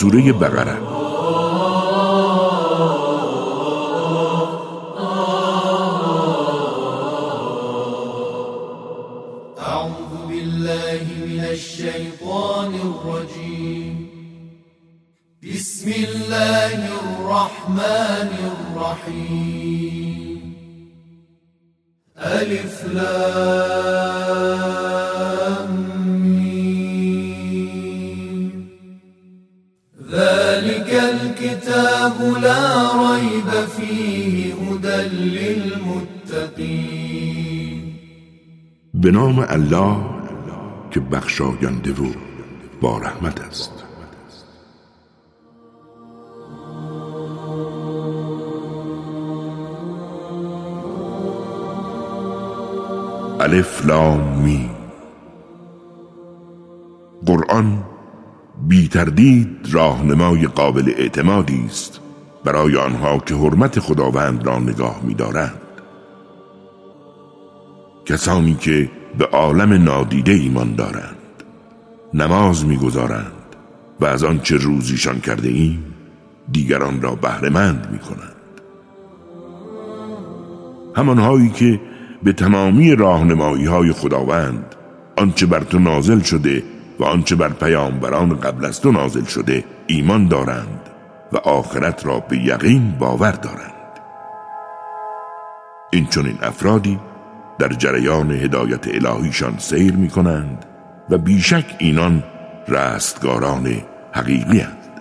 سوره بقره. الله که بخشاینده و با رحمت است. الف لام می قرآن بی تردید راهنمای قابل اعتمادی است برای آنها که حرمت خداوند را نگاه می‌دارند. کسانی که به عالم نادیده ایمان دارند. نماز می‌گذارند و از آنچه روزیشان کرده ایم دیگران را بهرهمند می کنند همانهایی که به تمامی راهنمایی های خداوند آنچه بر تو نازل شده و آنچه بر پیامبران قبل از تو نازل شده ایمان دارند و آخرت را به یقین باور دارند. این چنین افرادی در جریان هدایت الهیشان سیر می کنند و بیشک اینان رستگاران حقیقی هستند.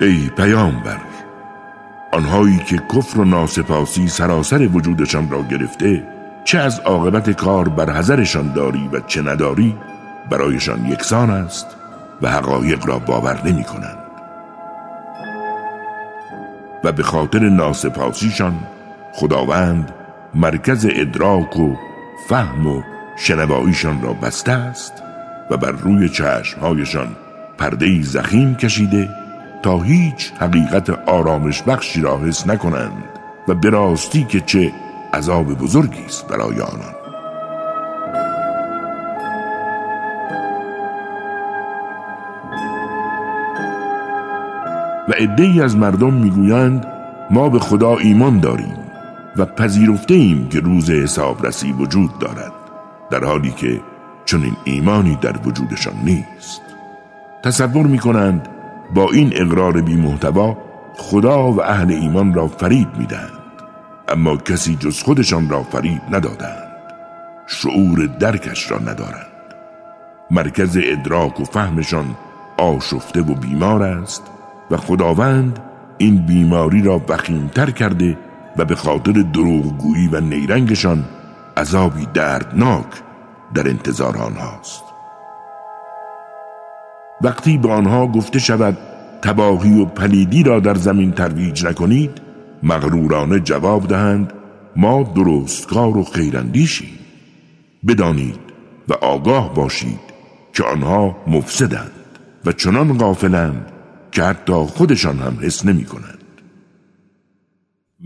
ای پیامبر آنهایی که کفر و ناسپاسی سراسر وجودشان را گرفته چه از عاقبت کار بر حذرشان داری و چه نداری برایشان یکسان است و حقایق را باور نمی کنند و به خاطر ناسپاسیشان خداوند مرکز ادراک و فهم و شنواییشان را بسته است و بر روی چشمهایشان پرده زخیم کشیده تا هیچ حقیقت آرامش بخشی را حس نکنند و به راستی که چه عذاب بزرگی است برای آنان. و عدهای از مردم می‌گویند ما به خدا ایمان داریم. و پذیرفته ایم که روز حسابرسی وجود دارد در حالی که چنین ایمانی در وجودشان نیست تصور می کنند با این اقرار بی محتوا خدا و اهل ایمان را فریب می دهند. اما کسی جز خودشان را فریب ندادند شعور درکش را ندارند مرکز ادراک و فهمشان آشفته و بیمار است و خداوند این بیماری را بخیمتر کرده و به خاطر دروغگویی و نیرنگشان عذابی دردناک در انتظار آنهاست وقتی به آنها گفته شود تباهی و پلیدی را در زمین ترویج نکنید مغرورانه جواب دهند ما درستکار و خیراندیشیم بدانید و آگاه باشید که آنها مفسدند و چنان غافلند که حتی خودشان هم حس نمی کنند.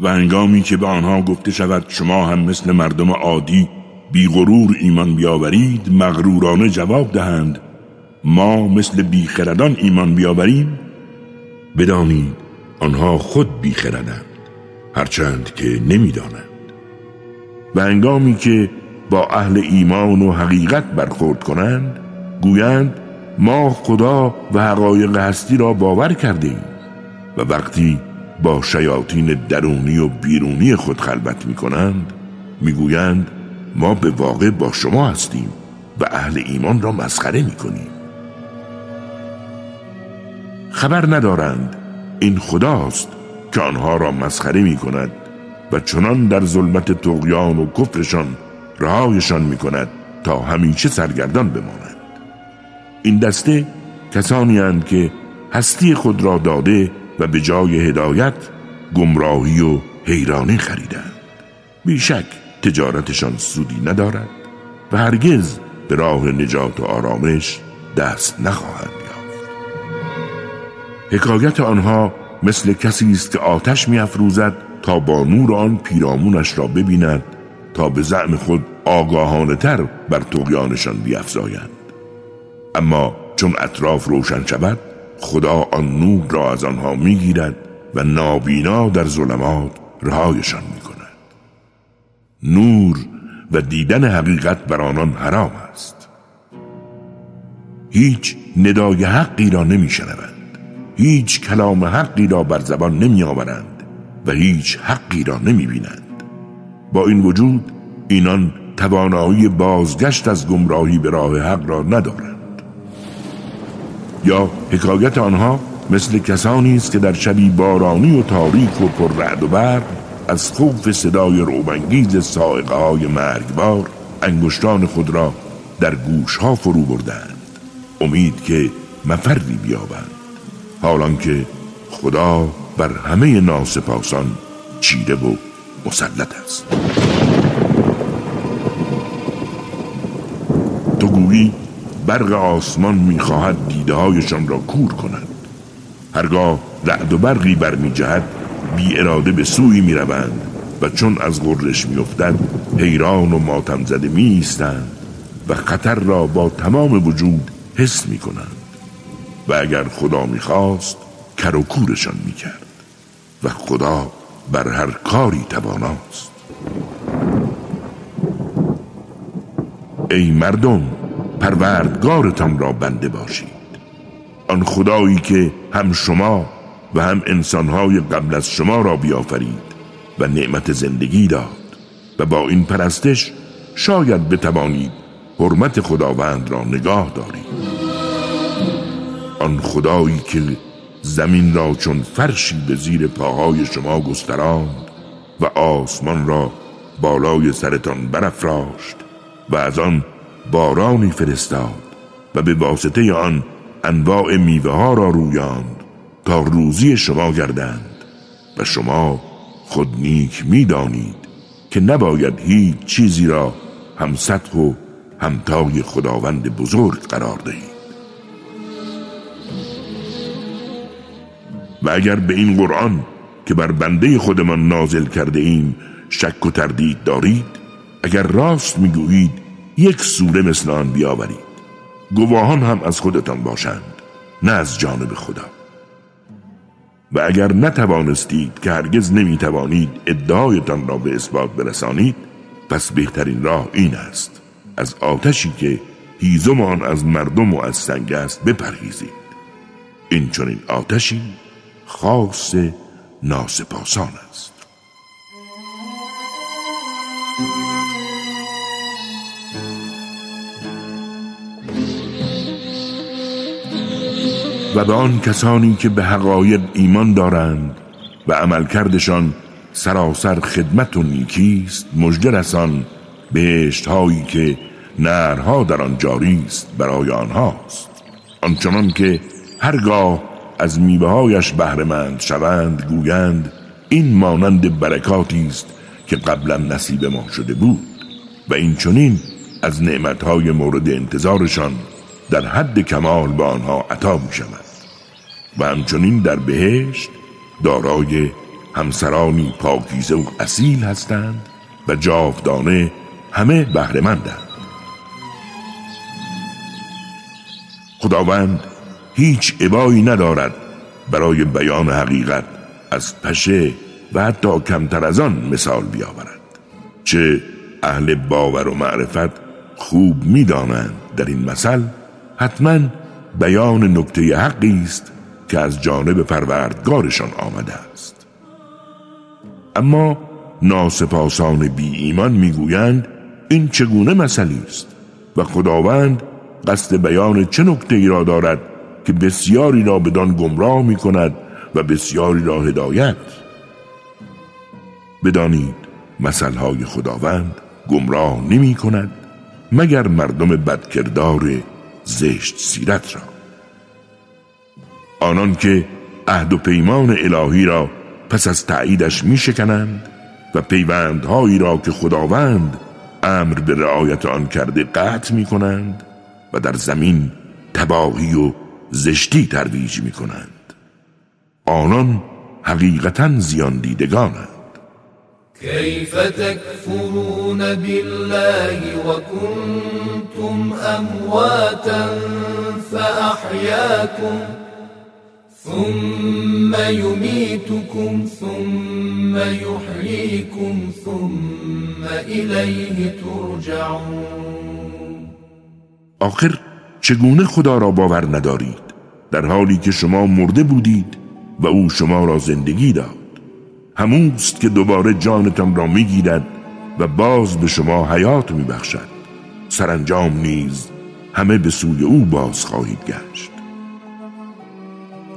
و انگامی که به آنها گفته شود شما هم مثل مردم عادی بی غرور ایمان بیاورید مغرورانه جواب دهند ما مثل بیخردان ایمان بیاوریم. بدانید آنها خود بیخردند هرچند که نمی‌دانند. و انگامی که با اهل ایمان و حقیقت برخورد کنند گویند ما خدا و حقایق هستی را باور کردیم و وقتی با شیاطین درونی و بیرونی خود خلبت می کنند می گویند ما به واقع با شما هستیم و اهل ایمان را مسخره می کنیم خبر ندارند این خداست که آنها را مسخره می کند و چنان در ظلمت تقیان و کفرشان رهایشان می کند تا همیشه سرگردان بمانند. این دسته کسانی هستند که هستی خود را داده و به جای هدایت گمراهی و حیرانی خریدند. بیشک تجارتشان سودی ندارد و هرگز به راه نجات و آرامش دست نخواهند یافت. حکایت آنها مثل کسی است که آتش میافروزد تا با نور آن پیرامونش را ببیند تا به زعم خود آگاهانه تر بر تقیانشان بیافزایند اما چون اطراف روشن شود خدا آن نور را از آنها می‌گیرد و نابینا در ظلمات رهایشان می‌کند. نور و دیدن حقیقت بر آنان حرام است. هیچ ندای حقی را نمیشنوند. هیچ کلام حقی را بر زبان نمی آورند و هیچ حقی را نمی بینند. با این وجود اینان توانایی بازگشت از گمراهی به راه حق را ندارند. یا حکایت آنها مثل کسانی است که در شبی بارانی و تاریک و پر رعد و برق از خوف صدای روبنگیز سائقه های مرگبار انگشتان خود را در گوش ها فرو بردند. امید که مفری بیابند. حالان که خدا بر همه ناسپاسان چیره و مسلط است. تو گویی برق آسمان می‌خواهد دیده هایشان را کور کند. هرگاه رعد و برقی برمیجهد بی اراده به سوی می روند و چون از غرش می افتد حیران و ماتم زده می و خطر را با تمام وجود حس می کنند و اگر خدا می خواست کر و کورشان می کرد و خدا بر هر کاری تواناست. ای مردم پروردگارتان را بنده باشید. آن خدایی که هم شما و هم انسانهای قبل از شما را بیافرید و نعمت زندگی داد و با این پرستش شاید بتوانید حرمت خداوند را نگاه دارید. آن خدایی که زمین را چون فرشی به زیر پاهای شما گستراند و آسمان را بالای سرتان برافراشت و از آن بارانی فرستاد و به واسطه آن انواع میوه ها را رویاند تا روزی شما گردند و شما خود نیک می‌دانید که نباید هیچ چیزی را هم سطح و همتای خداوند بزرگ قرار دهید. و اگر به این قرآن که بر بنده خودمان نازل کرده ایم شک و تردید دارید اگر راست می‌گویید یک سوره مثل آن بیاورید. گواهان هم از خودتان باشند نه از جانب خدا. و اگر نتوانستید که هرگز نمی‌توانید ادعایتان را به اثبات برسانید پس بهترین راه این است. از آتشی که هیزمان از مردم و از سنگ است بپرهیزید. این چنین آتشی خاص ناسپاسان است. به آن کسانی که به حقایق ایمان دارند و عملکردشان سراسر خدمت و نیکیست مژده رسان بهشت هایی که نرها در آن جاری است برای آنهاست. آنچنان که هرگاه از میوههایش بهرهمند شوند گویند این مانند برکاتی است که قبلا نصیب ما شده بود و این چنین از نعمتهای مورد انتظارشان در حد کمال به آنها عطا می شود و همچنین در بهشت دارای همسرانی پاکیزه و اصیل هستند و جاودانه همه بهرهمندند. خداوند هیچ عبایی ندارد برای بیان حقیقت از پشه و حتی کمتر از آن مثال بیاورد چه اهل باور و معرفت خوب می‌دانند در این مثل. حتما بیان نکته حقی است که از جانب پروردگارشان آمده است. اما ناسپاسان بی ایمان می‌گویند این چگونه مسئله است؟ و خداوند قصد بیان چه نکته ای را دارد که بسیاری را بدان گمراه می کند و بسیاری را هدایت؟ بدانید های خداوند گمراه نمی کند مگر مردم بدکردار زشت سیرت را؟ آنان که عهد و پیمان الهی را پس از تاییدش می شکنند و پیوندهایی را که خداوند امر به رعایت آن کرده قطع می کنند و در زمین تباهی و زشتی ترویج می کنند آنان حقیقتا زیان دیدگانند. كيف تكفرون بالله وكنتم أمواتا فأحياكم ثم يميتكم ثم يحييكم ثم إليه ترجعون. آخر چگونه خدا را باور ندارید؟ در حالی که شما مرده بودید و او شما را زندگی داد. هموست که دوباره جانتان را می‌گیرد و باز به شما حیات میبخشد. سرانجام نیز همه به سوی او باز خواهید گشت.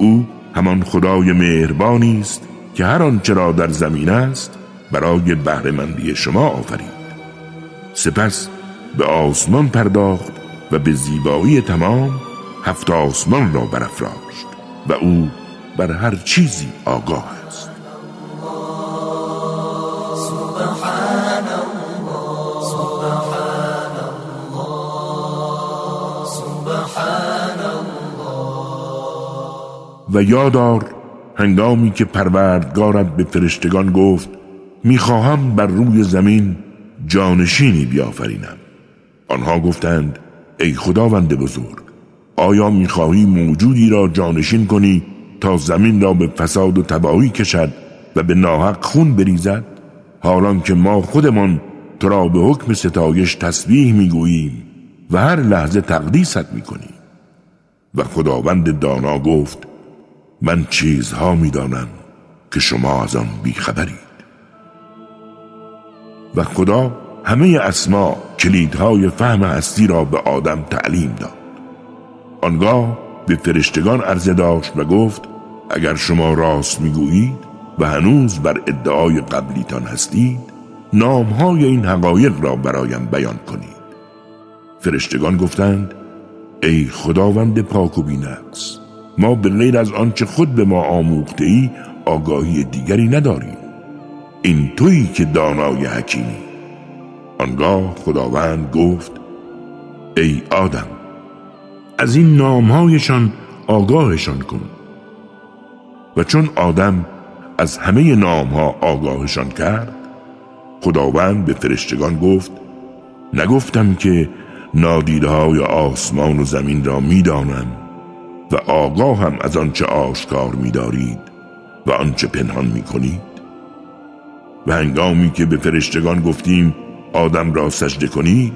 او همان خدای مهربانی است که هر آنچه را در زمین است برای بهرهمندی شما آفرید. سپس به آسمان پرداخت و به زیبایی تمام هفت آسمان را برافراشت و او بر هر چیزی آگاه و یادار هنگامی که پروردگارت به فرشتگان گفت می‌خواهم بر روی زمین جانشینی بیافرینم. آنها گفتند ای خداوند بزرگ آیا می‌خواهی موجودی را جانشین کنی تا زمین را به فساد و تباهی کشد و به ناحق خون بریزد؟ حالان که ما خودمان تو را به حکم ستایش تسبیح می‌گوییم و هر لحظه تقدیست می‌کنیم. و خداوند دانا گفت من چیزها می‌دانم که شما از آن بیخبرید. و خدا همه اسما کلیدهای فهم هستی را به آدم تعلیم داد. آنگاه به فرشتگان عرضه داشت و گفت اگر شما راست می‌گویید و هنوز بر ادعای قبلیتان هستید نامهای این حقایق را برایم بیان کنید. فرشتگان گفتند ای خداوند پاک و بینقص ما به غیر از آنچه خود به ما آموخته ای آگاهی دیگری نداریم. این تویی که دانای حکیمی. آنگاه خداوند گفت ای آدم از این نامهایشان آگاهشان کن. و چون آدم از همه نامها آگاهشان کرد خداوند به فرشتگان گفت نگفتم که نادیده های آسمان و زمین را می‌دانم و آگاهم از آنچه آشکار میدارید و آنچه پنهان می‌کنید. و هنگامی که به فرشتگان گفتیم آدم را سجده کنید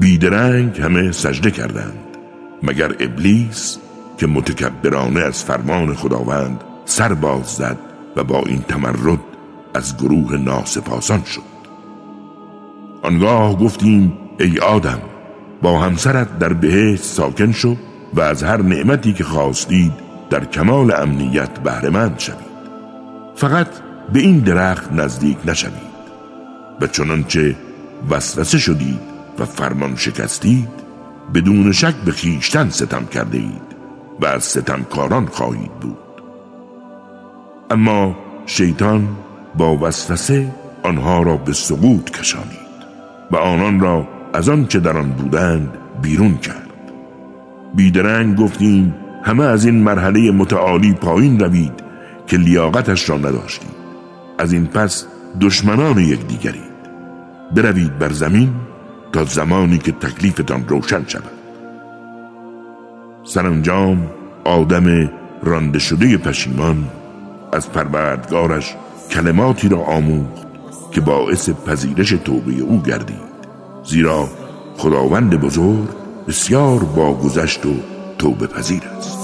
بیدرنگ همه سجده کردند مگر ابلیس که متکبرانه از فرمان خداوند سر باز زد و با این تمرد از گروه ناسپاسان شد. آنگاه گفتیم ای آدم با همسرت در بهشت ساکن شو و از هر نعمتی که خواستید در کمال امنیت بهرهمند شوید. فقط به این درخت نزدیک نشوید. و چنانچه وسوسه شدید و فرمان شکستید بدون شک به خیشتن ستم کرده اید و از ستمکاران خواهید بود. اما شیطان با وسوسه آنها را به سقوط کشانید و آنان را از آنچه در آن بودند بیرون کرد. بیدرنگ گفتیم همه از این مرحله متعالی پایین روید که لیاقتش را نداشتید از این پس دشمنان یکدیگرید. بروید بر زمین تا زمانی که تکلیفتان روشن شود. سرانجام آدم رانده شده پشیمان از پروردگارش کلماتی را آموخت که باعث پذیرش توبه او گردید. زیرا خداوند بزرگ بسیار با گذشت و توبه پذیر است.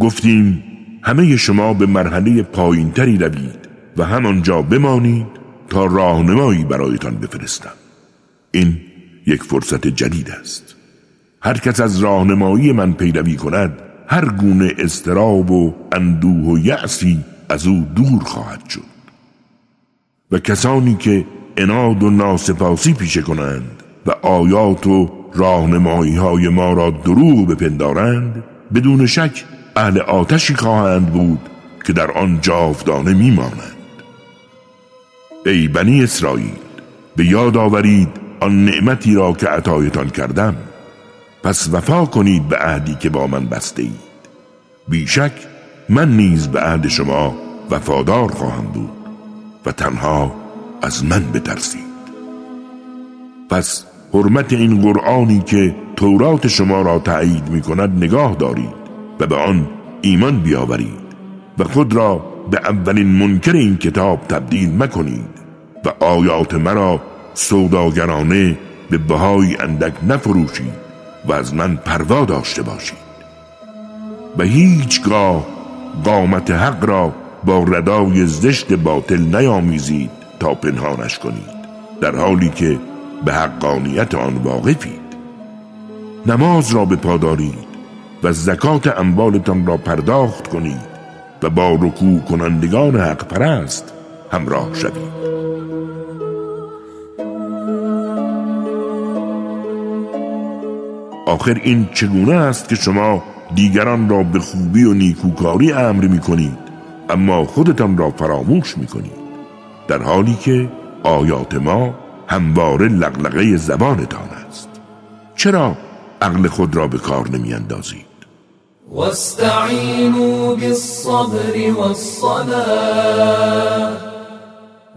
گفتیم همه شما به مرحله پایینتری روید و همانجا بمانید تا راهنمایی برایتان بفرستم. این یک فرصت جدید است. هر کس از راهنمایی من پیروی کند هر گونه استراب و اندوه و یأسی از او دور خواهد شد. و کسانی که اناد و ناسپاسی پیشه کنند و آیات و راهنمایی های ما را دروغ بپندارند بدون شک اهل آتشی خواهند بود که در آن جاودانه میمانند. ای بنی اسرائیل به یاد آورید آن نعمتی را که عطایتان کردم. پس وفا کنید به عهدی که با من بسته اید بیشک من نیز به عهد شما وفادار خواهم بود. و تنها از من بترسید. پس حرمت این قرآنی که تورات شما را تایید می کند نگاه دارید و به آن ایمان بیاورید و خود را به اولین منکر این کتاب تبدیل مکنید و آیات مرا سوداگرانه به بهای اندک نفروشید و از من پروا داشته باشید. و هیچگاه قامت حق را با ردای زشت باطل نیامیزید تا پنهانش کنید در حالی که به حقانیت آن واقفید. نماز را به پادارید و زکات اموالتان را پرداخت کنید و با رکوع کنندگان حق پرست همراه شوید. آخر این چگونه است که شما دیگران را به خوبی و نیکوکاری امر می کنید اما خودتان را فراموش می کنید در حالی که آیات ما همواره لغلقه زبانتان است. چرا عقل خود را به کار نمی اندازید واستعینوا بالصبر والصلاة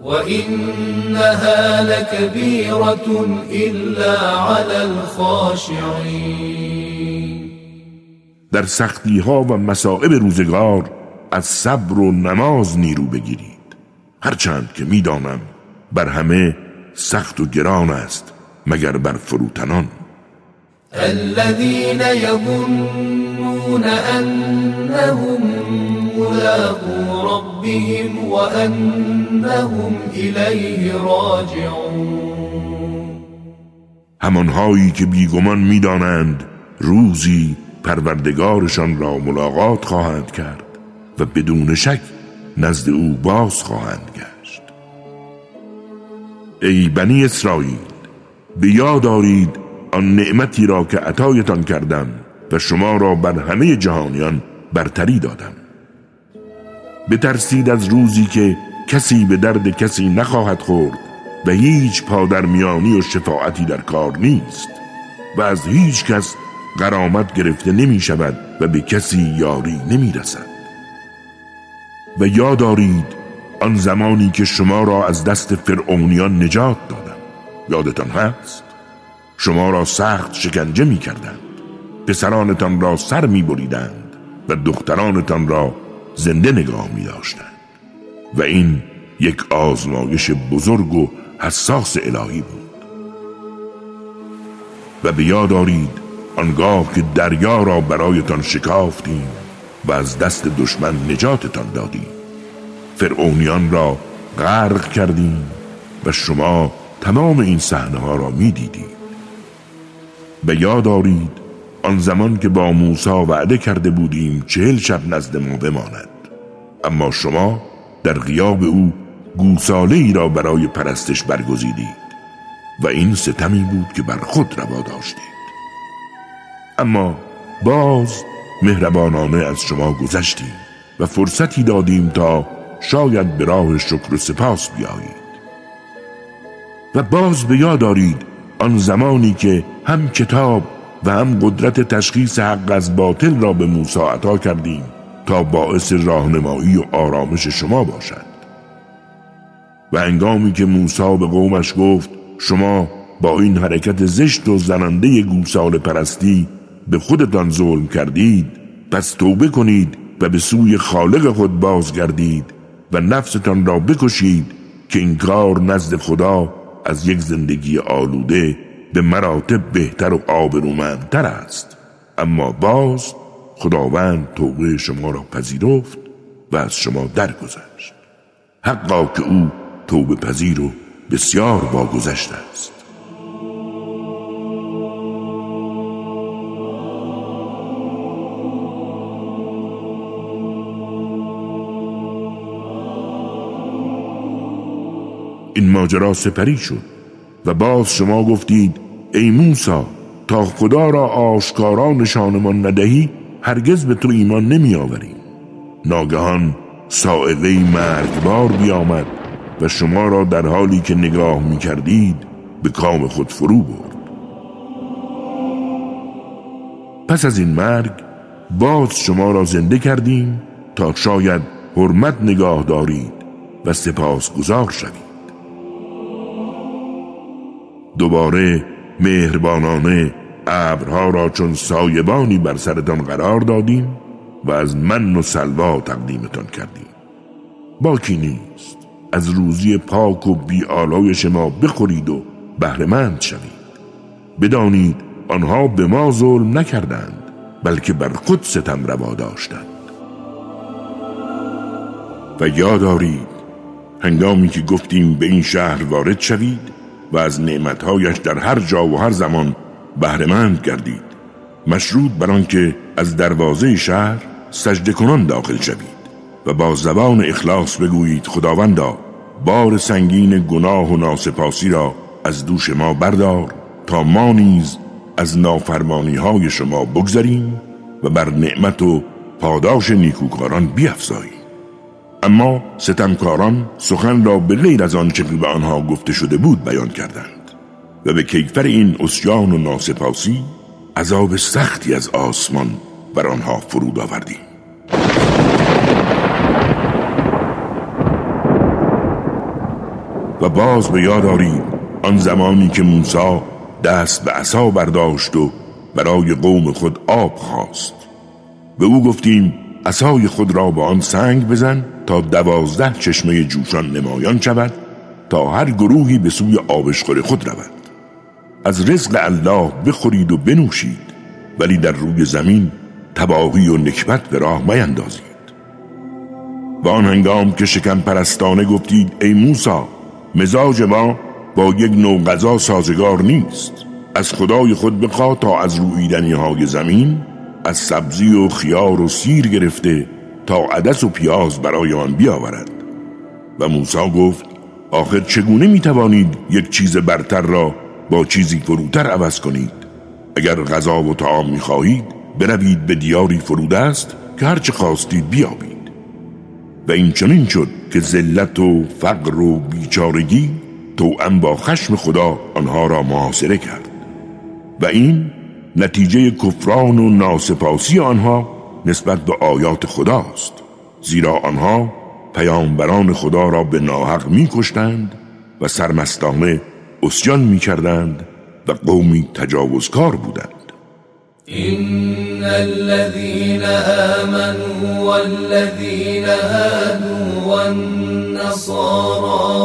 وإنها لكبيرة إلا على الخاشعين در سختی ها و مسائب روزگار از صبر و نماز نیرو بگیرید. هرچند که می‌دانم بر همه سخت و گران است مگر بر فروتنان. الذين يظنون أنهم ملاقو ربهم وأنهم إليه راجعون. همانهایی که بیگمان می‌دانند روزی پروردگارشان را ملاقات خواهند کرد. و بدون شک نزد او باز خواهند گشت. ای بنی اسرائیل به یاد دارید آن نعمتی را که عطایتان کردم و شما را بر همه جهانیان برتری دادم. بترسید از روزی که کسی به درد کسی نخواهد خورد و هیچ پادرمیانی و شفاعتی در کار نیست و از هیچ کس قرامت گرفته نمی شود و به کسی یاری نمی رسد و یاد دارید آن زمانی که شما را از دست فرعونیان نجات دادم. یادتان هست؟ شما را سخت شکنجه می کردند پسرانتان را سر می بریدند و دخترانتان را زنده نگاه می داشتند و این یک آزمایش بزرگ و حساس الهی بود. و به یاد دارید آنگاه که دریا را برایتان شکافتیم و از دست دشمن نجاتتان دادیم فرعونیان را غرق کردیم و شما تمام این صحنه ها را می دیدید به یاد آرید آن زمان که با موسی وعده کرده بودیم چهل شب نزد ما بماند. اما شما در غیاب او گوساله ای را برای پرستش برگزیدید و این ستمی بود که بر خود روا داشتید. اما باز مهربانانه از شما گذشتیم و فرصتی دادیم تا شاید به راه شکر و سپاس بیایید. و باز به یاد دارید آن زمانی که هم کتاب و هم قدرت تشخیص حق از باطل را به موسی عطا کردیم تا باعث راهنمایی و آرامش شما باشد. و انگامی که موسی به قومش گفت شما با این حرکت زشت و زننده گوسال پرستی به خودتان ظلم کردید پس توبه کنید و به سوی خالق خود بازگردید و نفستان را بکشید که این کار نزد خدا از یک زندگی آلوده به مراتب بهتر و آبرومندتر است. اما باز خداوند توبه شما را پذیرفت و از شما درگذشت. حقا که او توبه پذیر و بسیار باگذشته است. این ماجرا سپری شد و باز شما گفتید ای موسا تا خدا را آشکارا نشانمان ندهی هرگز به تو ایمان نمی آوریم. ناگهان سائقه مرگبار بیامد و شما را در حالی که نگاه می کردید به کام خود فرو برد. پس از این مرگ باز شما را زنده کردیم تا شاید حرمت نگاه دارید و سپاس گذار شوید. دوباره مهربانانه ابرها را چون سایبانی بر سرتان قرار دادیم و از من و سلوا تقدیمتان کردیم. باکی نیست. از روزی پاک و بیالایش ما بخورید و بهرهمند شوید. بدانید آنها به ما ظلم نکردند بلکه بر خود ستم روا داشتند. و یادارید هنگامی که گفتیم به این شهر وارد شوید و از نعمتهایش در هر جا و هر زمان بهرهمند گردید مشروط بر آنکه از دروازه شهر سجده کنان داخل شوید و با زبان اخلاص بگویید خداوندا بار سنگین گناه و ناسپاسی را از دوش ما بردار تا ما نیز از نافرمانی های شما بگذریم و بر نعمت و پاداش نیکوکاران بیافزاییم اما ستمکاران سخن را به غیر از آنچه به آنها گفته شده بود بیان کردند و به کیفر این اسیان و ناسپاسی عذاب سختی از آسمان بر آنها فرود آوردیم. و باز به یاد آرید آن زمانی که موسی دست به عصا برداشت و برای قوم خود آب خواست. به او گفتیم عصای خود را با آن سنگ بزن تا دوازده چشمه جوشان نمایان شود تا هر گروهی به سوی آبشخور خود رود. از رزق الله بخورید و بنوشید ولی در روی زمین تباهی و نکبت به راه میندازید. و آن هنگام که شکم پرستانه گفتید ای موسا مزاج ما با یک نوع غذا سازگار نیست. از خدای خود بخوا تا از رویدنی های زمین از سبزی و خیار و سیر گرفته تا عدس و پیاز برای آن بیاورد. و موسی گفت آخر چگونه می توانید یک چیز برتر را با چیزی فروتر عوض کنید؟ اگر غذا و طعام می خواهید بروید به دیاری فرود است که هرچه خواستید بیابید. و این چنین شد که ذلت و فقر و بیچارگی توأم با خشم خدا آنها را محاصره کرد. و این نتیجه کفران و ناسپاسی آنها نسبت به آیات خداست. زیرا آنها پیامبران خدا را به ناحق میکشتند و سرمستانه اسیان می‌کردند و قومی تجاوزکار بودند. إن الذين آمنوا والذين هادوا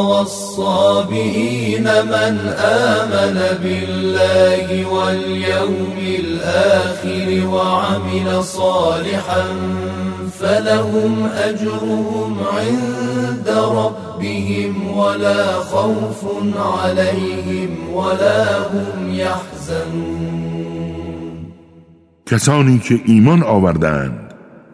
والصابئين من آمن بالله واليوم الآخر وعمل صالحا فلهم أجرهم عند ربهم ولا خوف عليهم ولا هم يحزنون. کسانی که ایمان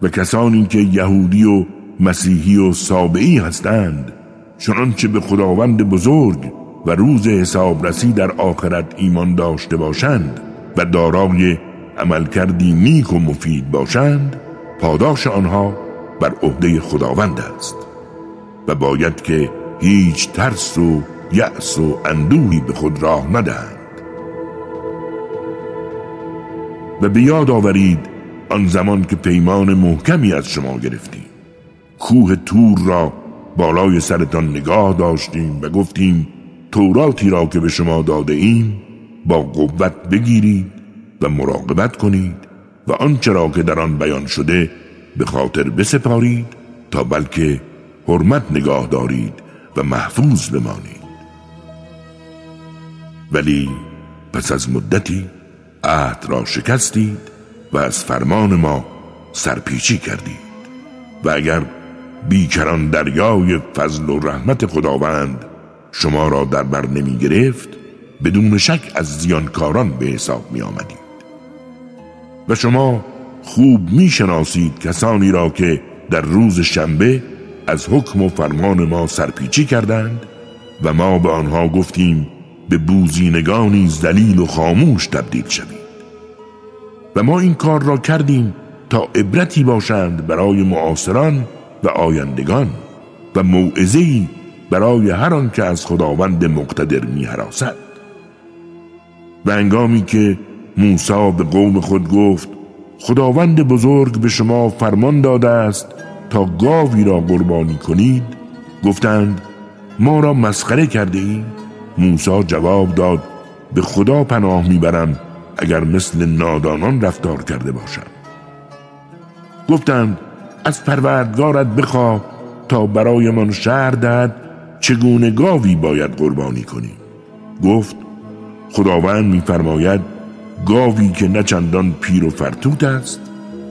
و کسانی که یهودی و مسیحی و سابعی هستند چنانچه به خداوند بزرگ و روز حسابرسی در آخرت ایمان داشته باشند و دارای عملکردی نیک و مفید باشند پاداش آنها بر عهده خداوند است و باید که هیچ ترس و یأس و اندوهی به خود راه ندهند. و به یاد آورید آن زمان که پیمان محکمی از شما گرفتیم. کوه تور را بالای سرتان نگاه داشتیم و گفتیم توراتی را که به شما داده ایم با قوت بگیرید و مراقبت کنید و آنچه را که در آن بیان شده به خاطر بسپارید تا بلکه حرمت نگاه دارید و محفوظ بمانید. ولی پس از مدتی عهد را شکستید و از فرمان ما سرپیچی کردید. و اگر بیکران دریای فضل و رحمت خداوند شما را در بر نمی گرفت بدون شک از زیانکاران به حساب می آمدید. و شما خوب می شناسید کسانی را که در روز شنبه از حکم و فرمان ما سرپیچی کردند و ما به آنها گفتیم به بوزینگانی زلیل و خاموش تبدیل شوید. و ما این کار را کردیم تا عبرتی باشند برای معاصران و آیندگان و موعظه‌ای برای هر آن که از خداوند مقتدر میهراسد. و انگامی که موسی به قوم خود گفت خداوند بزرگ به شما فرمان داده است تا گاوی را قربانی کنید. گفتند ما را مسخره کرده ایم. موسی جواب داد به خدا پناه می‌برم اگر مثل نادانان رفتار کرده باشم. گفتند از پروردگارت بخواه تا برایمان شهر دهد چگونه گاوی باید قربانی کنیم گفت خداوند میفرماید گاوی که نه چندان پیر و فرتوت است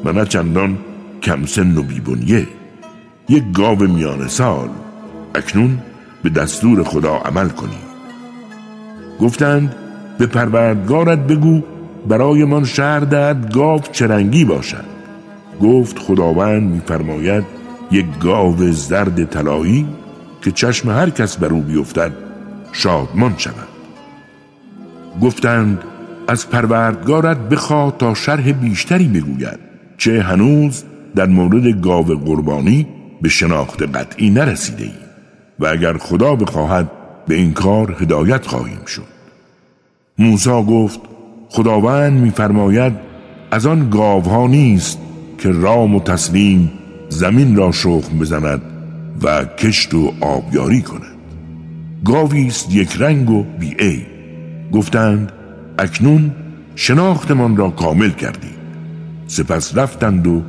و نه چندان کم سن و بیبنیه. یک گاو میان سال اکنون به دستور خدا عمل کنید گفتند به پروردگارت بگو برایمان شهر دهد گاو چرنگی باشد. گفت خداوند میفرماید یک گاو زرد طلایی که چشم هر کس بر او بیفتد شادمان شود. گفتند از پروردگارت بخواه تا شرح بیشتری بگوید چه هنوز در مورد گاو قربانی به شناخت قطعی نرسیده ای. و اگر خدا بخواهد به این کار هدایت خواهیم شد. موسا گفت خداوند میفرماید از آن گاوها نیست که رام و تسلیم زمین را شخم بزند و کشت و آبیاری کند. گاوی است یک رنگ و بی ای گفتند اکنون شناختمان را کامل کردید سپس رفتند و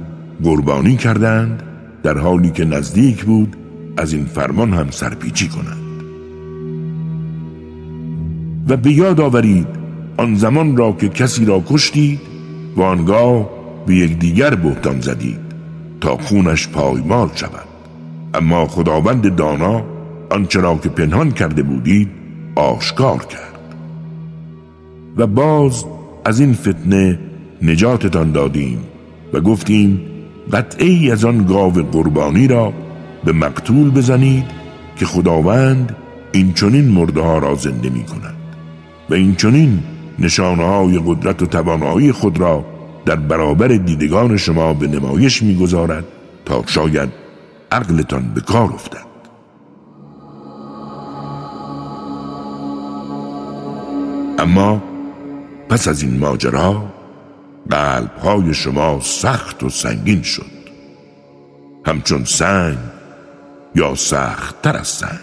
قربانی کردند در حالی که نزدیک بود از این فرمان هم سرپیچی کنند. و به یاد آورید آن زمان را که کسی را کشتید و آنگاه به یکدیگر بهتان زدید تا خونش پایمال شود. اما خداوند دانا آنچه را که پنهان کرده بودید آشکار کرد. و باز از این فتنه نجاتتان دادیم و گفتیم قطعی از آن گاو قربانی را به مقتول بزنید که خداوند این چنین مرده ها را زنده می کند و این چنین نشانه های قدرت و توانایی خود را در برابر دیدگان شما به نمایش می‌گذارد تا شاید عقلتان به کار افتد. اما پس از این ماجرا قلب های شما سخت و سنگین شد. همچون سنگ یا سخت تر از سنگ.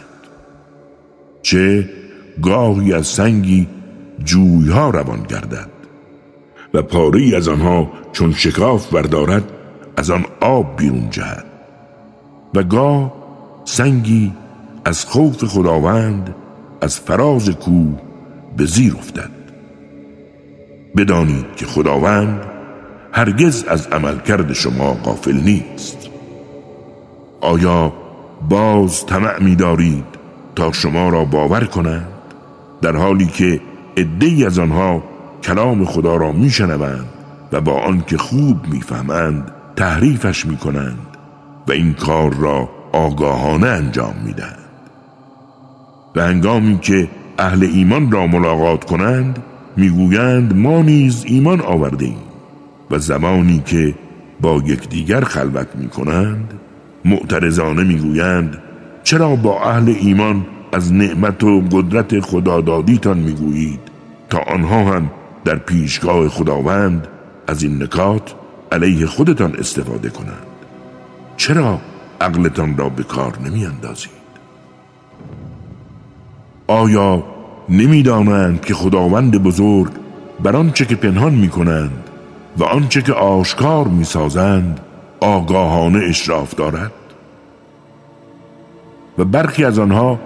چه گاهی از سنگی جویها روان گردد و پاره از آنها چون شکاف بردارد از آن آب بیرون جهد. و گاه سنگی از خوف خداوند از فراز کوه به زیر افتد. بدانید که خداوند هرگز از عملکرد شما غافل نیست. آیا باز طمع می دارید تا شما را باور کنند؟ در حالی که عدهای از آنها کلام خدا را میشنوند و با آنکه خوب می‌فهمند تحریفش می‌کنند و این کار را آگاهانه انجام می‌دهند. و هنگامی که اهل ایمان را ملاقات کنند می‌گویند ما نیز ایمان آورده و زمانی که با یکدیگر خلوت می‌کنند معترضانه می‌گویند چرا با اهل ایمان از نعمت و قدرت خدادادیتان می‌گویید تا آنها هم در پیشگاه خداوند از این نکات علیه خودتان استفاده کنند. چرا عقلتان را به کار نمی اندازید آیا نمی‌دانند که خداوند بزرگ بر آنچه که پنهان می کنند و آنچه که آشکار می سازند آگاهانه اشراف دارد؟ و برخی از آنها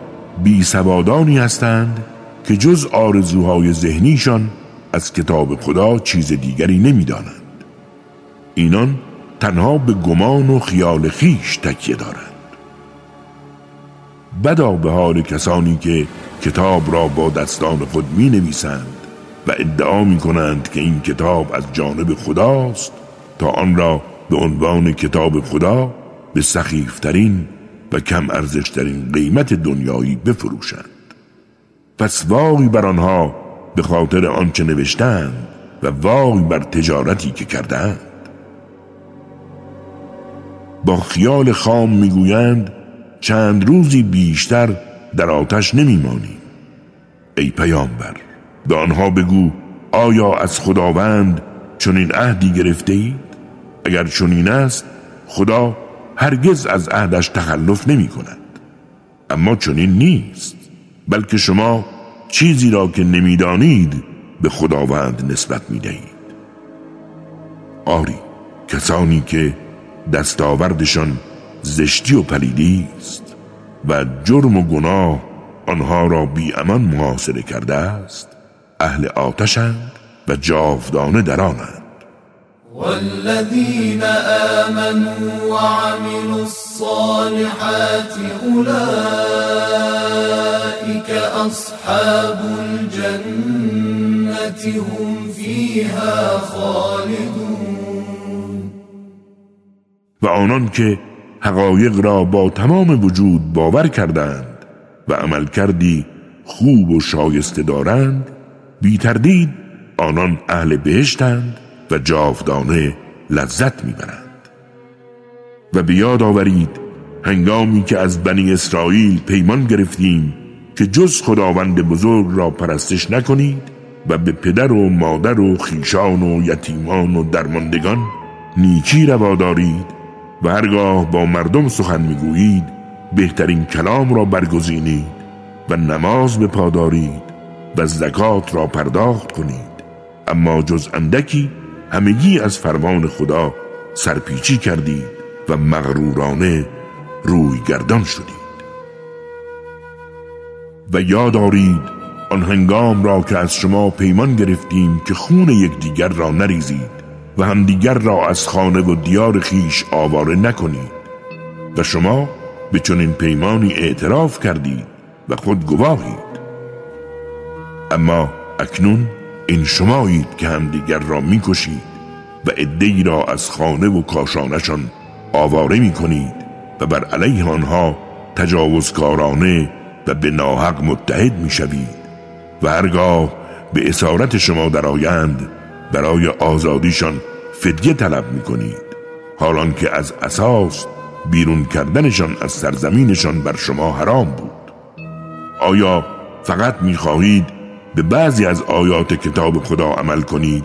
بی سوادانی هستند که جز آرزوهای ذهنیشان از کتاب خدا چیز دیگری نمی‌دانند. اینان تنها به گمان و خیال خیش تکیه دارند. بدا به حال کسانی که کتاب را با دستان خود می نویسند و ادعا می کنند که این کتاب از جانب خداست تا آن را به عنوان کتاب خدا به سخیفترین و کم ارزشترین قیمت دنیایی بفروشند. پس وای بر آنها به خاطر آنچه نوشتند و وای بر تجارتی که کردند. با خیال خام می‌گویند چند روزی بیشتر در آتش نمیمانیم. ای پیامبر به آنها بگو آیا از خداوند چنین عهدی گرفته اید اگر چنین است خدا هرگز از عهدش تخلف نمی کند اما چنین نیست بلکه شما چیزی را که نمی‌دانید به خداوند نسبت می دهید آری کسانی که دستاوردشان زشتی و پلیدی است و جرم و گناه آنها را بی امان محاصره کرده است اهل آتشند و جاودانه درانند والذين آمنوا وعملوا الصالحات أولئك أصحاب الجنة هم فيها خالدون. و آنان که حقایق را با تمام وجود باور کردند و عمل کردی خوب و شایسته دارند بی تردید آنان اهل بهشتند و جاودانه لذت می‌برند. و بیاد آورید هنگامی که از بنی اسرائیل پیمان گرفتیم که جز خداوند بزرگ را پرستش نکنید و به پدر و مادر و خیشان و یتیمان و درماندگان نیکی روا دارید و هرگاه با مردم سخن می‌گویید بهترین کلام را برگزینید و نماز بپادارید و زکات را پرداخت کنید. اما جز اندکی همگی از فرمان خدا سرپیچی کردید و مغرورانه روی گردان شدید. و یاد آرید آن هنگام را که از شما پیمان گرفتیم که خون یکدیگر را نریزید و همدیگر را از خانه و دیار خیش آواره نکنید و شما به چنین پیمانی اعتراف کردید و خود گواهید. اما اکنون این شمایید که همدیگر را می‌کشید و عدهای را از خانه و کاشانشان آواره می‌کنید و بر علیه آنها تجاوزکارانه و به ناحق متحد می‌شوید و هرگاه به اسارت شما درآیند برای آزادیشان فدیه طلب می‌کنید. حالان که از اساس بیرون کردنشان از سرزمینشان بر شما حرام بود. آیا فقط می‌خواهید به بعضی از آیات کتاب خدا عمل کنید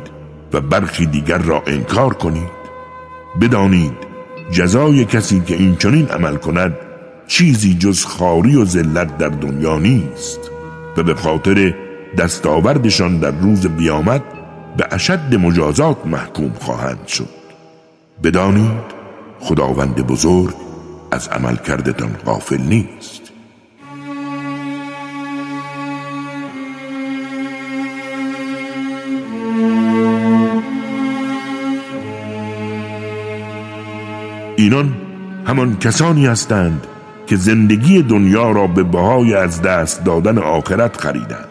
و برخی دیگر را انکار کنید. بدانید جزای کسی که این چنین عمل کند چیزی جز خاری و ذلت در دنیا نیست و به خاطر دستاوردشان در روز بیامد به اشد مجازات محکوم خواهند شد. بدانید خداوند بزرگ از عمل کردتان غافل نیست. اینان همان کسانی هستند که زندگی دنیا را به بهای از دست دادن آخرت خریدند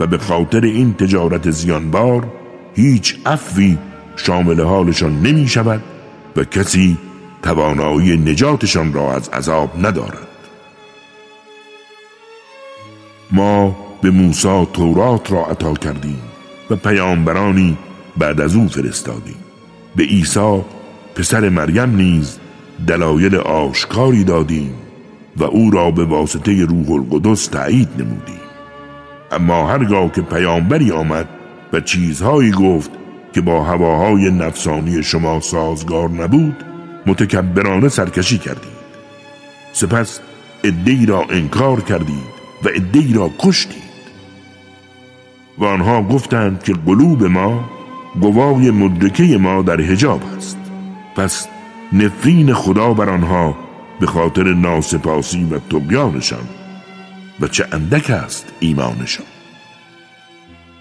و به خاطر این تجارت زیانبار هیچ افوی شامل حالشان نمی شود و کسی توانایی نجاتشان را از عذاب ندارد. ما به موسی تورات را عطا کردیم و پیامبرانی بعد از او فرستادیم. به عیسی پسر مریم نیز دلایل آشکاری دادیم و او را به واسطه روح القدس تایید نمودیم. اما هرگاه که پیامبری آمد و چیزهایی گفت که با هواهای نفسانی شما سازگار نبود متکبرانه سرکشی کردید. سپس ادهی را انکار کردید و ادهی را کشتید. و آنها گفتند که قلوب ما گوای مدرکه ما در حجاب است پس نفرین خدا بر آنها به خاطر ناسپاسی و تقیانشان و چه اندک است ایمانشان.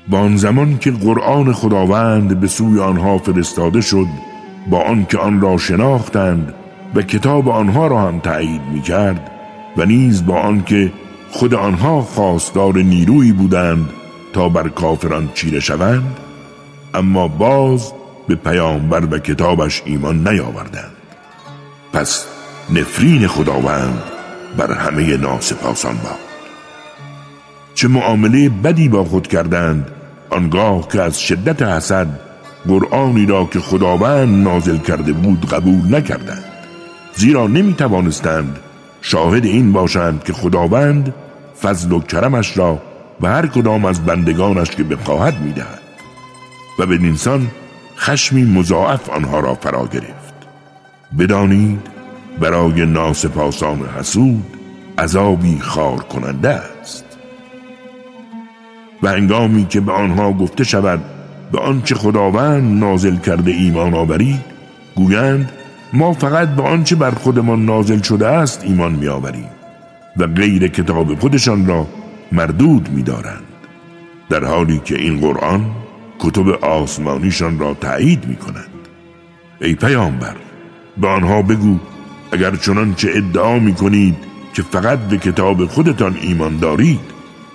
با آن زمان که قرآن خداوند به سوی آنها فرستاده شد با آنکه آن را شناختند و کتاب آنها را هم تایید می کرد و نیز با آنکه خود آنها خواستار نیرویی بودند تا بر کافران چیره شوند اما باز به پیامبر و کتابش ایمان نیاوردند. پس نفرین خداوند بر همه ناسپاسان باد. چه معامله بدی با خود کردند آنگاه که از شدت حسد قرآنی را که خداوند نازل کرده بود قبول نکردند. زیرا نمی توانستند شاهد این باشند که خداوند فضل و کرمش را و هر کدام از بندگانش که بخواهد می‌دهد. و به انسان خشمی مضاعف آنها را فرا گرفت. بدانید برای ناسپاسان حسود عذابی خار کننده است. و انگامی که به آنها گفته شود به آنچه خداوند نازل کرده ایمان آورید گویند ما فقط به آنچه بر خودمان نازل شده است ایمان میآوریم و غیر کتاب خودشان را مردود می‌دارند. در حالی که این قرآن کتب آسمانیشان را تایید می کند ای پیامبر به آنها بگو اگر چنانچه ادعا می کنید که فقط به کتاب خودتان ایمان دارید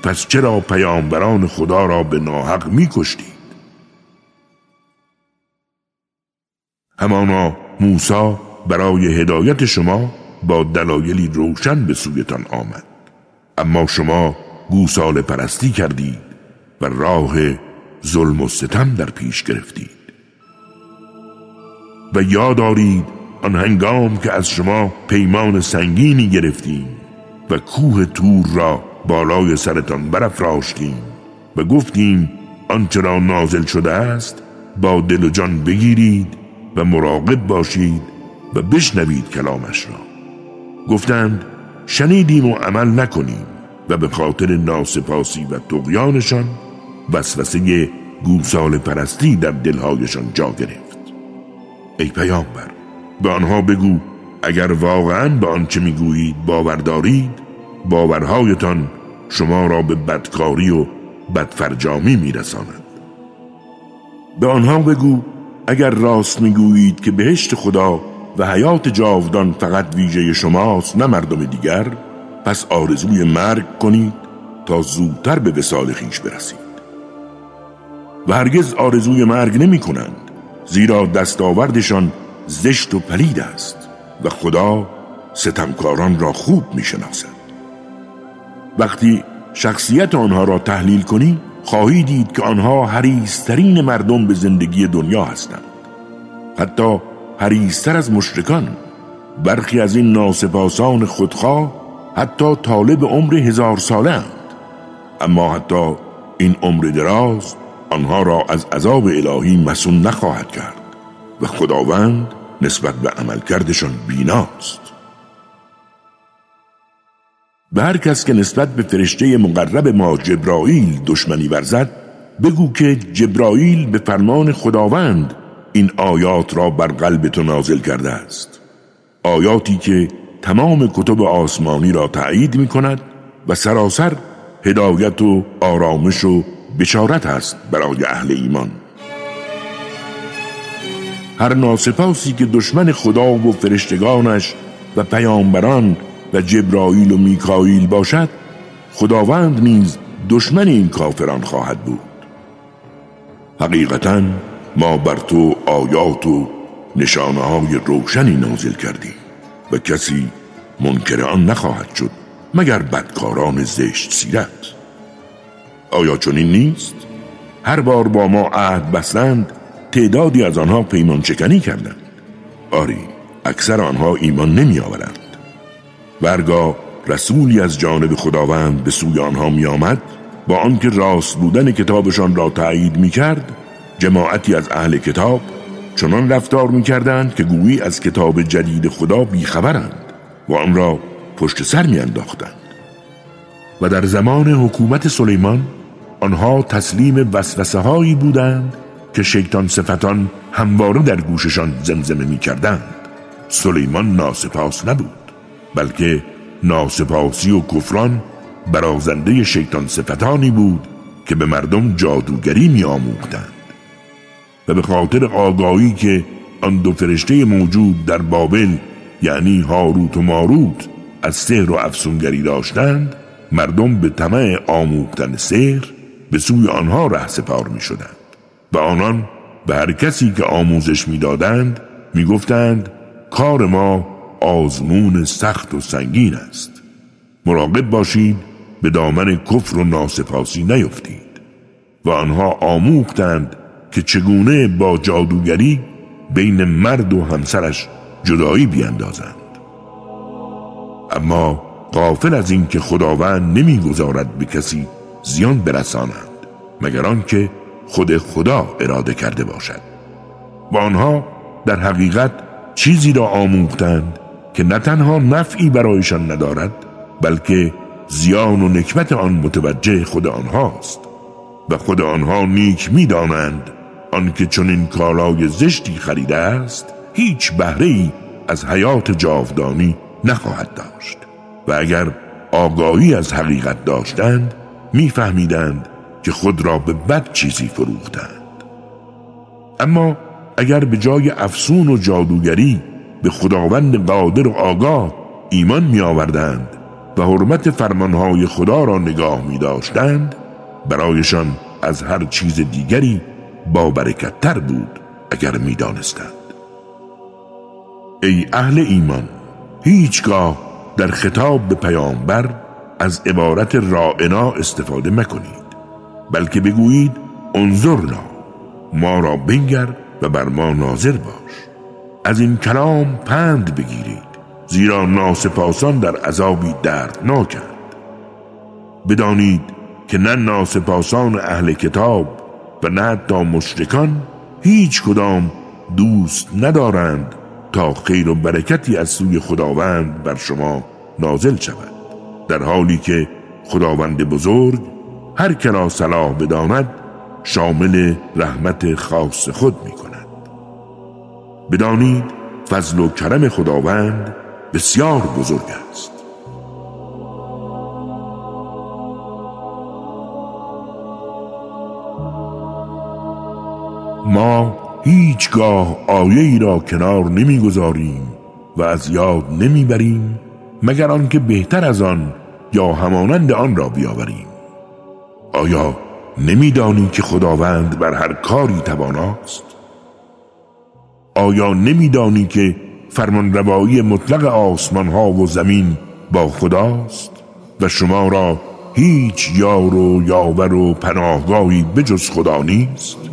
پس چرا پیامبران خدا را به ناحق می کشتید همانا موسی برای هدایت شما با دلایلی روشن به سویتان آمد. اما شما گوسال پرستی کردید و راه ظلم و ستم در پیش گرفتید. و یاد دارید آن هنگام که از شما پیمان سنگینی گرفتیم و کوه تور را بالای سرتان برافراشتیم و گفتیم آنچه را نازل شده است با دل و جان بگیرید و مراقب باشید و بشنوید کلامش را. گفتند شنیدیم و عمل نکنیم و به خاطر ناسپاسی و تقیانشان وسوسه گوسال پرستی در دلهایشان جا گرفت. ای پیامبر به آنها بگو اگر واقعا به آنچه می‌گویید باور دارید باورهایتان شما را به بدکاری و بدفرجامی میرساند. به آنها بگو اگر راست می‌گویید که بهشت خدا و حیات جاودان فقط ویژه شماست نه مردم دیگر پس آرزوی مرگ کنید تا زودتر به وسال خیش برسید. و هرگز آرزوی مرگ نمی کنند زیرا دستاوردشان زشت و پلید است و خدا ستمکاران را خوب می شناسد وقتی شخصیت آنها را تحلیل کنی خواهی دید که آنها حریسترین مردم به زندگی دنیا هستند. حتی حریستر از مشرکان. برخی از این ناسپاسان خودخواه حتی طالب عمر هزار ساله اند. اما حتی این عمر دراز آنها را از عذاب الهی مسون نخواهد کرد و خداوند نسبت به عملکردشان بیناست. به هر کس که نسبت به فرشته مقرب ما جبرائیل دشمنی ورزد بگو که جبرائیل به فرمان خداوند این آیات را بر قلب تو نازل کرده است. آیاتی که تمام کتب آسمانی را تایید می کند و سراسر هدایت و آرامش و بشارت است برای اهل ایمان. هر ناسپاسی که دشمن خدا و فرشتگانش و پیامبران و جبرائیل و میکائیل باشد خداوند نیز دشمن این کافران خواهد بود. حقیقتا ما بر تو آیات و نشانه های روشنی نازل کردیم و کسی منکر آن نخواهد شد مگر بدکاران زشت سیرت. آیا چنین نیست؟ هر بار با ما عهد بستند تعدادی از آنها پیمان چکنی کردند آری اکثر آنها ایمان نمی آورند برگاه رسولی از جانب خداوند به سوی آنها می آمد با آنکه راست بودن کتابشان را تایید می کرد جماعتی از اهل کتاب چنان رفتار می کردند که گویی از کتاب جدید خدا بیخبرند و آن را پشت سر می انداختند. و در زمان حکومت سلیمان آنها تسلیم وسوسه هایی بودند که شیطان صفتان همواره در گوششان زمزمه می کردند سلیمان ناسپاس نبود بلکه ناسپاسی و کفران برازنده شیطان صفتانی بود که به مردم جادوگری می آموختند و به خاطر آگاهی که آن دو فرشته موجود در بابل یعنی هاروت و ماروت از سحر و افسونگری داشتند مردم به طمع آموختن سحر به سوی آنها ره سپار می شدند و آنان به هر کسی که آموزش می‌دادند می‌گفتند کار ما آزمون سخت و سنگین است. مراقب باشید به دامن کفر و ناسپاسی نیفتید. و آنها آموختند که چگونه با جادوگری بین مرد و همسرش جدایی بیندازند. اما قافل از اینکه خداوند نمی‌گذارد به کسی زیان برسانند مگر آنکه خود خدا اراده کرده باشد. و آنها در حقیقت چیزی را آموختند که نه تنها نفعی برایشان ندارد بلکه زیان و نکبت آن متوجه خود آنهاست. و خود آنها نیک می‌دانند آنکه چنین کالای زشتی خریده است هیچ بهره ای از حیات جاودانی نخواهد داشت. و اگر آگاهی از حقیقت داشتند میفهمیدند که خود را به بد چیزی فروختند اما اگر به جای افسون و جادوگری به خداوند قادر و آگاه ایمان می آوردند و حرمت فرمانهای خدا را نگاه می داشتند برایشان از هر چیز دیگری با برکتتر بود اگر می دانستند. ای اهل ایمان هیچگاه در خطاب به پیامبر از عبارت رائنا استفاده مکنید. بلکه بگویید انظرنا ما را بنگر و بر ما ناظر باش. از این کلام پند بگیرید زیرا ناسپاسان در عذابی دردناکند بدانید که نه ناسپاسان اهل کتاب و نه حتی مشرکان هیچ کدام دوست ندارند تا خیر و برکتی از سوی خداوند بر شما نازل شود. در حالی که خداوند بزرگ هر که را صلاح بداند شامل رحمت خاص خود می کند بدانید فضل و کرم خداوند بسیار بزرگ است. ما هیچگاه آیه ای را کنار نمی‌گذاریم و از یاد نمی‌بریم مگر آنکه بهتر از آن یا همانند آن را بیاوریم؟ آیا نمیدانی که خداوند بر هر کاری تواناست؟ آیا نمیدانی که فرمان روایی مطلق آسمان ها و زمین با خداست و شما را هیچ یار و یاور و پناهگاهی بجز خدا نیست؟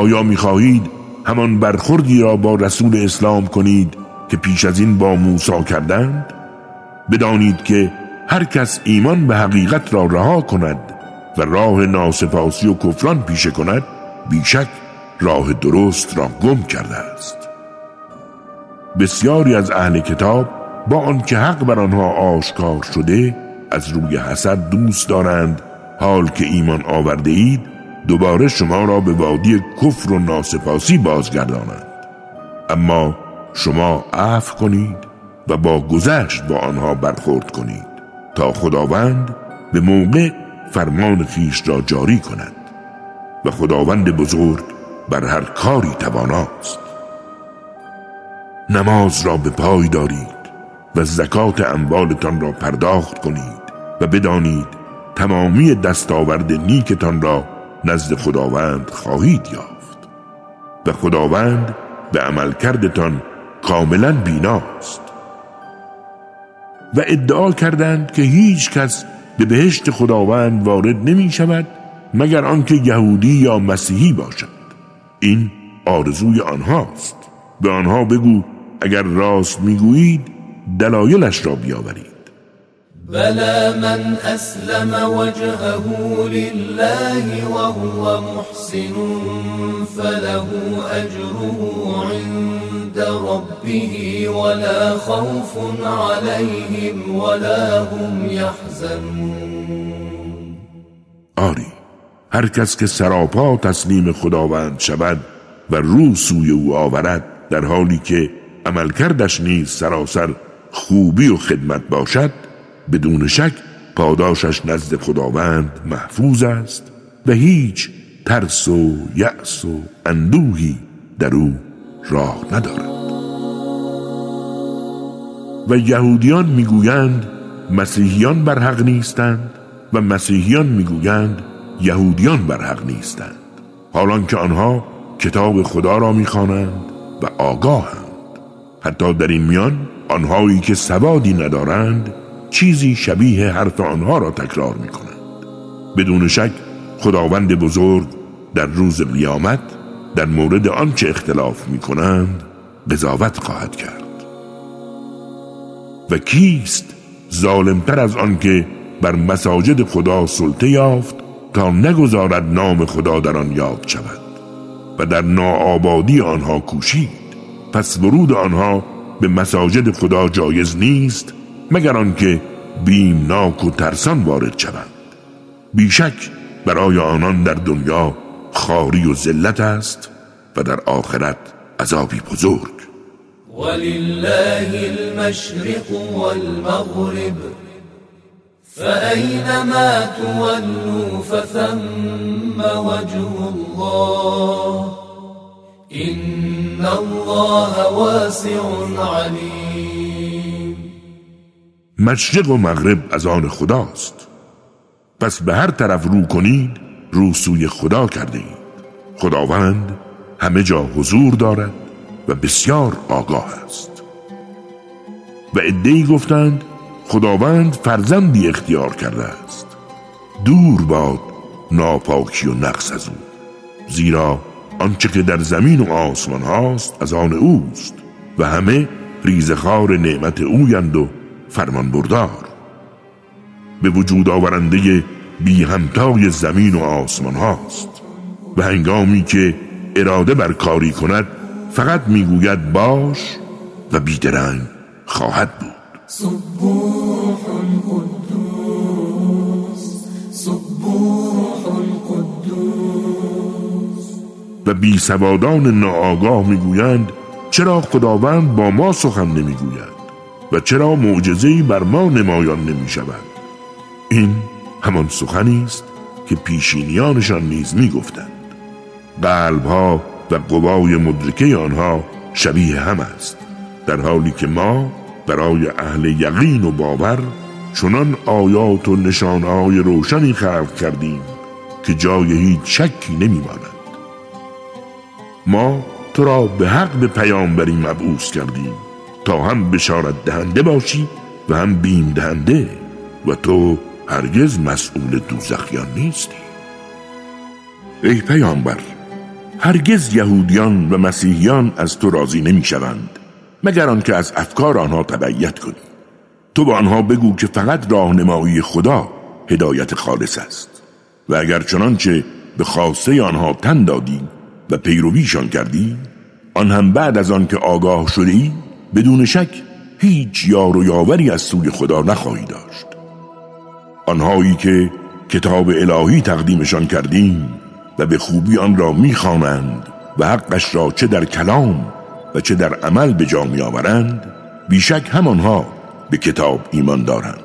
آیا می‌خواهید همان برخوردی را با رسول اسلام کنید که پیش از این با موسی کردند؟ بدانید که هر کس ایمان به حقیقت را رها کند و راه ناسپاسی و کفران پیشه کند بیشک راه درست را گم کرده است. بسیاری از اهل کتاب با آنکه حق بر آنها آشکار شده از روی حسد دوست دارند حال که ایمان آورده اید دوباره شما را به وادی کفر و ناسپاسی بازگردانند. اما شما عفو کنید و با گذشت با آنها برخورد کنید تا خداوند به موقع فرمان خیش را جاری کند و خداوند بزرگ بر هر کاری تواناست. نماز را به پای دارید و زکات اموالتان را پرداخت کنید و بدانید تمامی دستاورد نیکتان را نزد خداوند خواهید یافت و خداوند به عمل کردتان کاملا بیناست. و ادعا کردند که هیچ کس به بهشت خداوند وارد نمی شود مگر آنکه یهودی یا مسیحی باشد. این آرزوی آنهاست. به آنها بگو اگر راست می‌گویید دلایلش را بیاورید. بلى من أسلم وجهه لله وهو محسن فله أجره عند ربه ولا خوف عليهم ولا هم يحزنون. آری هر کس که سراپا تسلیم خداوند شود و رو سوی او آورد در حالی که عملکردش نیز سراسر خوبی و خدمت باشد بدون شک پاداشش نزد خداوند محفوظ است و هیچ ترس و یأس و اندوهی در او راه ندارد. و یهودیان می‌گویند مسیحیان بر حق نیستند و مسیحیان می‌گویند یهودیان بر حق نیستند. حالان که آنها کتاب خدا را می‌خوانند و آگاهند. حتی در این میان آنهایی که سوادی ندارند چیزی شبیه حرف آنها را تکرار می کنند بدون شک خداوند بزرگ در روز قیامت در مورد آنچه اختلاف می کنند قضاوت خواهد کرد. و کیست ظالمتر از آنکه بر مساجد خدا سلطه یافت تا نگذارد نام خدا در آن یاد شود و در ناآبادی آنها کوشید؟ پس ورود آنها به مساجد خدا جایز نیست؟ مگر آنکه بیمناک و ترسان وارد شوند. بیشک برای آنان در دنیا خاری و ذلت است و در آخرت عذابی بزرگ. ولله المشرق والمغرب فأينما تولوا فثم وجه الله. إن الله واسع عليم. مشرق و مغرب از آن خداست. پس به هر طرف رو کنید رو سوی خدا کرده اید خداوند همه جا حضور دارد و بسیار آگاه است. و ادهی گفتند خداوند فرزندی اختیار کرده است. دور باد ناپاکی و نقص از او زیرا آنچه که در زمین و آسمان هاست از آن اوست و همه ریزخار نعمت اویند و فرمان بردار. به وجود آورنده بی همتای زمین و آسمان هاست و هنگامی که اراده بر کاری کند فقط می‌گوید باش و بیدرنگ خواهد بود. سبوح قدوس قدوس و بی سوادان ناآگاه می‌گویند چرا خداوند با ما سخن نمی‌گوید؟ و چرا معجزه‌ای بر ما نمایان نمی شود این همان سخنی است که پیشینیانشان نیز می‌گفتند. قلبها و قوای مدرکه آنها شبیه هم است در حالی که ما برای اهل یقین و باور چنان آیات و نشانهای روشنی خلق کردیم که جای هیچ شکی نمیماند. ما تو را به حق به پیامبری مبعوث کردیم. تا هم بشارت دهنده باشی و هم بیم دهنده و تو هرگز مسئول دوزخیان نیستی. ای پیامبر هرگز یهودیان و مسیحیان از تو راضی نمی‌شوند مگر آنکه از افکار آنها تبعیت کنی. تو به آنها بگو که فقط راهنمایی خدا هدایت خالص است. و اگر چنانچه به خواسته آنها تن دادی و پیرویشان کردی آن هم بعد از آن که آگاه شدی بدون شک هیچ یار و یاوری از سوی خدا نخواهی داشت. آنهایی که کتاب الهی تقدیمشان کردیم و به خوبی آن را می‌خوانند و حقش را چه در کلام و چه در عمل به جا میآورند بیشک همانها به کتاب ایمان دارند.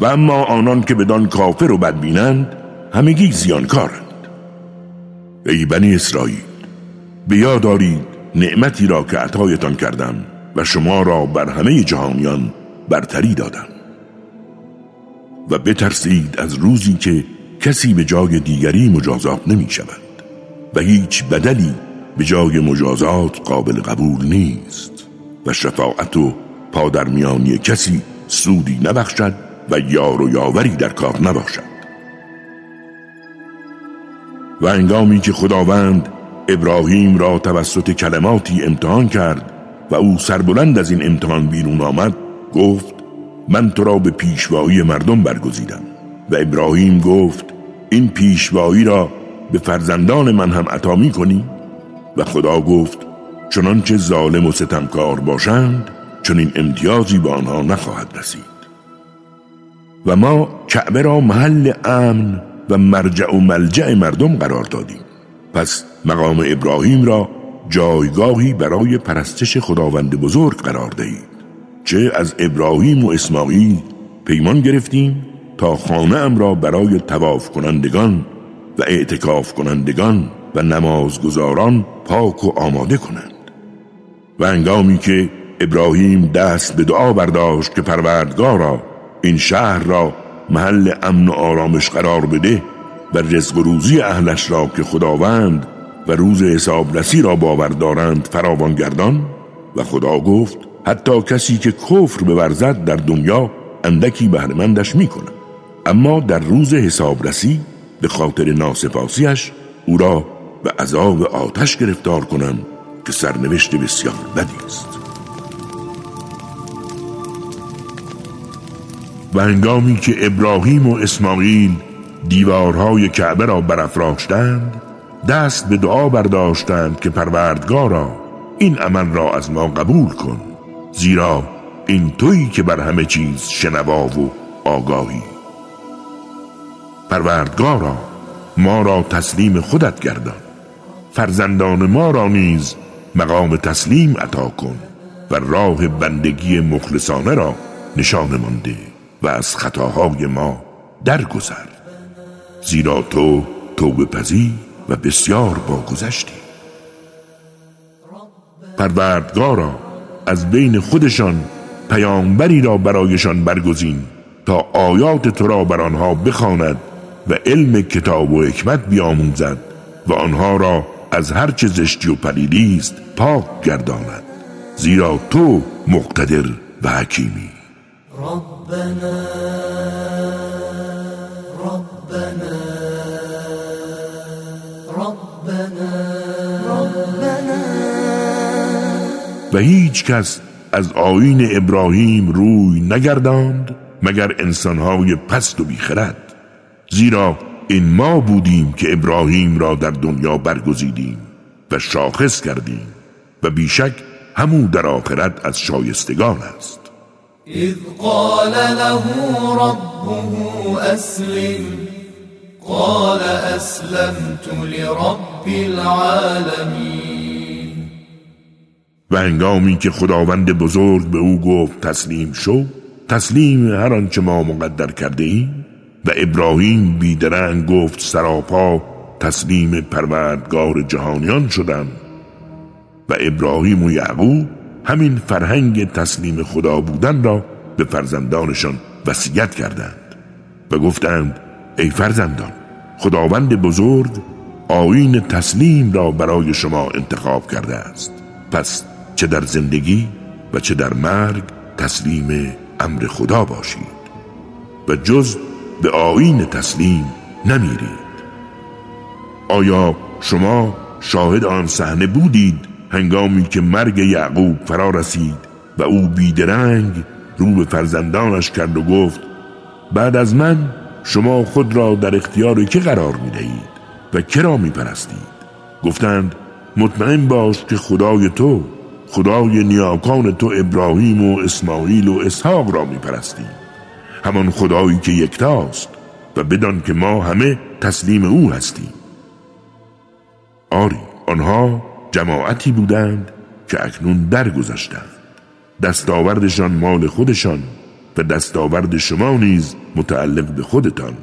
و اما آنان که بدان کافر و بدبینند همگی زیانکارند. ای بنی اسرائیل به یاد دارید نعمتی را که عطایتان کردم و شما را بر همه جهانیان برتری دادم. و بترسید از روزی که کسی به جای دیگری مجازات نمی شود و هیچ بدلی به جای مجازات قابل قبول نیست و شفاعت و پادرمیانی کسی سودی نبخشد و یار و یاوری در کار نباشد. و انگامی که خداوند ابراهیم را توسط کلماتی امتحان کرد و او سربلند از این امتحان بیرون آمد گفت من تو را به پیشوایی مردم برگزیدم. و ابراهیم گفت این پیشوایی را به فرزندان من هم عطا می کنی؟ و خدا گفت چنانچه ظالم و ستمکار باشند چون این امتیازی به آنها نخواهد رسید. و ما کعبه را محل امن و مرجع و ملجع مردم قرار دادیم. پس مقام ابراهیم را جایگاهی برای پرستش خداوند بزرگ قرار دهید. چه از ابراهیم و اسماعیل پیمان گرفتیم تا خانه ام را برای تواف کنندگان و اعتکاف کنندگان و نمازگزاران پاک و آماده کنند. و انگامی که ابراهیم دست به دعا برداشت که پروردگارا این شهر را محل امن و آرامش قرار بده و رزق و روزی اهلش را که خداوند و روز حسابرسی را باور دارند فراوان گردان و خدا گفت حتی کسی که کفر بورزد در دنیا اندکی بهرمندش می‌کنه اما در روز حسابرسی به خاطر ناسپاسیش او را به عذاب آتش گرفتار کنم که سرنوشت بسیار بدی است. و هنگامی که ابراهیم و اسماعیل دیوارهای کعبه را برافراشتند دست به دعا برداشتند که پروردگارا این عمل را از ما قبول کن زیرا این تویی که بر همه چیز شنوا و آگاهی. پروردگارا ما را تسلیم خودت گردان فرزندان ما را نیز مقام تسلیم عطا کن و راه بندگی مخلصانه را نشان مانده و از خطاهای ما درگذر. زیرا تو توبه پذیر و بسیار باگذشتی پروردگارا از بین خودشان پیامبری را برایشان برگزین تا آیات تو را بر آنها بخواند و علم کتاب و حکمت بیاموزد و آنها را از هر چه زشتی و پلیدی است پاک گرداند. زیرا تو مقتدر و حکیمی. ربنا و هیچ کس از آین ابراهیم روی نگرداند مگر انسانهای پست و بیخرد. زیرا این ما بودیم که ابراهیم را در دنیا برگزیدیم و شاخص کردیم و بیشک همو در آخرت از شایستگان است. اذ قال له ربه اسلم قال اسلمت لرب العالمین. و هنگامی که خداوند بزرگ به او گفت تسلیم شو تسلیم هر آنچه ما مقدر کرده ایم. و ابراهیم بیدرنگ گفت سراپا تسلیم پروردگار جهانیان شدم. و ابراهیم و یعقوب همین فرهنگ تسلیم خدا بودن را به فرزندانشان وصیت کردند و گفتند ای فرزندان خداوند بزرگ آین تسلیم را برای شما انتخاب کرده است. پس چه در زندگی و چه در مرگ تسلیم امر خدا باشید و جز به آین تسلیم نمیرید. آیا شما شاهد آن صحنه بودید هنگامی که مرگ یعقوب فرا رسید و او بیدرنگ رو به فرزندانش کرد و گفت بعد از من شما خود را در اختیار که قرار می دهید و کرا می پرستید گفتند مطمئن باش که خدای تو خدای نیاکان تو ابراهیم و اسماعیل و اسحاق را می پرستید همان خدایی که یکتاست و بدان که ما همه تسلیم او هستیم. آری آنها جماعتی بودند که اکنون درگذشتند. دستاوردشان مال خودشان و دستاورد شما نیز متعلق به خودتان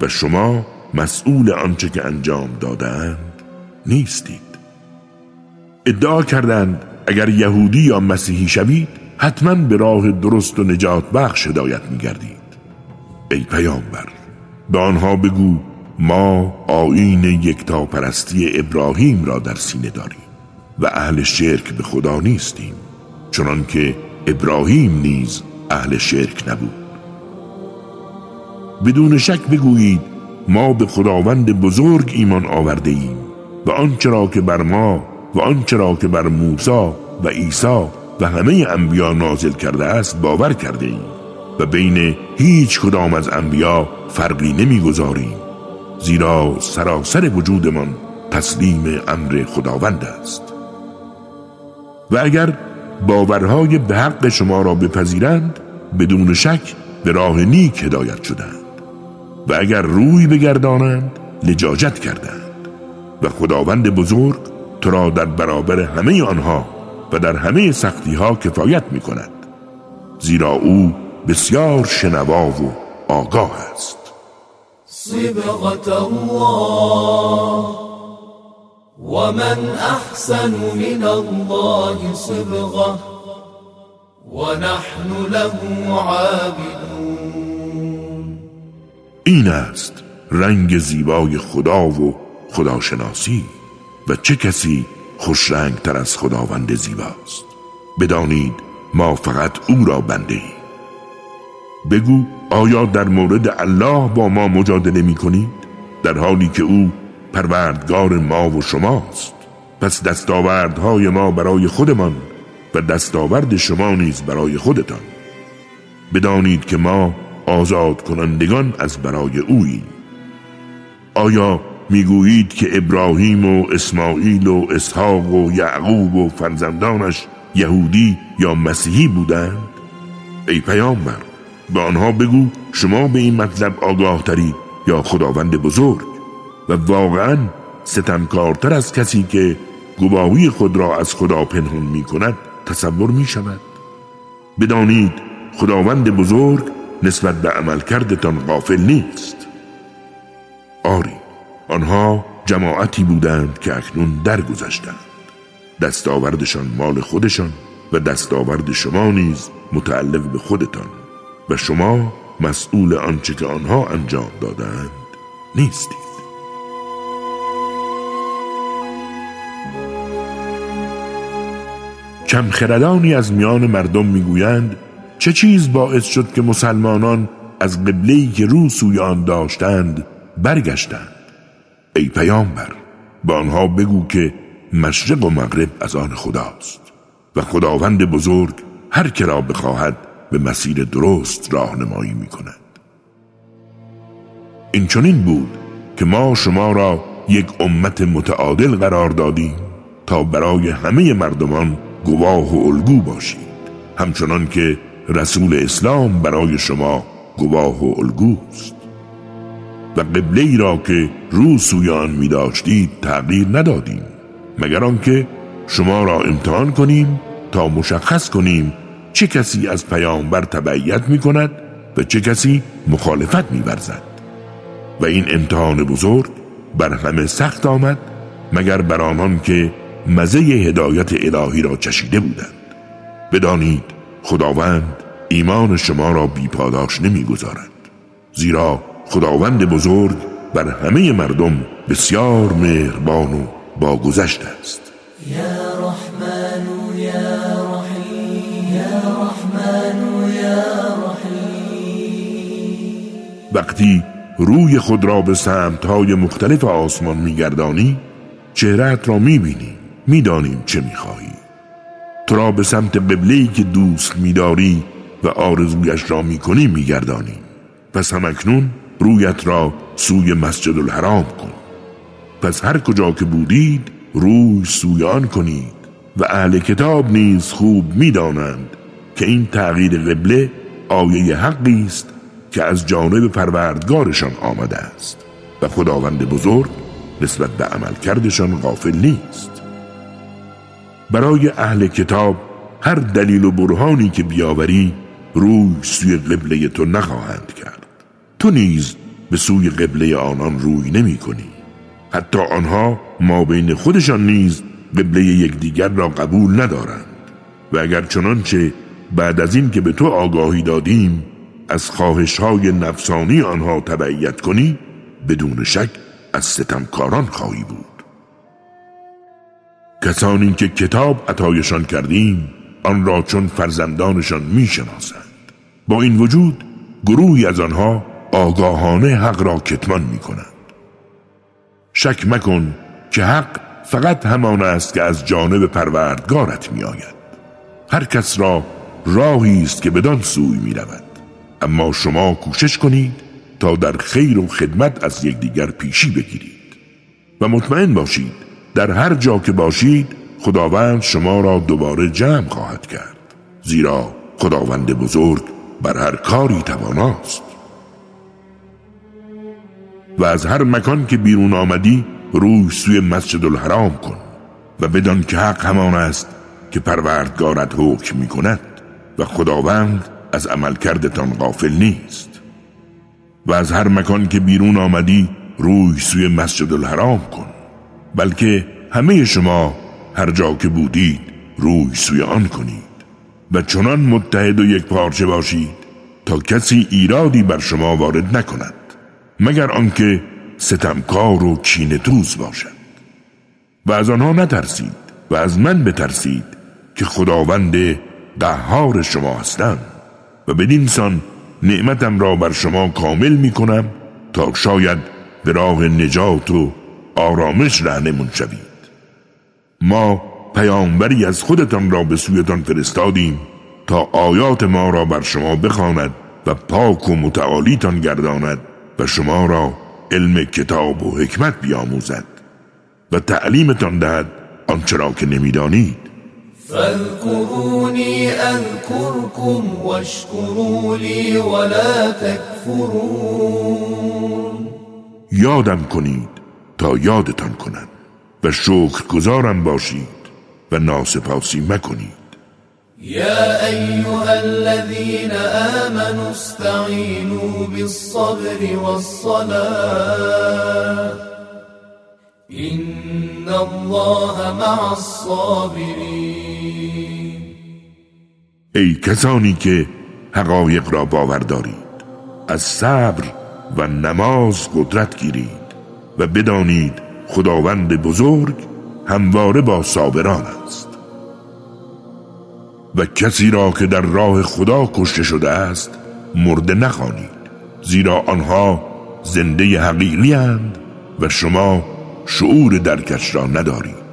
و شما مسئول آنچه که انجام دادند نیستید. ادعا کردند اگر یهودی یا مسیحی شوید حتما به راه درست و نجات بخش هدایت می گردید ای پیامبر به آنها بگو ما آین یکتاپرستی ابراهیم را در سینه داریم و اهل شرک به خدا نیستیم چنان که ابراهیم نیز اهل شرک نبود. بدون شک بگویید ما به خداوند بزرگ ایمان آورده ایم و آنچه را که بر ما و آنچه را که بر موسی و عیسی و همه انبیا نازل کرده است باور کرده ایم و بین هیچ کدام از انبیا فرقی نمی‌گذاریم زیرا سراسر وجودمان تسلیم امر خداوند است. و اگر باورهای به حق شما را بپذیرند بدون شک به راه نیک هدایت شدند و اگر روی بگردانند لجاجت کردند و خداوند بزرگ تو را در برابر همه آنها و در همه سختی ها کفایت می کند زیرا او بسیار شنوا و آگاه است. صبغت الله ومن احسن من الله صبغه ونحن له عابدون. این است رنگ زیبای خدا و خداشناسی. و چه کسی خوش رنگ تر از خداوند زیباست. بدانید ما فقط او را بنده ایم بگو آیا در مورد الله با ما مجادله می کنید؟ در حالی که او پروردگار ما و شماست. پس دستاوردهای ما برای خودمان و دستاورد شما نیز برای خودتان. بدانید که ما آزاد کنندگان از برای اویی آیا می‌گویید که ابراهیم و اسماعیل و اسحاق و یعقوب و فرزندانش یهودی یا مسیحی بودند؟ ای پیامبر به آنها بگو شما به این مطلب آگاه ترید یا خداوند بزرگ؟ و واقعا ستمکارتر از کسی که گواهی خود را از خدا پنهان می کند تصور می شود بدانید خداوند بزرگ نسبت به عمل کردتان غافل نیست. آری آنها جماعتی بودند که اکنون درگذشتند. دستاوردشان مال خودشان و دستاورد شما نیز متعلق به خودتان و شما مسئول آنچه که آنها انجام دادند نیستید. کمخردانی از میان مردم می‌گویند چه چیز باعث شد که مسلمانان از قبله‌ای که رو سوی آن داشتند برگشتند؟ ای پیامبر به آنها بگو که مشرق و مغرب از آن خداست و خداوند بزرگ هر که را بخواهد به مسیر درست راهنمایی می کند این چنین بود که ما شما را یک امت متعادل قرار دادیم تا برای همه مردمان گواه و الگو باشید همچنان که رسول اسلام برای شما گواه و الگوست. و قبله ای را که رو سوی آن می داشتید تغییر ندادیم مگر آنکه شما را امتحان کنیم تا مشخص کنیم چه کسی از پیامبر تبعیت می کند و چه کسی مخالفت می برزد. و این امتحان بزرگ بر همه سخت آمد مگر بر آنان که مزه هدایت الهی را چشیده بودند بدانید خداوند ایمان شما را بیپاداش نمی‌گذارد زیرا خداوند بزرگ بر همه مردم بسیار مهربان و باگذشت است. یا رحمن یا رحیم یا رحمن یا رحیم. وقتی روی خود را به سمتهای مختلف آسمان میگردانی چهرت را می‌بینی می‌دانیم چه می‌خواهی. تو را به سمت قبلهی که دوست میداری و آرزویش را می‌کنی میگردانی. پس همکنون رویت را سوی مسجد الحرام کن. پس هر کجا که بودید روی سوی آن کنید و اهل کتاب نیز خوب می‌دانند که این تغییر قبله آیه حقی است که از جانب پروردگارشان آمده است و خداوند بزرگ نسبت به عمل کردشان غافل نیست. برای اهل کتاب هر دلیل و برهانی که بیاوری روی سوی قبله تو نخواهند کرد. تو نیز به سوی قبله آنان روی نمی کنی. حتی آنها ما بین خودشان نیز قبله یکدیگر را قبول ندارند. و اگر چنانچه بعد از این که به تو آگاهی دادیم از خواهش های نفسانی آنها تبعیت کنی بدون شک از ستمکاران خواهی بود. کسانی که کتاب عطایشان کردیم آن را چون فرزندانشان می‌شناسند با این وجود گروهی از آنها آگاهانه حق را کتمان می کنند شک مکن که حق فقط همان است که از جانب پروردگارت می آید هر کس را راهی است که بدان سوی می رود اما شما کوشش کنید تا در خیر و خدمت از یکدیگر پیشی بگیرید. و مطمئن باشید در هر جا که باشید خداوند شما را دوباره جمع خواهد کرد. زیرا خداوند بزرگ بر هر کاری تواناست. و از هر مکان که بیرون آمدی روی سوی مسجد الحرام کن و بدان که حق همان است که پروردگارت حکم می کند و خداوند از عمل کردتان غافل نیست. و از هر مکان که بیرون آمدی روی سوی مسجد الحرام کن بلکه همه شما هر جا که بودید روی سوی آن کنید و چنان متحد و یک پارچه باشید تا کسی ایرادی بر شما وارد نکند. مگر آنکه ستمکار و کینتوز باشد. و از آنها نترسید و از من بترسید که خداوند قهار شما هستم و بدین سان نعمتم را بر شما کامل می کنم تا شاید به راه نجات و آرامش رهنمون شوید. ما پیامبری از خودتان را به سویتان فرستادیم تا آیات ما را بر شما بخواند و پاک و متعالیتان گرداند و شما را علم کتاب و حکمت بیاموزد و تعلیمتان دهد آنچه را که نمی‌دانید. فاذكروني اذكركم واشكروا لي ولا تكفرون یادم کنید تا یادتان کنم و شکر گذارم باشید و ناسپاسی مکنید. يا أيها الذين آمنوا استعينوا بالصبر والصلاة. إن الله مع الصابرين. ای کسانی که حقایق را باور دارید از صبر و نماز قدرت گیرید و بدانید خداوند بزرگ همواره با صابران است. و کسی را که در راه خدا کشته شده است مرده نخوانید. زیرا آنها زنده حقیقی هند و شما شعور درکش را ندارید.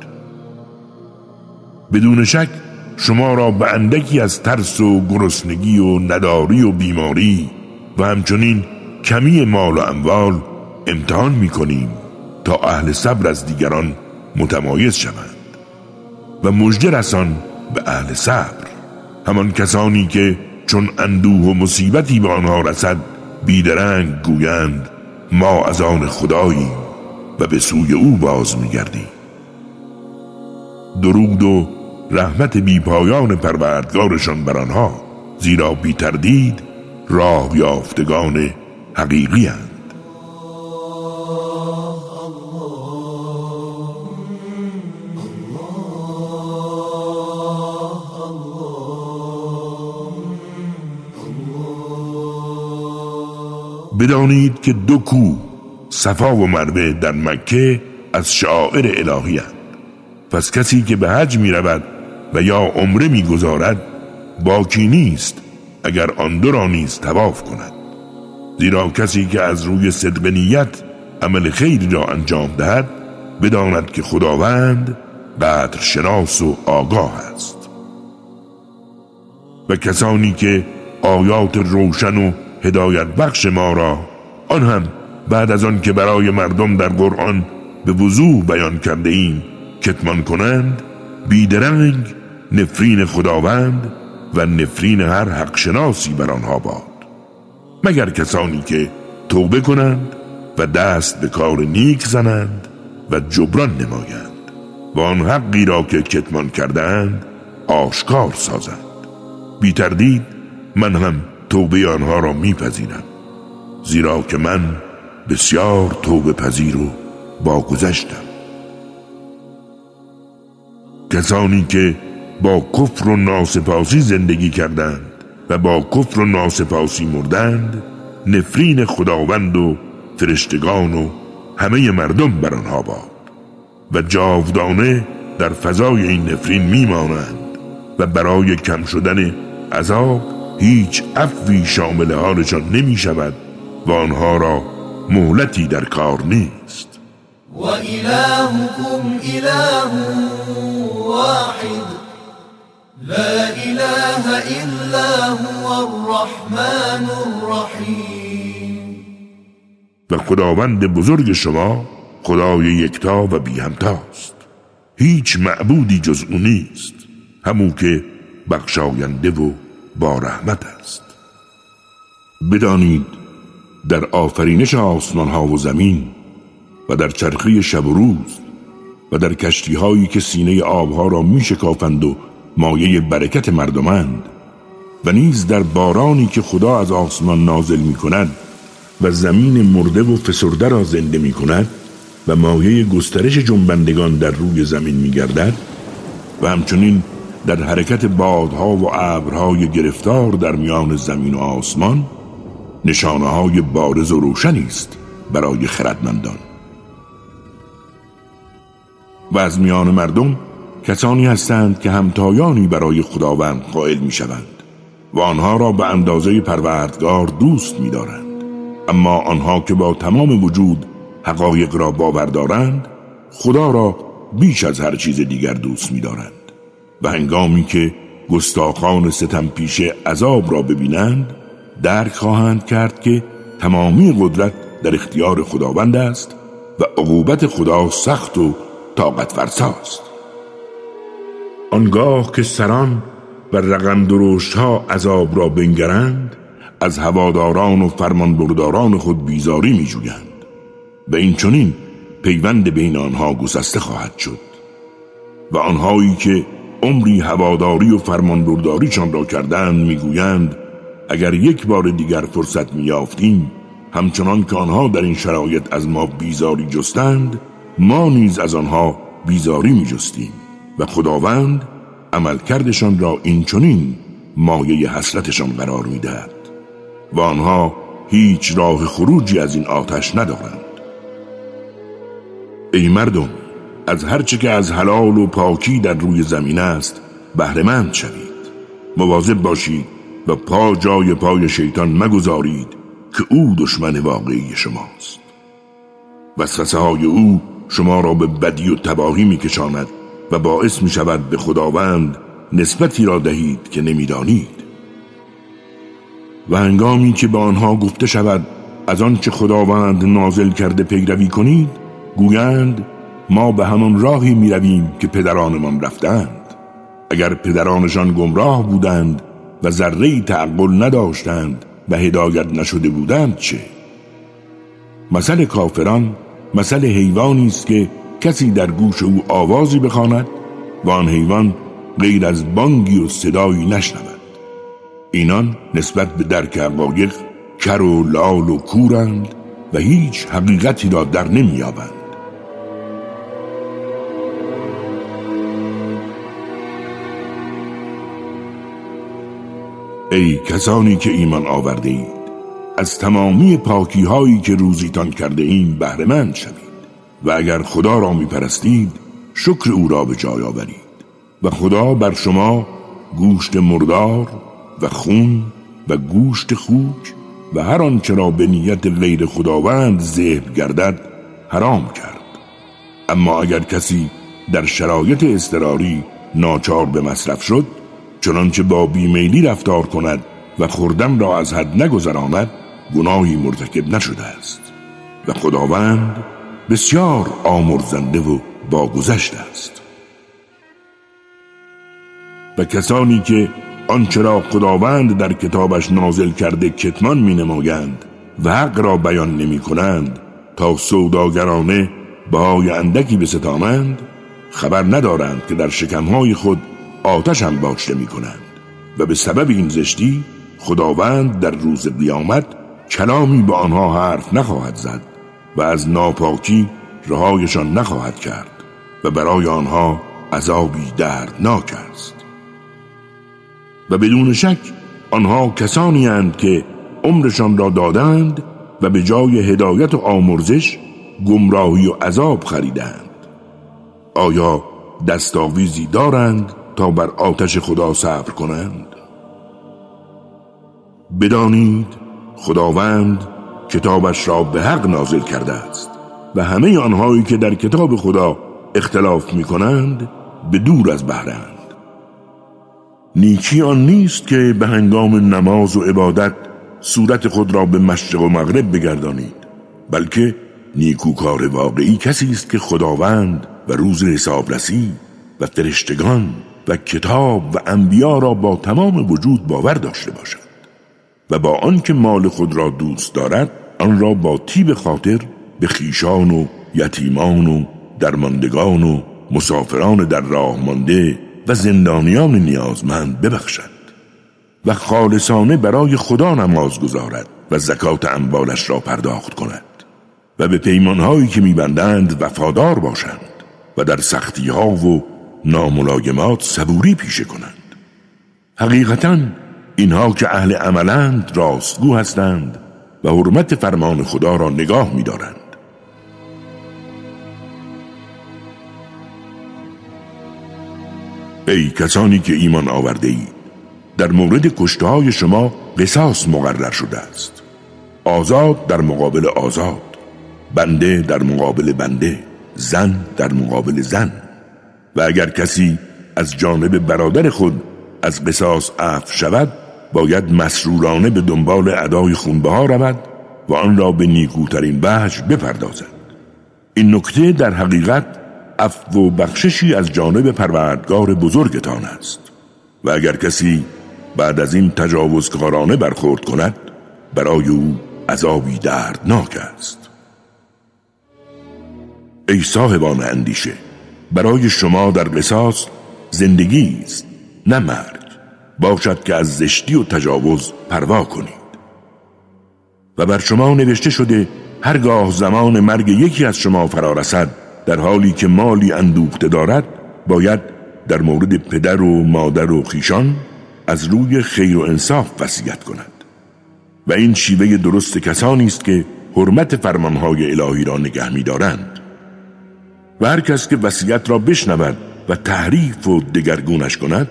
بدون شک شما را به اندکی از ترس و گرسنگی و نداری و بیماری و همچنین کمی مال و اموال امتحان می کنیم تا اهل صبر از دیگران متمایز شوند و مژده رسان به اهل صبر. همان کسانی که چون اندوه و مصیبتی به آنها رسد بیدرنگ گویند ما از آن خداییم و به سوی او باز میگردیم درود و رحمت بیپایان پروردگارشان بر آنها زیرا بی تردید راه یافتگان حقیقی هند. بدانید که دو کو صفا و مروه در مکه از شاعر الهی هست. پس کسی که به حج می رود و یا عمره می گذارد باکی نیست اگر آن دو را نیز تواف کند. زیرا کسی که از روی صدق نیت عمل خیر را انجام دهد بداند که خداوند قدر شناس و آگاه است. و کسانی که آیات روشن و هدایت بخش ما را. آن هم بعد از آن که برای مردم در قرآن به وضوح بیان کرده ایم کتمان کنند بیدرنگ نفرین خداوند و نفرین هر حق شناسی بر آنها باد. مگر کسانی که توبه کنند و دست به کار نیک زنند و جبران نمایند. و آن حقی را که کتمان کردند آشکار سازند. بی تردید من هم توبه آنها را میپذیرم زیرا که من بسیار توبه پذیر و باگذشتم. کسانی که با کفر و ناسپاسی زندگی کردند و با کفر و ناسپاسی مردند نفرین خداوند و فرشتگان و همه مردم بر آنها باد و جاودانه در فضای این نفرین میمانند و برای کم شدن عذاب هیچ عفوی شامل حالشان نمی شود و آنها را مهلتی در کار نیست. و الهکم اله واحد. لا اله الا هو الرحمن الرحیم. و خداوند بزرگ شما خدای یکتا و بی همتاست هیچ معبودی جز او نیست. همو که بخشاینده و با رحمت است. بدانید در آفرینش آسمان ها و زمین و در چرخی شب و روز و در کشتی هایی که سینه آبها را می شکافند و مایه برکت مردمند و نیز در بارانی که خدا از آسمان نازل می کند و زمین مرده و فسرده را زنده می کند و مایه گسترش جنبندگان در روی زمین می گردد و همچنین در حرکت بادها و ابرهای گرفتار در میان زمین و آسمان نشانه های بارز و روشنی است برای خردمندان و از میان مردم کسانی هستند که همتایانی برای خداوند قائل می شوند و آنها را به اندازه پروردگار دوست می دارند. اما آنها که با تمام وجود حقایق را باور دارند خدا را بیش از هر چیز دیگر دوست می دارند. و هنگامی که گستاخان ستم پیش عذاب را ببینند درک خواهند کرد که تمامی قدرت در اختیار خداوند است و عقوبت خدا سخت و طاقت فرساست آنگاه که سران و رقم ها عذاب را بنگرند از هواداران و فرمانبرداران خود بیزاری می جویند و این چنین پیوند بین آنها گسسته خواهد شد و آنهایی که عمری هواداری و فرمانبرداریشان را کردند می‌گویند اگر یک بار دیگر فرصت میافتیم همچنان که آنها در این شرایط از ما بیزاری جستند ما نیز از آنها بیزاری می جستیم و خداوند عملکردشان را این چنین مایه حسرتشان قرار می‌دهد و آنها هیچ راه خروجی از این آتش ندارند. ای مردم از هرچه که از حلال و پاکی در روی زمین است بهرهمند شوید. مواظب باشید و پا جای پای شیطان مگذارید که او دشمن واقعی شماست. وسوسه های او شما را به بدی و تباهی میکشاند و باعث می شود به خداوند نسبتی را دهید که نمی‌دانید. و هنگامی که به آنها گفته شود از آنچه خداوند نازل کرده پیروی کنید گویند ما به همان راهی می رویم که پدرانمان رفتند. اگر پدرانشان گمراه بودند و ذره تعقل نداشتند و هدایت نشده بودند چه؟ مثل کافران مثل حیوانی است که کسی در گوش او آوازی بخواند و آن حیوان غیر از بانگی و صدایی نشنود. اینان نسبت به درک حقایق کر و لال و کورند و هیچ حقیقتی را در نمییابند. ای کسانی که ایمان آورده اید از تمامی پاکی هایی که روزیتان کرده این بهرمند شوید. و اگر خدا را می پرستید شکر او را به جای آورید. و خدا بر شما گوشت مردار و خون و گوشت خوک و هر آنچه را به نیت غیر خداوند ذبح گردد حرام کرد. اما اگر کسی در شرایط استراری ناچار به مصرف شد چنانچه با بیمیلی رفتار کند و خوردن را از حد نگذراند گناهی مرتکب نشده است. و خداوند بسیار آمرزنده و باگذشت است. و کسانی که آنچه را خداوند در کتابش نازل کرده کتمان می نمایند و حق را بیان نمی کنند تا سوداگرانه بهای اندکی بستامند خبر ندارند که در شکمهای خود آتش هم باشته می کنند و به سبب این زشتی خداوند در روز قیامت کلامی به آنها حرف نخواهد زد و از ناپاکی رهایشان نخواهد کرد و برای آنها عذابی دردناک است. و بدون شک آنها کسانی هند که عمرشان را دادند و به جای هدایت و آمرزش گمراهی و عذاب خریدند. آیا دستاویزی دارند؟ تا بر آتش خدا صبر کنند. بدانید خداوند کتابش را به حق نازل کرده است و همه آنهایی که در کتاب خدا اختلاف می کنند به دور از بهرند نیکی آن نیست که به هنگام نماز و عبادت صورت خود را به مشرق و مغرب بگردانید بلکه نیکوکار واقعی کسی است که خداوند و روز حسابرسی و فرشتگان و کتاب و انبیا را با تمام وجود باور داشته باشد و با آنکه مال خود را دوست دارد آن را با تیب خاطر به خیشان و یتیمان و درماندگان و مسافران در راه مانده و زندانیان نیازمند ببخشد و خالصانه برای خدا نماز گذارد و زکات اموالش را پرداخت کند و به پیمانهایی که میبندند وفادار باشند و در سختی ها و ناملایمات صبوری پیشه کنند. حقیقتا اینها که اهل عملند راستگو هستند و حرمت فرمان خدا را نگاه می‌دارند. ای کسانی که ایمان آورده اید در مورد کشته های شما قصاص مقرر شده است. آزاد در مقابل آزاد بنده در مقابل بنده زن در مقابل زن. و اگر کسی از جانب برادر خود از قصاص عفو شود باید مسرورانه به دنبال ادای خونبه ها رود و آن را به نیکوترین بهش بپردازد. این نکته در حقیقت عفو و بخششی از جانب پروردگار بزرگتان است. و اگر کسی بعد از این تجاوزکارانه برخورد کند برای او عذابی دردناک است. ای صاحبان اندیشه برای شما در قصاص زندگی است نه مرگ. باشد که از زشتی و تجاوز پروا کنید. و بر شما نوشته شده هرگاه زمان مرگ یکی از شما فرا رسد در حالی که مالی اندوخته دارد باید در مورد پدر و مادر و خیشان از روی خیر و انصاف وصیت کند. و این شیوه درست کسانی است که حرمت فرمانهای الهی را نگه می‌دارند. و که وصیت را بشنود و تحریف و دگرگونش کند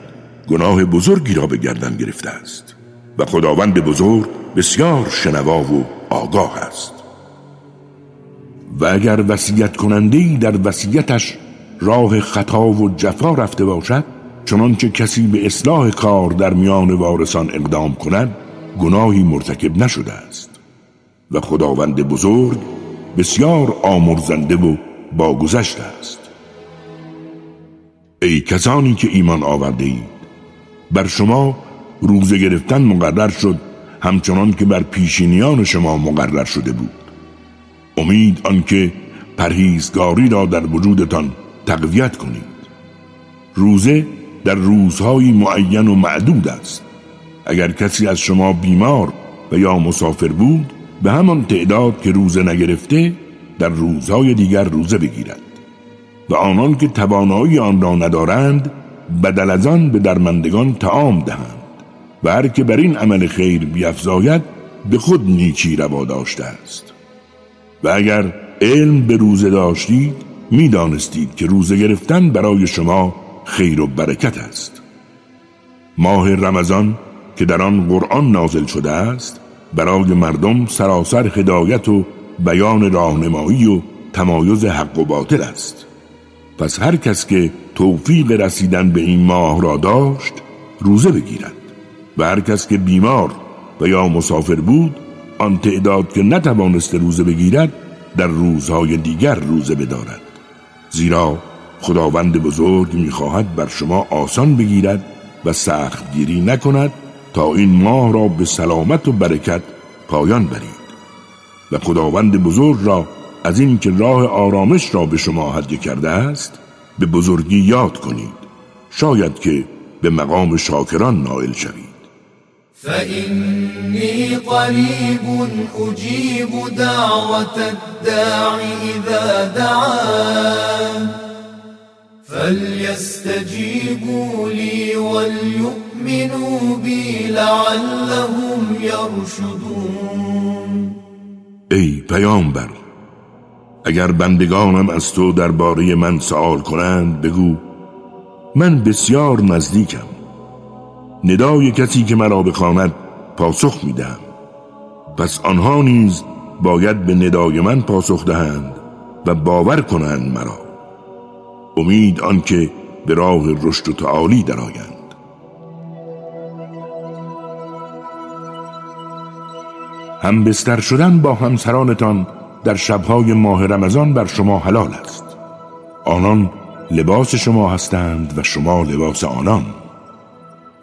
گناه بزرگی را به گردن گرفته است و خداوند بزرگ بسیار شنوا و آگاه است. و اگر وصیت کننده در وصیتش راه خطا و جفا رفته باشد چنانچه کسی به اصلاح کار در میان وارثان اقدام کند گناهی مرتکب نشده است و خداوند بزرگ بسیار آمرزنده و باگذشته است. ای کسانی که ایمان آورده اید بر شما روزه گرفتن مقرر شد همچنان که بر پیشینیان شما مقرر شده بود. امید آنکه پرهیزگاری را در وجودتان تقویت کنید. روزه در روزهای معین و معدود است. اگر کسی از شما بیمار و یا مسافر بود به همان تعداد که روزه نگرفته در روزهای دیگر روزه بگیرد و آنان که توانایی آن را ندارند بدل از آن به درمندگان تعام دهند و هر که بر این عمل خیر بیافزاید به خود نیکی روا داشته است. و اگر علم به روزه داشتید می‌دانستید که روزه گرفتن برای شما خیر و برکت است. ماه رمضان که در آن قرآن نازل شده است برای مردم سراسر هدایت و بیان راهنمایی و تمایز حق و باطل است. پس هر کس که توفیق رسیدن به این ماه را داشت روزه بگیرد. و هر کس که بیمار و یا مسافر بود آن تعداد که نتوانست روزه بگیرد در روزهای دیگر روزه بدارد. زیرا خداوند بزرگ می‌خواهد بر شما آسان بگیرد و سخت گیری نکند تا این ماه را به سلامت و برکت پایان برید. و خداوند بزرگ را از این که راه آرامش را به شما هدیه کرده است به بزرگی یاد کنید. شاید که به مقام شاکران نائل شوید. فإني قریب اجیب دعوت الداعی اذا دعان فليستجيبوا لي وليؤمنوا بي لعلهم يرشدون ای پیامبر اگر بندگانم از تو درباره من سوال کنند بگو من بسیار نزدیکم. ندای کسی که مرا بخواند پاسخ میدم پس آنها نیز باید به ندای من پاسخ دهند و باور کنند مرا. امید آنکه به راه رشد و تعالی درآیند. هم بستر شدن با همسرانتان در شبهای ماه رمضان بر شما حلال است. آنان لباس شما هستند و شما لباس آنان.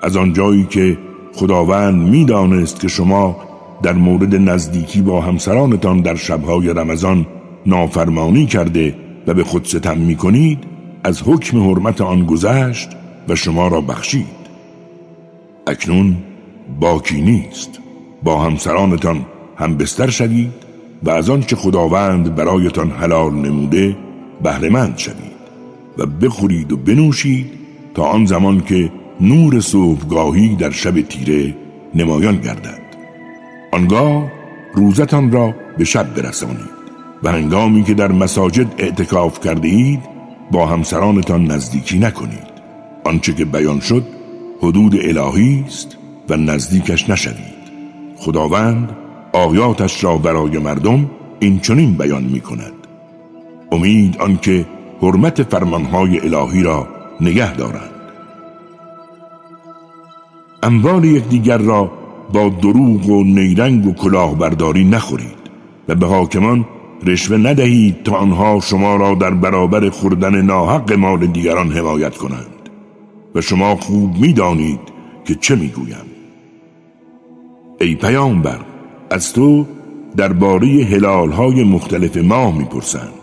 از آنجایی که خداوند می‌دانست که شما در مورد نزدیکی با همسرانتان در شبهای رمضان نافرمانی کرده و به خود ستم می کنید از حکم حرمت آن گذشت و شما را بخشید. اکنون باکی نیست. با همسرانتان هم بستر شوید و از آنچه خداوند برایتان حلال نموده بهرهمند شوید و بخورید و بنوشید تا آن زمان که نور صبحگاهی در شب تیره نمایان گردد. آنگاه روزتان را به شب برسانید و هنگامی که در مساجد اعتکاف کرده اید با همسرانتان نزدیکی نکنید. آنچه که بیان شد حدود الهی است و نزدیکش نشوید. خداوند آیاتش را برای مردم این چنین بیان می کند امید آنکه حرمت فرمانهای الهی را نگه دارند. اموال یکدیگر را با دروغ و نیرنگ و کلاهبرداری نخورید و به حاکمان رشوه ندهید تا آنها شما را در برابر خوردن ناحق مال دیگران حمایت کنند. و شما خوب می‌دانید که چه می‌گویم. ای پیامبر از تو درباره های مختلف ماه می‌پرسند.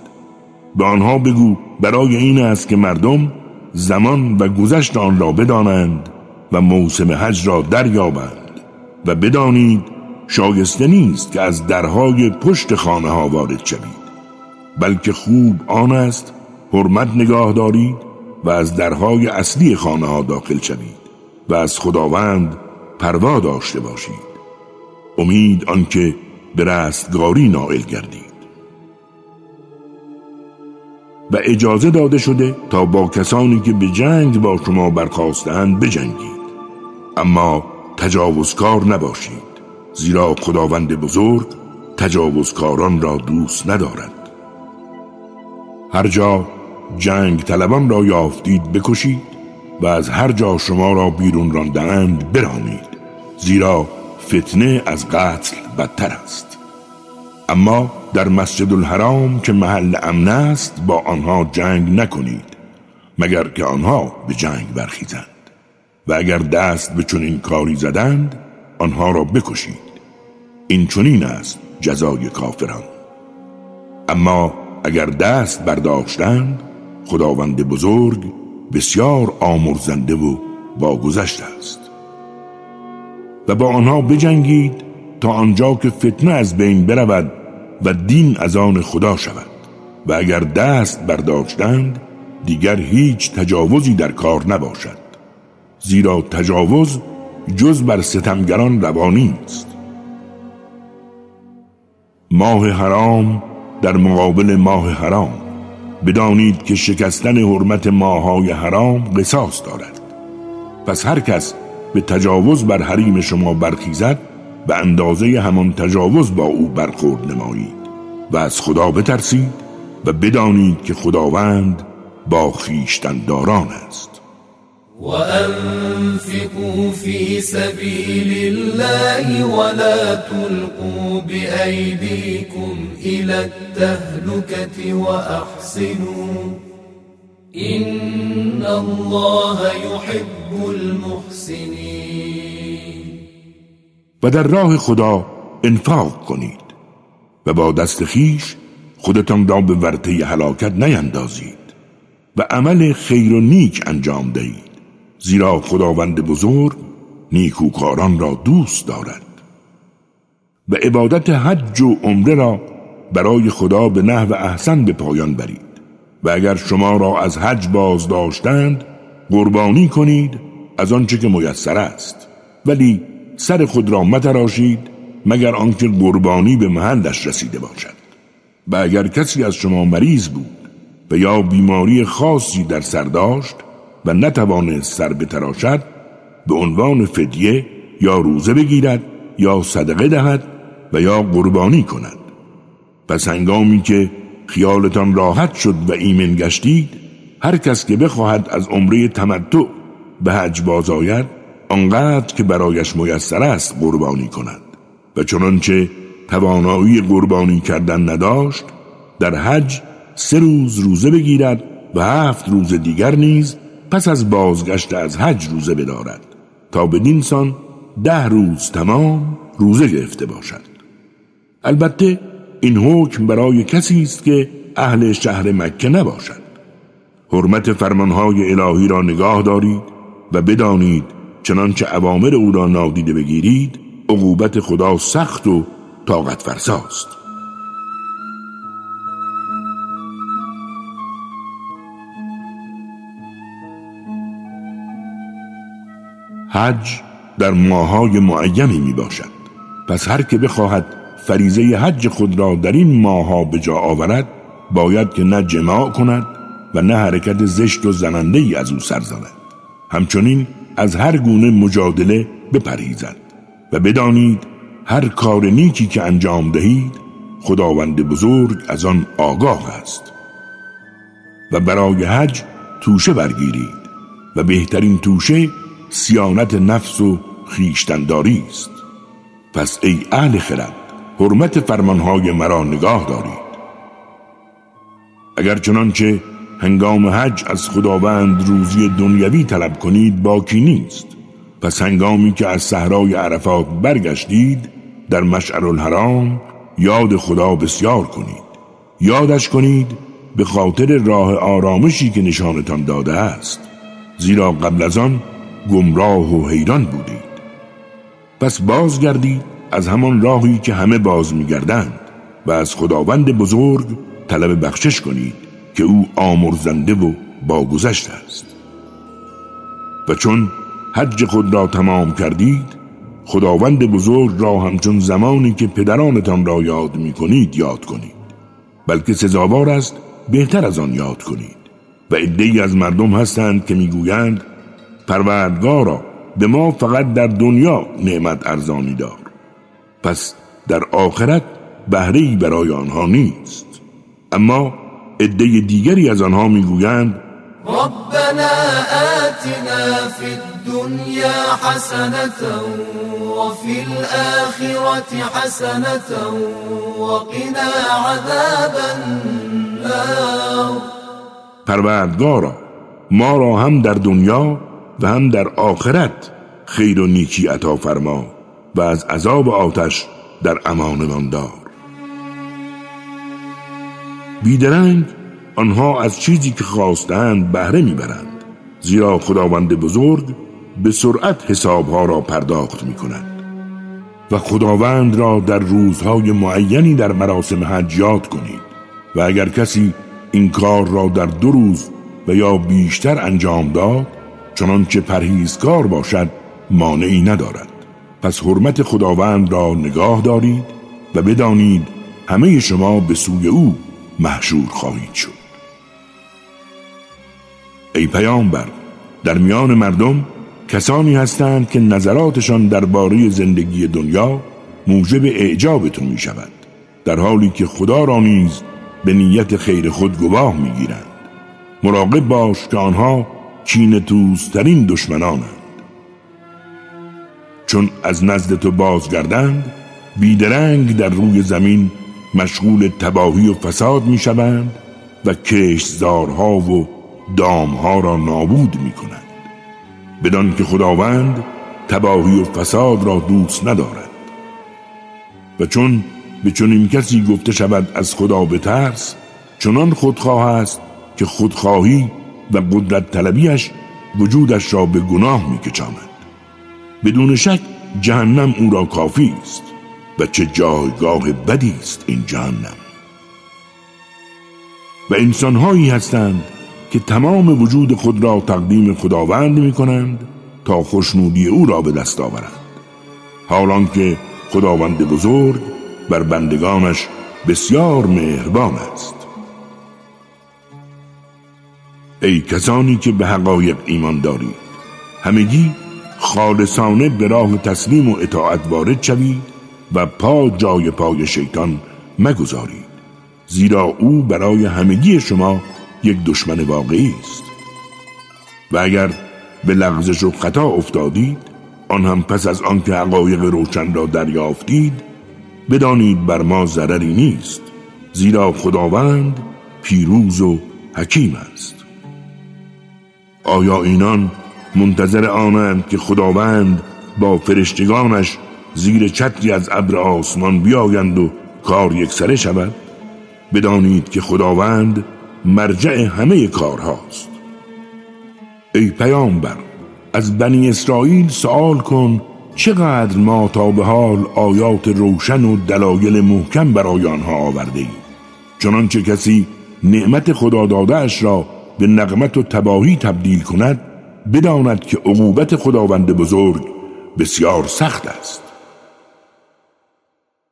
به آنها بگو برای این است که مردم زمان و گذشت آن را بدانند و موسم حج را دریابند و بدانید شایسته نیست که از درهای پشت خانه ها وارد شوید بلکه خوب آن است حرمت نگاه دارید و از درهای اصلی خانه ها داخل شوید و از خداوند پروا داشته باشید. امید آنکه به رستگاری نائل گردید. و اجازه داده شده تا با کسانی که به جنگ با شما برخواستند بجنگید. اما تجاوزکار نباشید زیرا خداوند بزرگ تجاوزکاران را دوست ندارد. هر جا جنگ طلبان را یافتید بکشید و از هر جا شما را بیرون راندند برانید. زیرا فتنه از قتل بدتر است. اما در مسجد الحرام که محل امن است با آنها جنگ نکنید مگر که آنها به جنگ برخیزند. و اگر دست به چنین کاری زدند آنها را بکشید. این چنین است جزای کافران. اما اگر دست برداشتند خداوند بزرگ بسیار آمرزنده و باگذشته است. و با آنها بجنگید تا آنجا که فتنه از بین برود و دین از آن خدا شود. و اگر دست برداشتند دیگر هیچ تجاوزی در کار نباشد. زیرا تجاوز جز بر ستمگران روانی است ماه حرام در مقابل ماه حرام. بدانید که شکستن حرمت ماهای حرام قصاص دارد. پس هر کس به تجاوز بر حریم شما برخیزد به اندازه همان تجاوز با او برخورد نمایید. و از خدا بترسید و بدانید که خداوند با خیشتن داران است. وأنفقوا في سبيل الله ولا تلقوا بأيديكم إلى التهلكة وأحسنوا إن الله يحب المحسنين و در راه خدا انفاق کنید و با دست خیش خودتان را به ورطه هلاکت نیندازید و عمل خیر و نیک انجام دهید زیرا خداوند بزرگ نیکوکاران را دوست دارد. و عبادت حج و عمره را برای خدا به نحو احسن به پایان برید. و اگر شما را از حج باز داشتند قربانی کنید از آنچه که میسر است. ولی سر خود را متراشید مگر آنکه قربانی به محلش رسیده باشد. و اگر کسی از شما مریض بود و یا بیماری خاصی در سر داشت و نتوانست سر بتراشد به عنوان فدیه یا روزه بگیرد یا صدقه دهد و یا قربانی کند. پس هنگامی که خیالتان راحت شد و ایمن گشتید هر کس که بخواهد از عمره تمتع به حج باز آید آنقدر که برایش میسر است قربانی کند. و چنانچه توانایی قربانی کردن نداشت در حج سه روز روزه بگیرد و هفت روز دیگر نیز پس از بازگشت از حج روزه بدارد تا بدین سان ده روز تمام روزه گرفته باشد. البته این حکم برای کسی است که اهل شهر مکه نباشد. حرمت فرمانهای الهی را نگاه دارید و بدانید چنانچه اوامر او را نادیده بگیرید عقوبت خدا سخت و طاقت فرساست. حج در ماهای معینی می باشد پس هر که بخواهد فریزه حج خود را در این ماها به جا آورد باید که نه جماع کند و نه حرکت زشت و زننده ای از او سر زند. همچنین از هر گونه مجادله بپریزد و بدانید هر کار نیکی که انجام دهید خداوند بزرگ از آن آگاه است. و برای حج توشه برگیرید و بهترین توشه سیانت نفس و خیشتنداری است. پس ای اهل خرد حرمت فرمانهای مرا نگاه دارید. اگر چنانچه هنگام حج از خداوند روزی دنیوی طلب کنید باکی نیست. پس هنگامی که از صحرای عرفات برگشتید در مشعر الحرام یاد خدا بسیار کنید. یادش کنید به خاطر راه آرامشی که نشانتان داده است. زیرا قبل از آن گمراه و حیران بودید. پس بازگردید از همان راهی که همه باز میگردند و از خداوند بزرگ طلب بخشش کنید که او آمرزنده و باگذشت است. و چون حج خود را تمام کردید خداوند بزرگ را همچون زمانی که پدرانتان را یاد می کنید یاد کنید. بلکه سزاوار است بهتر از آن یاد کنید. و عدهای از مردم هستند که می‌گویند پروردگارا به ما فقط در دنیا نعمت ارزانی دار پس در آخرت بهره برای آنها نیست. اما عده دیگری از آنها می‌گویند ربنا آتنا فی الدنیا حسنة وفي الآخرة حسنة وقنا عذاب النار. پروردگارا ما را هم در دنیا و هم در آخرت خیر و نیکی عطا فرما. و از عذاب آتش در امان دار. بیدرنگ آنها از چیزی که خواستند بهره می‌برند زیرا خداوند بزرگ به سرعت حسابها را پرداخت می کند و خداوند را در روزهای معینی در مراسم حج یاد کنید و اگر کسی این کار را در دو روز و یا بیشتر انجام داد چنانچه پرهیزکار باشد مانعی ندارد. پس حرمت خداوند را نگاه دارید و بدانید همه شما به سوی او محشور خواهید شد. ای پیامبر در میان مردم کسانی هستند که نظراتشان درباره زندگی دنیا موجب اعجابتون می شود در حالی که خدا را نیز به نیت خیر خود گواه می گیرند مراقب باش که آنها کین توسترین دشمنانند چون از نزد تو بازگردند بیدرنگ در روی زمین مشغول تباهی و فساد می شوند و کشتزارها و دامها را نابود می کنند بدان که خداوند تباهی و فساد را دوست ندارد. و چون به چنین کسی گفته شود از خدا بترس چنان خودخواه است که خودخواهی و قدرت طلبیش وجودش را به گناه میکشاند. بدون شک جهنم او را کافی است و چه جایگاه بدی است این جهنم. و انسانهایی هستند که تمام وجود خود را تقدیم خداوند می کنند تا خوشنودی او را به دست آورند. حالان که خداوند بزرگ بر بندگانش بسیار مهربان است. ای کسانی که به حقایق ایمان دارید همگی خالصانه به راه تسلیم و اطاعت وارد شوید و پا جای پای شیطان مگذارید. زیرا او برای همگی شما یک دشمن واقعی است. و اگر به لغزش و خطا افتادید آن هم پس از آنکه حقایق روشن را دریافتید بدانید بر ما ضرری نیست. زیرا خداوند پیروز و حکیم است. آیا اینان منتظر آنند که خداوند با فرشتگانش زیر چتری از ابر آسمان بیایند و کار یکسره شود. بدانید که خداوند مرجع همه کارهاست ای پیامبر از بنی اسرائیل سوال کن چقدر ما تا به حال آیات روشن و دلایل محکم برای آنها آورده ایم؟ چنانچه کسی نعمت خدا داده را به نقمت و تباهی تبدیل کند بداند که عقوبت خداوند بزرگ بسیار سخت است.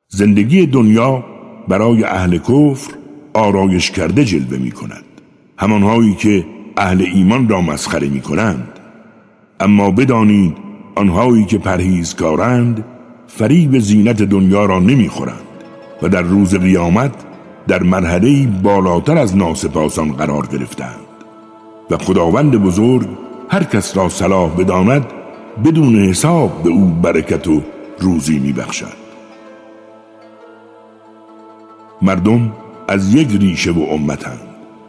زندگی دنیا برای اهل کفر آرایش کرده جلوه می کند. همانهایی که اهل ایمان را مسخره می کنند. اما بدانید آنهایی که پرهیزکارند فریب زینت دنیا را نمی خورند و در روز قیامت در مرحله بالاتر از ناسپاسان قرار گرفتند. و خداوند بزرگ هر کس را صلاح بداند بدون حساب به او برکت و روزی میبخشد. مردم از یک ریشه و امتند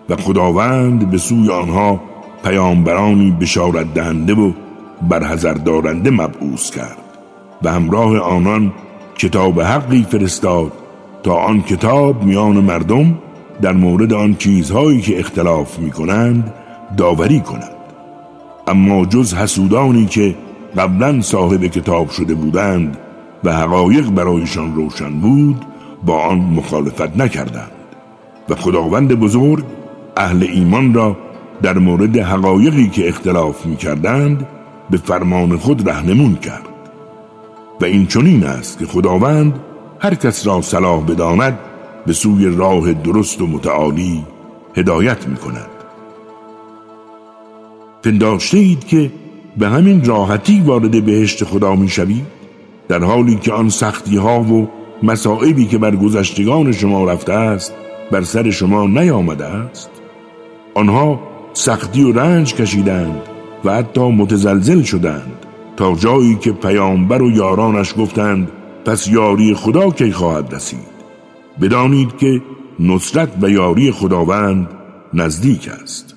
و خداوند به سوی آنها پیامبرانی بشارت دهنده و برحضر دارنده مبعوث کرد و همراه آنان کتاب حقی فرستاد تا آن کتاب میان مردم در مورد آن چیزهایی که اختلاف می کنند داوری کند اما جز حسودانی که قبلا صاحب کتاب شده بودند و حقایق برایشان روشن بود با آن مخالفت نکردند. و خداوند بزرگ اهل ایمان را در مورد حقایقی که اختلاف می کردند به فرمان خود رهنمون کرد. و این چنین است که خداوند هر کس را صلاح بداند به سوی راه درست و متعالی هدایت می کند پنداشته اید که به همین راحتی وارد بهشت خدا می شوید در حالی که آن سختی ها و مسائبی که بر گذشتگان شما رفته است بر سر شما نیامده است. آنها سختی و رنج کشیدند و حتی متزلزل شدند تا جایی که پیامبر و یارانش گفتند پس یاری خدا کی خواهد رسید؟ بدانید که نصرت و یاری خداوند نزدیک است.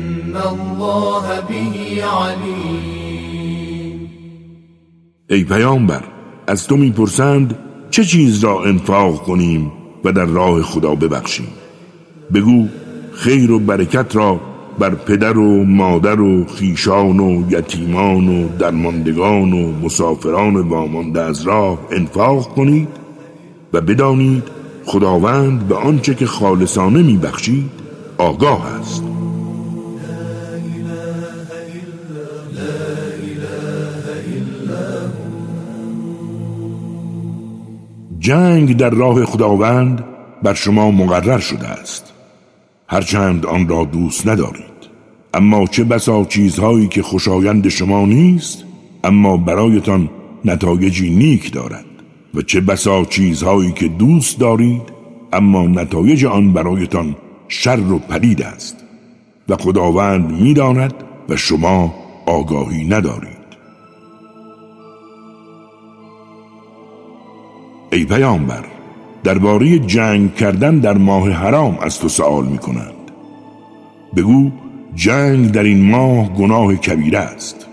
الله به ای پیامبر از تو می‌پرسند چه چیز را انفاق کنیم و در راه خدا ببخشیم. بگو خیر و برکت را بر پدر و مادر و خیشان و یتیمان و درماندگان و مسافران وامانده از راه انفاق کنید و بدانید خداوند به آنچه که خالصانه میبخشید آگاه است. جنگ در راه خداوند بر شما مقرر شده است. هرچند آن را دوست ندارید. اما چه بسا چیزهایی که خوشایند شما نیست اما برایتان نتایجی نیک دارد. و چه بسا چیزهایی که دوست دارید اما نتایج آن برایتان شر و پدید است. و خداوند می‌داند و شما آگاهی ندارید. ای پیامبر درباره جنگ کردن در ماه حرام از تو سوال می کنند بگو جنگ در این ماه گناه کبیره است.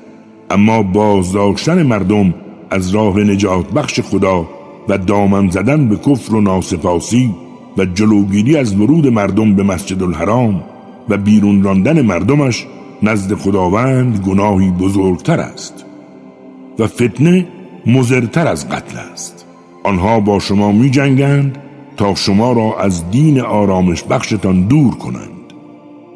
اما بازداشتن مردم از راه نجات بخش خدا و دامن زدن به کفر و ناسپاسی و جلوگیری از ورود مردم به مسجد الحرام و بیرون راندن مردمش نزد خداوند گناهی بزرگتر است و فتنه مزرتر از قتل است. آنها با شما می جنگند تا شما را از دین آرامش بخشتان دور کنند.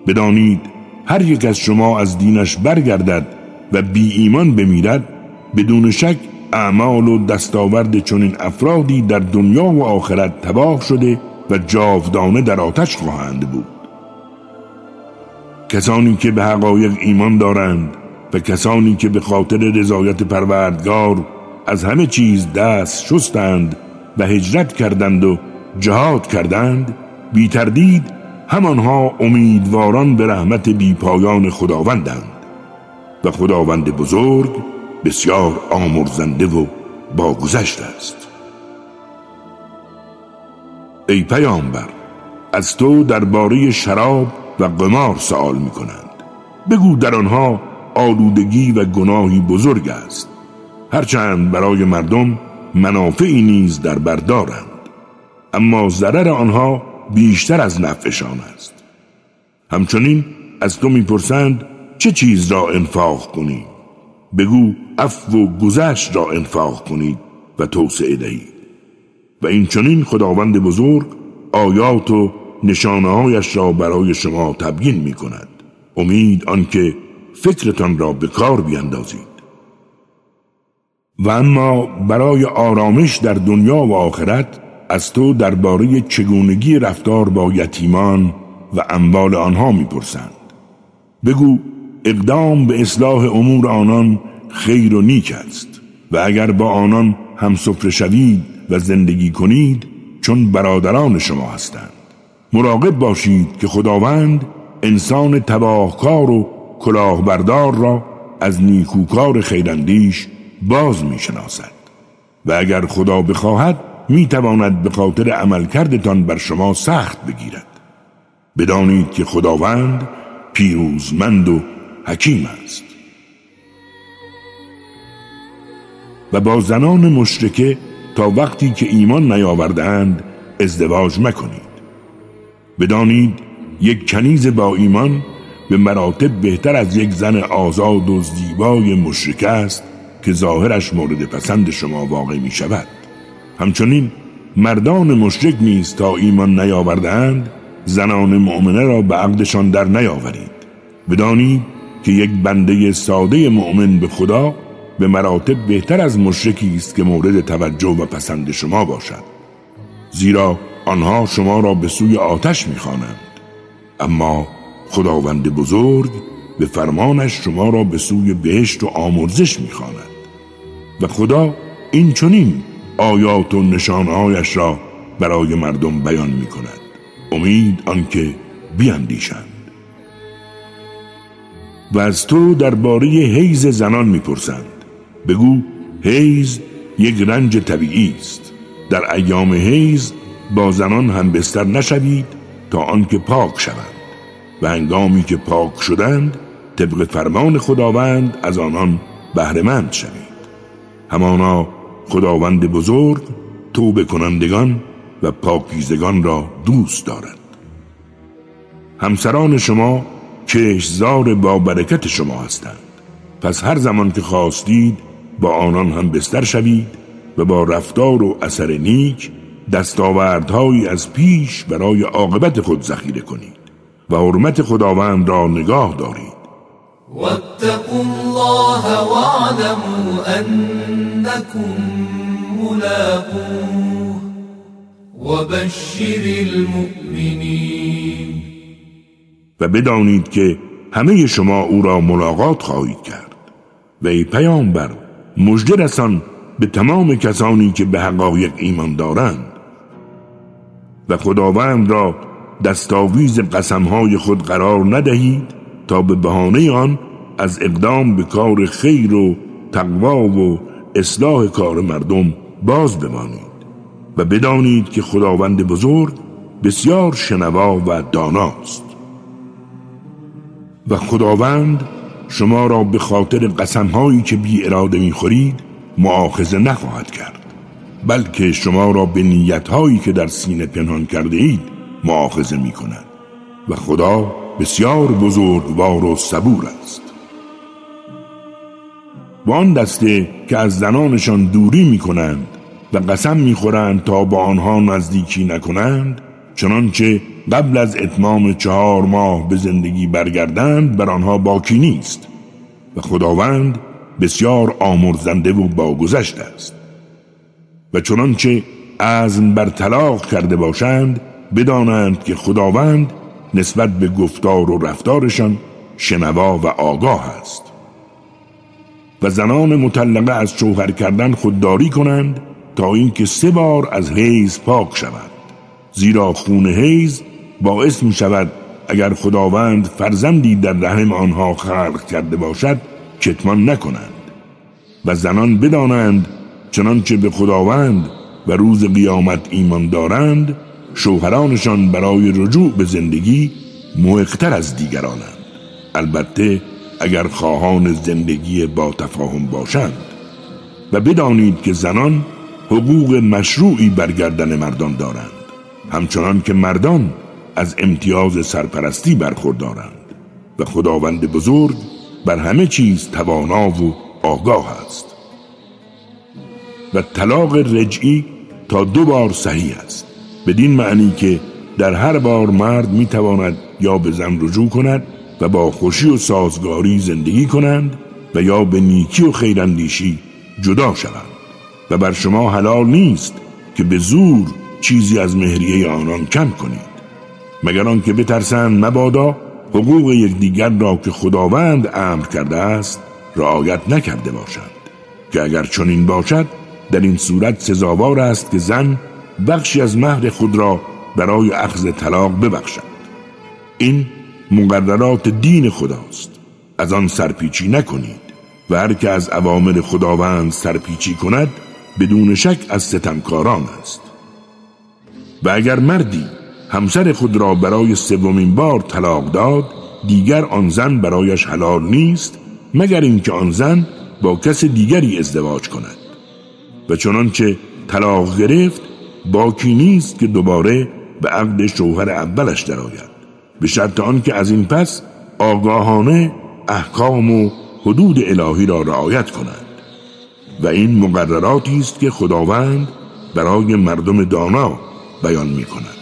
بدانید هر یک از شما از دینش برگردد و بی ایمان بمیرد بدون شک اعمال و دستاورد چنین افرادی در دنیا و آخرت تباه شده و جاودانه در آتش خواهند بود. کسانی که به حقایق ایمان دارند و کسانی که به خاطر رضایت پروردگار از همه چیز دست شستند و هجرت کردند و جهاد کردند بی تردید همانها امیدواران به رحمت بی پایان خداوندند. و خداوند بزرگ بسیار آمرزنده و باگذشت است. ای پیامبر از تو درباره شراب و قمار سوال می کنند بگو در آنها آلودگی و گناهی بزرگ است. هرچند برای مردم منافعی نیز در بردارند اما ضرر آنها بیشتر از نفعشان است. همچنین از تو می‌پرسند چه چیز را انفاق کنی بگو اف و گذشت را انفاق کنید و توسعه دهید. و این چنین خداوند بزرگ آیات و نشانههایش را برای شما تبیین می کند امید آنکه فکرتان را به کار بیندازید. و اما برای آرامش در دنیا و آخرت از تو درباره چگونگی رفتار با یتیمان و اموال آنها می‌پرسند. بگو اقدام به اصلاح امور آنان خیر و نیک است و اگر با آنان هم سفره شوید و زندگی کنید چون برادران شما هستند. مراقب باشید که خداوند انسان تباهکار و کلاهبردار را از نیکوکار خیراندیش باز می‌شناسد. و اگر خدا بخواهد می‌تواند به خاطر عملکردتان بر شما سخت بگیرد. بدانید که خداوند پیروزمند و حکیم است. و با زنان مشرکه تا وقتی که ایمان نیاوردهاند ازدواج مکنید. بدانید یک کنیز با ایمان به مراتب بهتر از یک زن آزاد و زیبای مشرکه است که ظاهرش مورد پسند شما واقع می شود. همچنین مردان مشرک نیست تا ایمان نیاوردهاند زنان مؤمنه را به عقدشان در نیاورید. بدانید که یک بنده ساده مؤمن به خدا به مراتب بهتر از مشرکی است که مورد توجه و پسند شما باشد. زیرا آنها شما را به سوی آتش می‌خوانند اما خداوند بزرگ به فرمانش شما را به سوی بهشت و آمرزش می‌خواند و خدا این چنین آیات و نشانهایش را برای مردم بیان می کند امید آنکه بیاندیشند و از تو درباره حیز زنان می‌پرسند. بگو حیز یک رنج طبیعی است. در ایام حیز با زنان هم بستر نشوید تا آنکه پاک شوند. و هنگامی که پاک شدند طبق فرمان خداوند از آنان بهرهمند شوید. همانا خداوند بزرگ توبه کنندگان و پاکیزگان را دوست دارد. همسران شما کشزار با برکت شما هستند. پس هر زمان که خواستید با آنان هم بستر شوید و با رفتار و اثر نیک دستاوردهایی از پیش برای عاقبت خود ذخیره کنید و حرمت خداوند را نگاه دارید. واتقوا الله واعلموا انكم ملاقوه وبشر المؤمنین و بدانید که همه شما او را ملاقات خواهید کرد. و ای پیامبر مژده رسان به تمام کسانی که به حقایق ایمان دارند. و خداوند را دستاویز قسمهای خود قرار ندهید به بهانه آن از اقدام به کار خیر و تقوا و اصلاح کار مردم باز بمانید و بدانید که خداوند بزرگ بسیار شنوا و داناست. و خداوند شما را به خاطر قسمهایی که بی اراده می خورید معاخذه نخواهد کرد بلکه شما را به نیتهایی که در سینه پنهان کرده اید معاخذه می کند و خدا بسیار بزرگوار و صبور است. و آن دسته که از زنانشان دوری می کنند و قسم می خورند تا با آنها نزدیکی نکنند چنانچه قبل از اتمام چهار ماه به زندگی برگردند بر آنها باکی نیست و خداوند بسیار آمرزنده و باگذشت است. و چنانچه عزم بر طلاق کرده باشند بدانند که خداوند نسبت به گفتار و رفتارشان شنوا و آگاه است. و زنان مطلقه از شوهر کردن خودداری کنند تا اینکه سه بار از حیز پاک شود. زیرا خون حیز باعث می شود اگر خداوند فرزندی در رحم آنها خلق کرده باشد کتمان نکنند. و زنان بدانند چنانچه به خداوند و روز قیامت ایمان دارند شوهرانشان برای رجوع به زندگی موقتر از دیگرانند. البته اگر خواهان زندگی با تفاهم باشند و بدانید که زنان حقوق مشروعی برگردن مردان دارند همچنان که مردان از امتیاز سرپرستی برخوردارند و خداوند بزرگ بر همه چیز توانا و آگاه است. و طلاق رجعی تا دو بار صحیح است. بدین معنی که در هر بار مرد می‌تواند یا به زن رجوع کند و با خوشی و سازگاری زندگی کنند و یا به نیکی و خیراندیشی جدا شوند. و بر شما حلال نیست که به زور چیزی از مهریه آنان کم کنید. مگر آنکه بترسند مبادا حقوق یکدیگر را که خداوند امر کرده است رعایت نکرده باشند که اگر چنین باشد در این صورت سزاوار است که زن بخشی از مهر خود را برای اخذ طلاق ببخشد. این مقررات دین خداست. از آن سرپیچی نکنید و هر که از عوامل خداوند سرپیچی کند بدون شک از ستمکاران است. و اگر مردی همسر خود را برای سومین بار طلاق داد دیگر آن زن برایش حلال نیست مگر اینکه آن زن با کس دیگری ازدواج کند. و چنانچه طلاق گرفت باکی نیست که دوباره به عقد شوهر اولش درآید. به شرط آنکه از این پس آگاهانه احکام و حدود الهی را رعایت کند. و این مقرراتی است که خداوند برای مردم دانا بیان می کند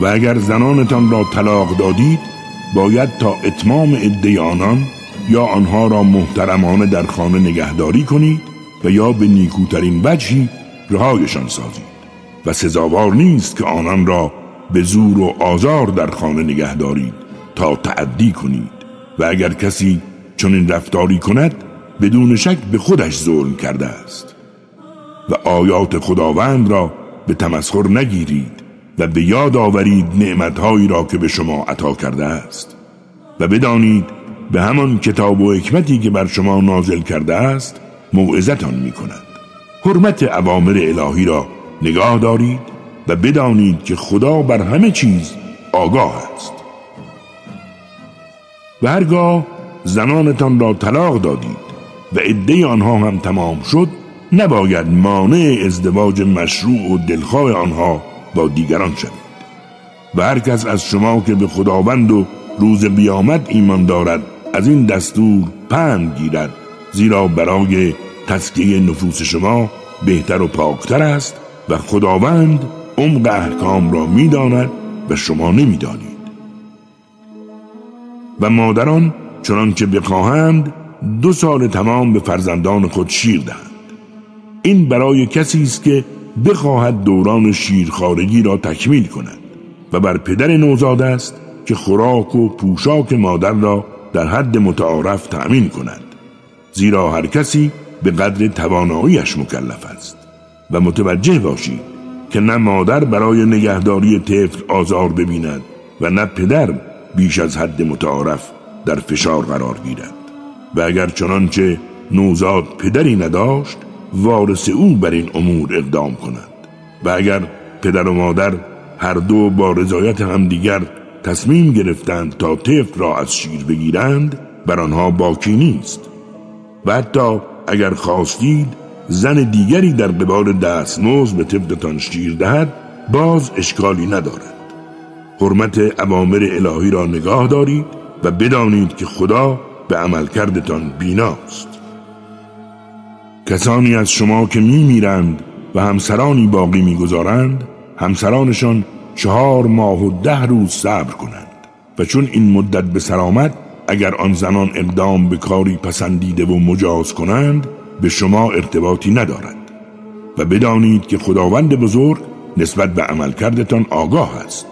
و اگر زنانتان را طلاق دادید باید تا اتمام عده آنان یا آنها را محترمانه در خانه نگهداری کنید و یا به نیکوترین وجهی رهایشان سازید. و سزاوار نیست که آنان را به زور و آزار در خانه نگه دارید تا تعدی کنید. و اگر کسی چنین رفتاری کند بدون شک به خودش ظلم کرده است. و آیات خداوند را به تمسخر نگیرید. و به یاد آورید نعمتهایی را که به شما عطا کرده است. و بدانید به همان کتاب و حکمتی که بر شما نازل کرده است موعظتان می کند حرمت عوامر الهی را نگاه دارید و بدانید که خدا بر همه چیز آگاه است. و هرگاه زنانتان را طلاق دادید و عده آنها هم تمام شد نباید مانع ازدواج مشروع و دلخواه آنها با دیگران شوید. و هر کس از شما که به خداوند و روز بیامد ایمان دارد از این دستور پند گیرد. زیرا برای تسکیه نفوس شما بهتر و پاکتر است و خداوند عمق احکام را می‌داند و شما نمی‌دانید. و مادران چنانچه بخواهند دو سال تمام به فرزندان خود شیر دهند. این برای کسی است که بخواهد دوران شیرخارگی را تکمیل کند و بر پدر نوزاد است که خوراک و پوشاک مادر را در حد متعارف تأمین کند زیرا هر کسی به قدر تواناییش مکلف است و متوجه باشید که نه مادر برای نگهداری طفل آزار ببیند و نه پدر بیش از حد متعارف در فشار قرار گیرد. و اگر چنانچه نوزاد پدری نداشت وارث او بر این امور اقدام کند. و اگر پدر و مادر هر دو با رضایت همدیگر تصمیم گرفتند تا طفل را از شیر بگیرند بر آنها باکی نیست. و حتی اگر خواستید زن دیگری در قبال دستمزد به طفلتان شیر دهد باز اشکالی ندارد. حرمت عوامر الهی را نگاه دارید و بدانید که خدا به عملکردتان بیناست. کسانی از شما که می میرند و همسرانی باقی می‌گذارند همسرانشان چهار ماه و ده روز صبر کنند. و چون این مدت به سرامت اگر آن زنان اقدام به کاری پسندیده و مجاز کنند به شما ارتباطی ندارد. و بدانید که خداوند بزرگ نسبت به عملکردتان آگاه است.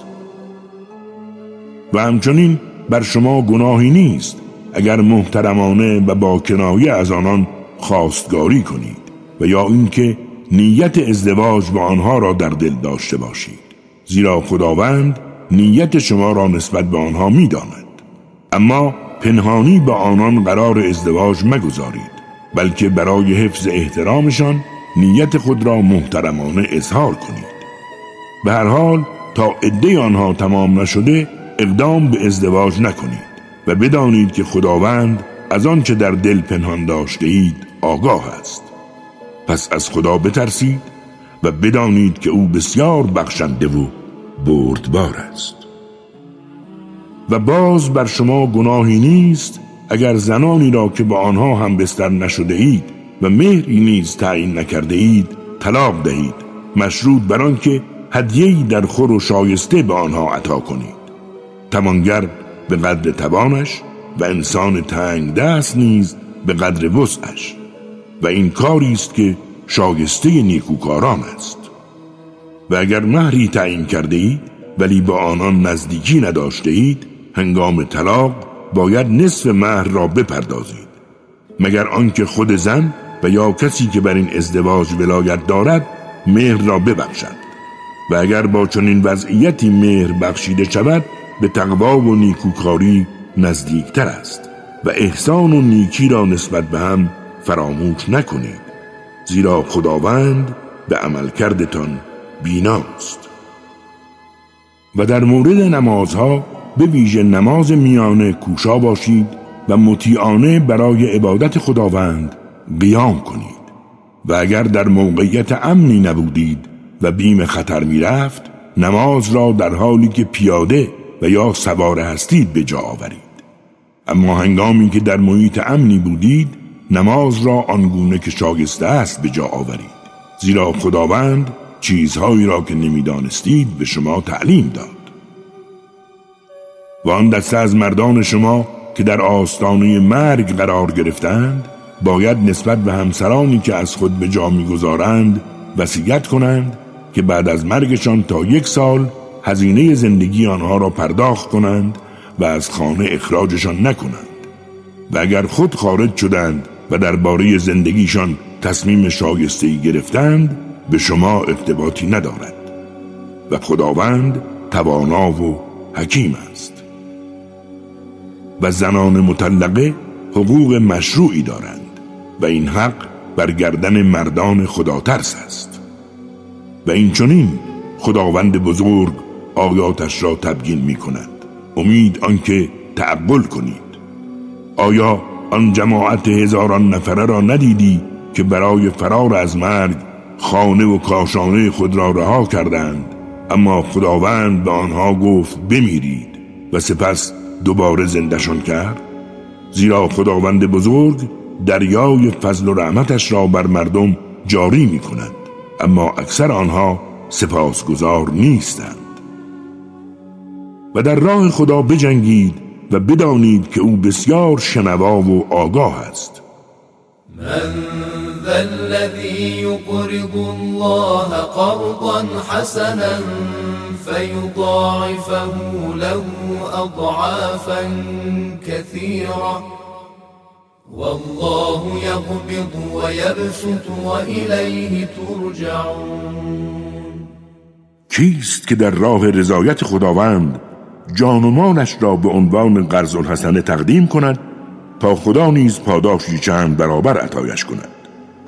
و همچنین بر شما گناهی نیست اگر محترمانه و با کنایه از آنان خواستگاری کنید و یا اینکه نیت ازدواج با آنها را در دل داشته باشید. زیرا خداوند نیت شما را نسبت به آنها می‌داند. اما پنهانی با آنان قرار ازدواج مگذارید بلکه برای حفظ احترامشان نیت خود را محترمانه اظهار کنید. به هر حال تا عده آنها تمام نشده اقدام به ازدواج نکنید و بدانید که خداوند از آنچه در دل پنهان داشته اید آگاه است. پس از خدا بترسید و بدانید که او بسیار بخشنده و بردبار است. و باز بر شما گناهی نیست اگر زنانی را که با آنها هم بستر نشده اید و مهری نیز تعیین نکرده اید طلاق دهید مشروط بر آنکه هدیه‌ای در خور و شایسته به آنها عطا کنید. توانگر به قدر توانش و انسان تنگ دست نیز به قدر وسعش. و این کاری است که شایسته نیکوکاران است. و اگر مهری تعیین کرده اید ولی با آنان نزدیکی نداشته اید هنگام طلاق باید نصف مهر را بپردازید. مگر آنکه خود زن و یا کسی که بر این ازدواج ولایت دارد مهر را ببخشد. و اگر با چنین وضعیتی مهر بخشیده شود به تقوا و نیکوکاری نزدیکتر است. و احسان و نیکی را نسبت به هم فراموش نکنید زیرا خداوند به عملکردتان بیناست. و در مورد نمازها به ویژه نماز میانه کوشا باشید و مطیعانه برای عبادت خداوند قیام کنید. و اگر در موقعیت امنی نبودید و بیم خطر می‌رفت نماز را در حالی که پیاده و یا سوار هستید به جا آورید. اما هنگامی که در محیط امنی بودید نماز را آنگونه که شاگسته است به جا آورید. زیرا خداوند چیزهایی را که نمی‌دانستید به شما تعلیم داد. و آن دسته از مردان شما که در آستانه مرگ قرار گرفتند باید نسبت به همسرانی که از خود به جا می‌گذارند وصیت کنند که بعد از مرگشان تا یک سال هزینه زندگی آنها را پرداخت کنند و از خانه اخراجشان نکنند. و اگر خود خارج شدند و درباره زندگیشان تصمیم شایستهی گرفتند به شما ارتباطی ندارد و خداوند توانا و حکیم است. و زنان مطلقه حقوق مشروعی دارند و این حق بر گردن مردان خدا ترس است. و این چنین خداوند بزرگ آیاتش را تبیین می کند امید آنکه تعقل کنید. آیا آن جماعت هزاران نفره را ندیدی که برای فرار از مرگ خانه و کاشانه خود را رها کردند. اما خداوند به آنها گفت بمیرید و سپس دوباره زندشان کرد. زیرا خداوند بزرگ دریای فضل و رحمتش را بر مردم جاری می کند اما اکثر آنها سپاسگزار نیستند. و در راه خدا بجنگید و بدانید که او بسیار شنوا و آگاه است. من ذا الذي يقرض الله قرضا حسنا فيضاعفه له أضعافا كثيرة. والله يقبض ويبسط وإليه ترجعون. کیست که در راه رضایت خداوند جان و مالش را به عنوان قرض الحسنه تقدیم کند تا خدا نیز پاداشی چند برابر عطایش کند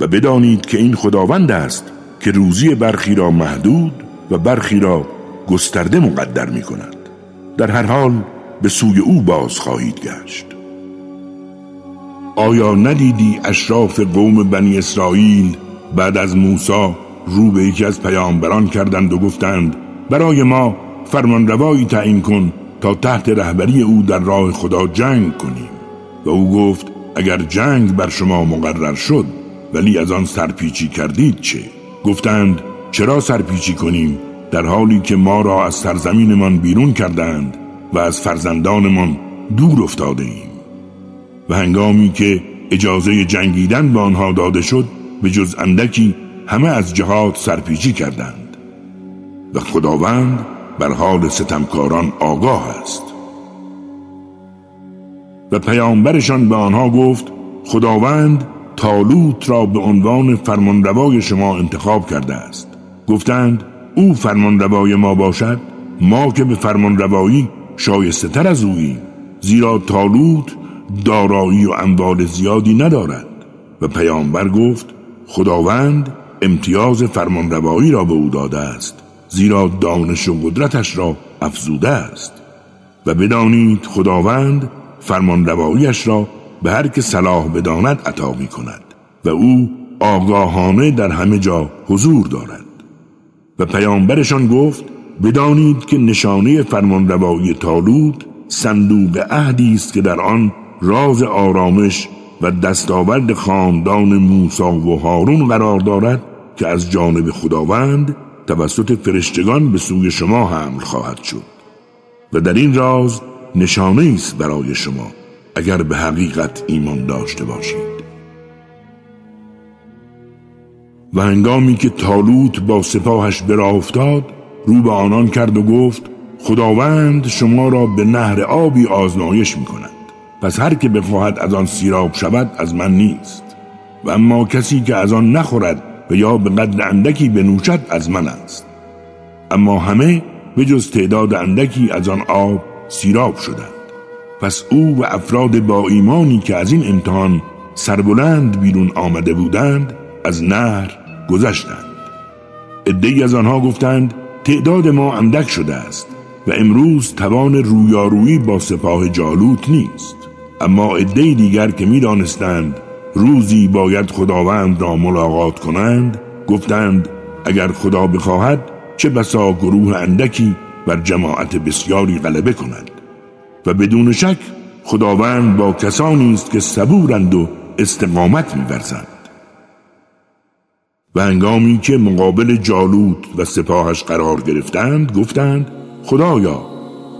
و بدانید که این خداوند است که روزی برخی را محدود و برخی را گسترده مقدر می کند در هر حال به سوی او باز خواهید گشت. آیا ندیدی اشراف قوم بنی اسرائیل بعد از موسی رو به یکی از پیامبران کردند و گفتند برای ما فرمان روایی تعیین کن تا تحت رهبری او در راه خدا جنگ کنیم. و او گفت اگر جنگ بر شما مقرر شد ولی از آن سرپیچی کردید چه؟ گفتند چرا سرپیچی کنیم؟ در حالی که ما را از سرزمینمان بیرون کردند و از فرزندانمان دور افتاده ایم و هنگامی که اجازه جنگیدن به آنها داده شد به جز اندکی همه از جهاد سرپیچی کردند. و خداوند بر حال ستمکاران آگاه است. و پیامبرشان به آنها گفت خداوند تالوت را به عنوان فرمانروای شما انتخاب کرده است. گفتند او فرمانروای ما باشد ما که به فرمانروایی شایسته تر از اوییم. زیرا تالوت دارایی و اموال زیادی ندارد. و پیامبر گفت خداوند امتیاز فرمانروایی را به او داده است. زیرا دانش و قدرتش را افزوده است. و بدانید خداوند فرمانرواییش را به هر که صلاح بداند عطا می کند و او آگاهانه در همه جا حضور دارد. و پیامبرشان گفت بدانید که نشانه فرمانروایی تالوت صندوق عهدی است که در آن راز آرامش و دستاورد خاندان موسی و هارون قرار دارد که از جانب خداوند توسط فرشتگان به سوی شما حمل خواهد شد. و در این راز نشانه است برای شما اگر به حقیقت ایمان داشته باشید. و هنگامی که تالوت با سپاهش به راه افتاد رو به آنان کرد و گفت خداوند شما را به نهر آبی آزمایش می کند پس هر که بخواهد از آن سیراب شود از من نیست. و اما کسی که از آن نخورد و یا به قدر اندکی بنوشد از من است. اما همه به جز تعداد اندکی از آن آب سیراب شدند. پس او و افراد با ایمانی که از این امتحان سربلند بیرون آمده بودند از نهر گذشتند. ادهی از آنها گفتند تعداد ما اندک شده است و امروز توان رویارویی با سپاه جالوت نیست. اما عده دیگر که می‌دانستند روزی باید خداوند را ملاقات کنند گفتند اگر خدا بخواهد چه بسا گروه اندکی بر جماعت بسیاری غلبه کند. و بدون شک خداوند با کسانی است که صبورند و استقامت میورزند. و هنگامی که مقابل جالوت و سپاهش قرار گرفتند گفتند خدایا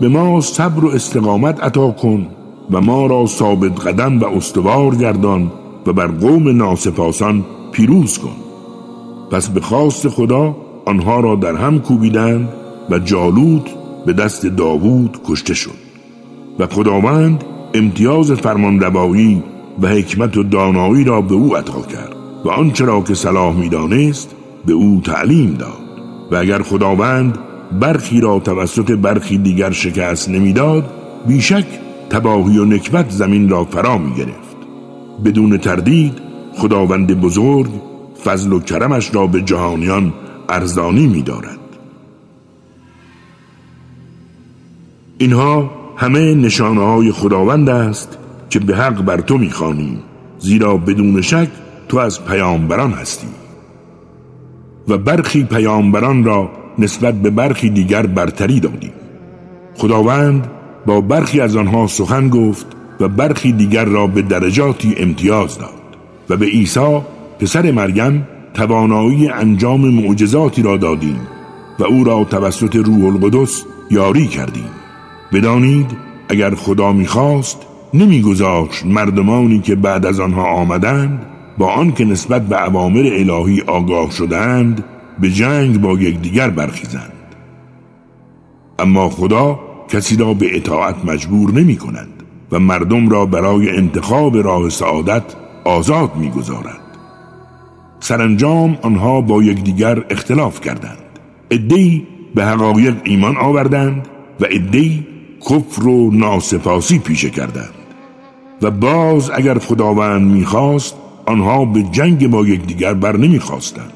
به ما صبر و استقامت عطا کن و ما را ثابت قدم و استوار گردان و بر قوم ناسپاسان پیروز کن. پس به خواست خدا آنها را در هم کوبیدند و جالوت به دست داوود کشته شد. و خداوند امتیاز فرمانروایی و حکمت و دانایی را به او عطا کرد و آنچه را که صلاح می‌دانست به او تعلیم داد. و اگر خداوند برخی را توسط برخی دیگر شکست نمی‌داد بیشک تباهی و نکبت زمین را فرا می گرفت بدون تردید خداوند بزرگ فضل و کرمش را به جهانیان ارزانی می دارد اینها همه نشانه های خداوند است که به حق بر تو می‌خوانیم زیرا بدون شک تو از پیامبران هستی. و برخی پیامبران را نسبت به برخی دیگر برتری دادیم خداوند با برخی از آنها سخن گفت و برخی دیگر را به درجاتی امتیاز داد و به عیسی پسر مریم توانایی انجام معجزاتی را دادیم و او را توسط روح القدس یاری کردیم. بدانید اگر خدا می‌خواست نمیگذاشت مردمانی که بعد از آنها آمدند با آنکه نسبت به عوامر الهی آگاه شدند به جنگ با یکدیگر برخیزند. اما خدا کسی را به اطاعت مجبور نمی کند و مردم را برای انتخاب راه سعادت آزاد می‌گذارد. سرانجام آنها با یکدیگر اختلاف کردند. ادهی به حقایق ایمان آوردند و ادهی کفر و ناسپاسی پیشه کردند. و باز اگر خداوند می‌خواست آنها به جنگ با یکدیگر بر نمی‌خواستند.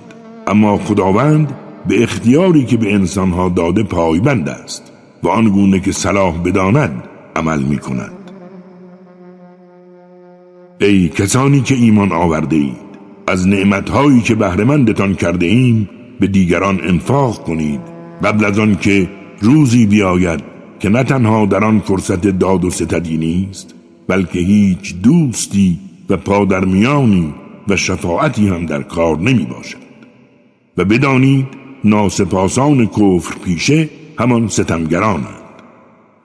اما خداوند به اختیاری که به انسانها داده پایبند است و آنگونه که صلاح بداند عمل می کند ای کسانی که ایمان آورده اید از نعمتهایی که بهرهمندتان کرده ایم به دیگران انفاق کنید. قبل از آن که روزی بیاید که نه تنها در آن فرصت داد و ستدی نیست بلکه هیچ دوستی و پادرمیانی و شفاعتی هم در کار نمی باشد و بدانید ناسپاسان کفر پیشه همان ستمگرانند.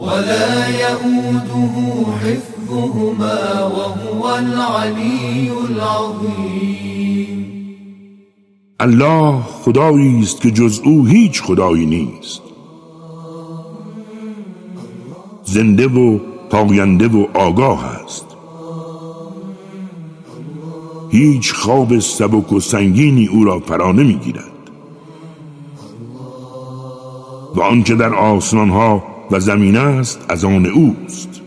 ولا يؤوده حفظهما وهو العلي العظيم. الله خدایی است که جز او هیچ خدایی نیست. زنده و پاینده و آگاه است. هیچ خواب سبک و سنگینی او را فرا نمی‌گیرد. و آنچه در آسمان ها و زمین است از آن اوست.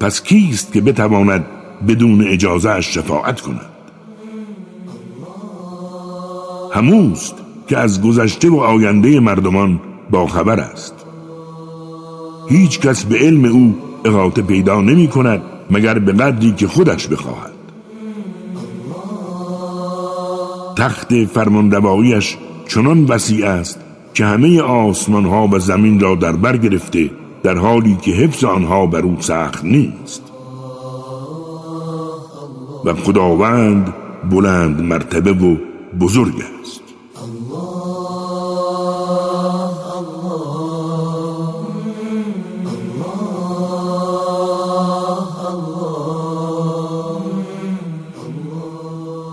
پس کیست که بتواند بدون اجازه اش شفاعت کند؟ هموست که از گذشته و آینده مردمان با خبر است. هیچ کس به علم او احاطه پیدا نمی کند مگر به قدری که خودش بخواهد. تخت فرمانرواییش چنان وسیع است که همه آسمان ها و زمین را در بر گرفته در حالی که حفظ آنها بر او سخت نیست. و خداوند بلند مرتبه و بزرگ است.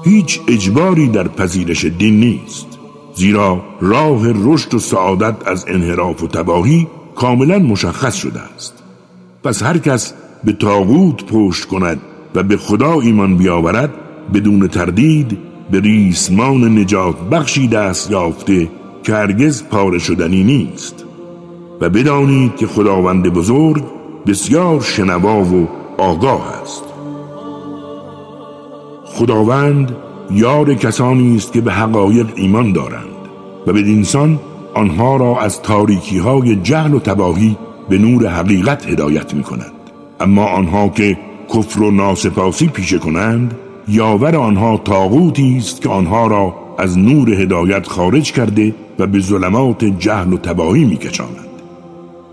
هیچ اجباری در پذیرش دین نیست. زیرا راه رشد و سعادت از انحراف و تباهی کاملا مشخص شده است. پس هر کس به تاغوت پشت کند و به خدا ایمان بیاورد بدون تردید به ریسمان نجات بخشی دست یافته که هرگز پاره شدنی نیست. و بدانید که خداوند بزرگ بسیار شنوا و آگاه است. خداوند یار کسانی است که به حقایق ایمان دارند و به دینسان آنها را از تاریکی های جهل و تباهی به نور حقیقت هدایت می کند اما آنها که کفر و ناسپاسی پیشه کنند یاور آنها تاغوتی است که آنها را از نور هدایت خارج کرده و به ظلمات جهل و تباهی میکشاند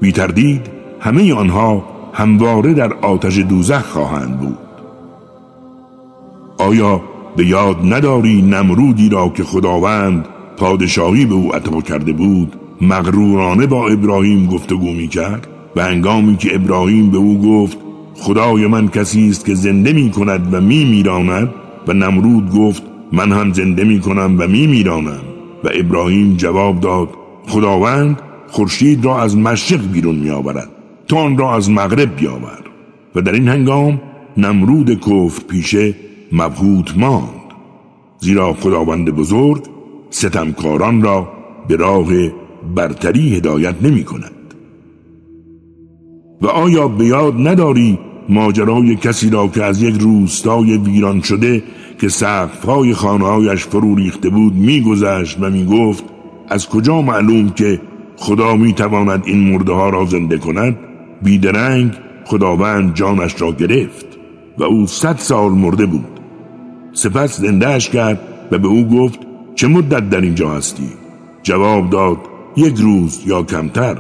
بی تردید همه آنها همواره در آتش دوزخ خواهند بود. آیا به یاد نداری نمرودی را که خداوند پادشاهی به او عطا کرده بود مغرورانه با ابراهیم گفتگو می کرد و هنگامی که ابراهیم به او گفت خدای من کسی است که زنده می کند و می میراند و نمرود گفت من هم زنده می کنم و می میرانم و ابراهیم جواب داد خداوند خورشید را از مشرق بیرون می آورد تا آن را از مغرب بیاور. و در این هنگام نمرود کفر پیشه مبهوت ماند. زیرا خداوند بزرگ ستمکاران را به راه برتری هدایت نمی کند و آیا به یاد نداری ماجرای کسی را که از یک روستای ویران شده که سقفهای خانهایش فرو ریخته بود میگذشت و می‌گفت از کجا معلوم که خدا می‌تواند این مرده ها را زنده کند؟ بیدرنگ خداوند جانش را گرفت و او صد سال مرده بود. سپس زندهش کرد و به او گفت چه مدت در اینجا هستی؟ جواب داد یک روز یا کمتر.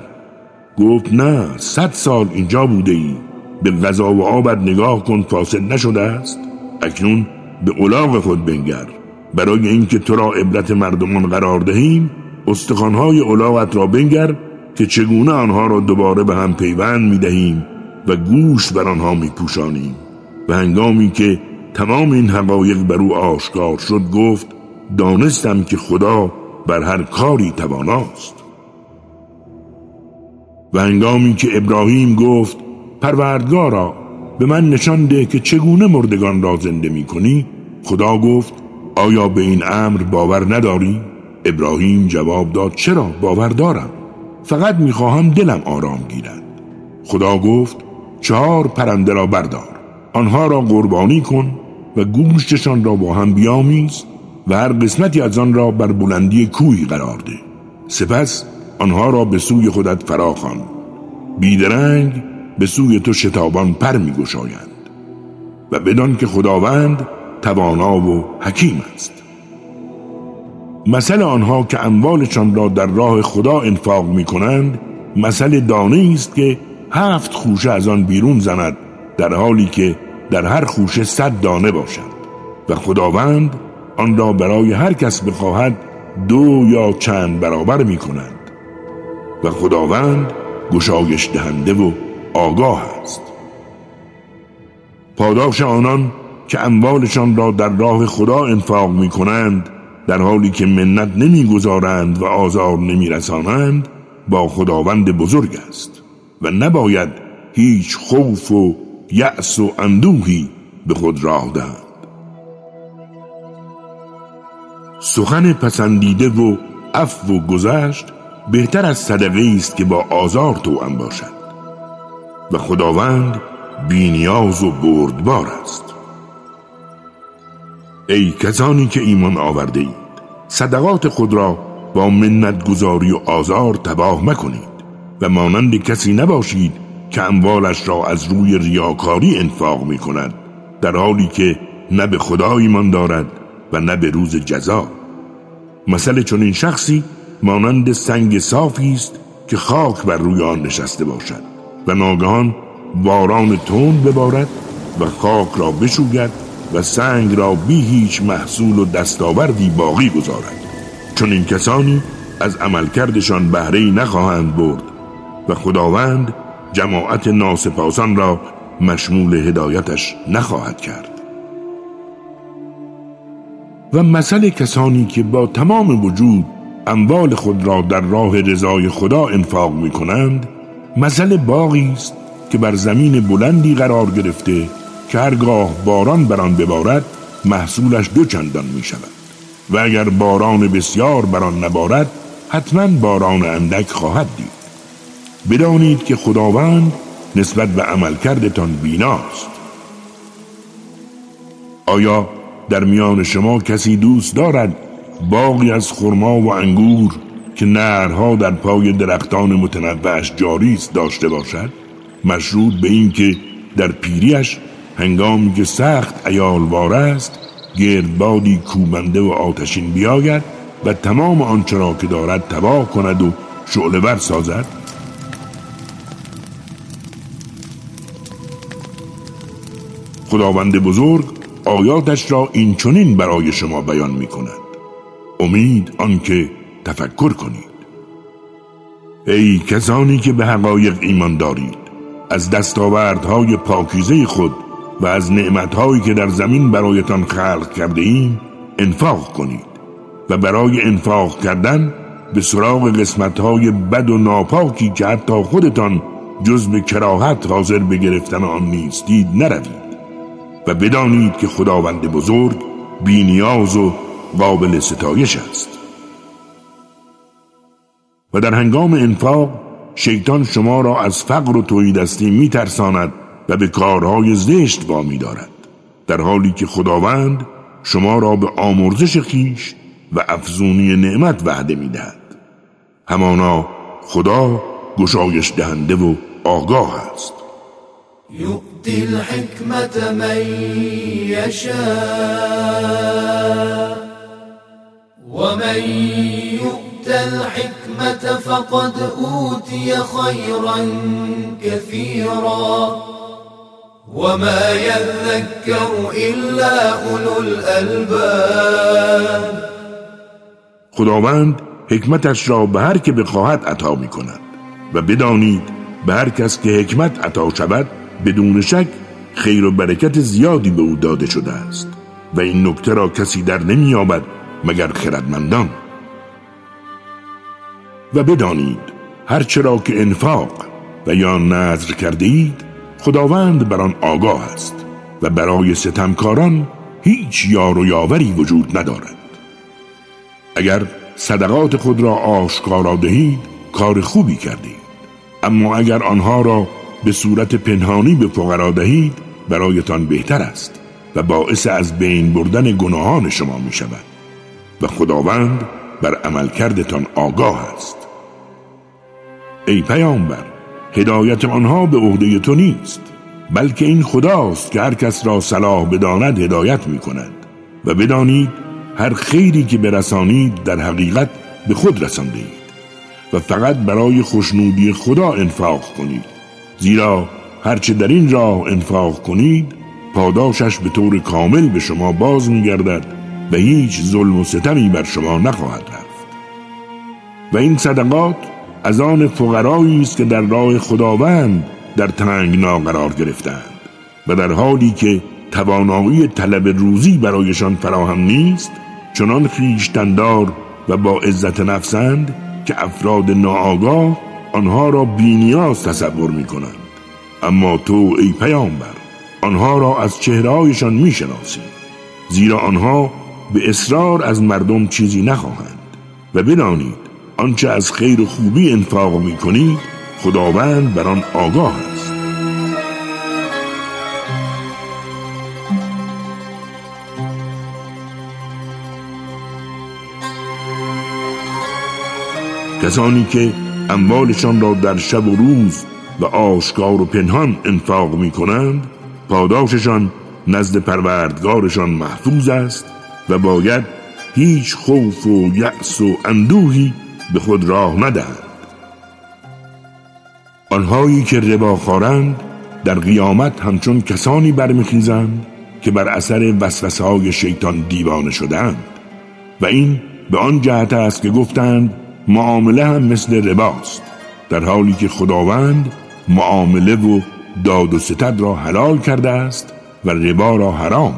گفت نه صد سال اینجا بوده ای به غذا و آبت نگاه کن فاسد نشده است. اکنون به اولاغ خود بنگر. برای اینکه تو را عبرت مردمان قرار دهیم استخوانهای اولاغت را بنگر که چگونه آنها را دوباره به هم پیوند می دهیم و گوش بر آنها می پوشانیم و هنگامی که تمام این حقایق بر او آشکار شد گفت دانستم که خدا بر هر کاری تواناست. و هنگامی که ابراهیم گفت پروردگارا به من نشان ده که چگونه مردگان را زنده می کنی خدا گفت آیا به این امر باور نداری؟ ابراهیم جواب داد چرا؟ باور دارم. فقط می‌خواهم دلم آرام گیرد. خدا گفت چهار پرنده را بردار. آنها را قربانی کن و گوشتشان را با هم بیامیز و هر قسمتی از آن را بر بلندی کوی قرار ده. سپس آنها را به سوی خودت فراخوان بیدرنگ به سوی تو شتابان پر میگشایند و بدان که خداوند توانا و حکیم است. مثل آنها که اموالشان را در راه خدا انفاق می کنند مثل دانه است که هفت خوشه از آن بیرون زند در حالی که در هر خوشه صد دانه باشد و خداوند آن را برای هر کس بخواهد دو یا چند برابر می کند و خداوند گشایش دهنده و آگاه است. پاداش آنان که اموالشان را در راه خدا انفاق می کنند در حالی که منت نمی‌گذارند و آزار نمیرسانند با خداوند بزرگ است و نباید هیچ خوف و یأس و اندوهی به خود راه دهند سخن پسندیده و اف و گذشت بهتر از صدقه است که با آزار توأم باشد. و خداوند بینیاز و بردبار است. ای کسانی که ایمان آورده اید صدقات خود را با منت گذاری و آزار تباه مکنید و مانند کسی نباشید که اموالش را از روی ریاکاری انفاق می کند در حالی که نه به خدا ایمان دارد و نه به روز جزا. مثل چون این شخصی مانند سنگ صافی است که خاک بر روی آن نشسته باشد و ناگهان باران تند ببارد و خاک را بشوید و سنگ را بی هیچ محصول و دستاوردی باقی گذارد. چون این کسانی از عملکردشان بهره نخواهند برد و خداوند جماعت ناسپاسان را مشمول هدایتش نخواهد کرد. و مثل کسانی که با تمام وجود اموال خود را در راه رضای خدا انفاق می کنند مثل باغی است که بر زمین بلندی قرار گرفته که هرگاه باران بر آن ببارد محصولش دو چندان می شود و اگر باران بسیار بر آن نبارد حتما باران اندک خواهد دید. بدانید که خداوند نسبت به عملکردتان بیناست. آیا در میان شما کسی دوست دارد باقی از خرما و انگور که نرها در پای درختان متنوعش جاری است داشته باشد؟ مشروط به اینکه در پیریش هنگامی که سخت ایالوار است گردبادی کوبنده و آتشین بیاید و تمام آنچه را که دارد تباه کند و شعله سازد؟ خداوند بزرگ آیاتش را این چنین برای شما بیان می کند امید آنکه تفکر کنید. ای کسانی که به حقایق ایمان دارید از دستاوردهای پاکیزه خود و از نعمتهایی که در زمین برایتان خلق کرده ایم انفاق کنید و برای انفاق کردن به سراغ قسمتهای بد و ناپاکی که حتی خودتان جز به کراهت حاضر به گرفتن آن نیستید نروید. و بدانید که خداوند بزرگ بینیاز و قابل ستایش است. و در هنگام انفاق شیطان شما را از فقر و تویدستی می ترساند و به کارهای زشت وامی دارد. در حالی که خداوند شما را به آمرزش خیش و افزونی نعمت وعده می دهد همانا خدا گشایش دهنده و آگاه است. يؤتي الحكمة من يشاء. ومن يؤت الحكمة فقد أوتي خيرا كثيرا. وما يذكر إلا أولو الألباب. خداوند حکمتش را به هر که بخواهد عطا می کند و بدانید به هر کس که حکمت عطا شود بدون شک خیر و برکت زیادی به او داده شده است و این نکته را کسی در نمییابد مگر خردمندان. و بدانید هرچرا که انفاق و یا نظر کرده اید خداوند بر آن آگاه است و برای ستمکاران هیچ یار و یاوری وجود ندارد. اگر صدقات خود را آشکارا دهید کار خوبی کردید. اما اگر آنها را به صورت پنهانی به فقرا دهید برایتان بهتر است و باعث از بین بردن گناهان شما می شود. و خداوند بر عملکردتان آگاه است. ای پیامبر هدایت آنها به عهده تو نیست بلکه این خداست که هر کس را صلاح بداند هدایت می کند. و بدانید هر خیری که برسانید در حقیقت به خود رسانده اید. و فقط برای خوشنودی خدا انفاق کنید. زیرا هرچه در این راه انفاق کنید پاداشش به طور کامل به شما باز میگردد و هیچ ظلم و ستمی بر شما نخواهد رفت. و این صدقات از آن فقرایی است که در راه خداوند در تنگنا قرار گرفتند و در حالی که توانایی طلب روزی برایشان فراهم نیست چنان خیشتندار و با عزت نفسند که افراد ناآگاه آنها را بینیاز تصور می کنند اما تو ای پیامبر آنها را از چهرهایشان می‌شناسیم زیرا آنها به اصرار از مردم چیزی نخواهند. و بدانید آنچه از خیر و خوبی انفاق می کنید خداوند بر آن آگاه است. کسانی که اموالشان را در شب و روز و آشکار و پنهان انفاق می کنند پاداششان نزد پروردگارشان محفوظ است و باید هیچ خوف و یأس و اندوهی به خود راه ندهند آنهایی که ربا خارند در قیامت همچون کسانی برمیخیزند که بر اثر وسوسه های شیطان دیوانه شدند و این به آن جهت است که گفتند معامله هم مثل رباست در حالی که خداوند معامله و داد و ستد را حلال کرده است و ربا را حرام.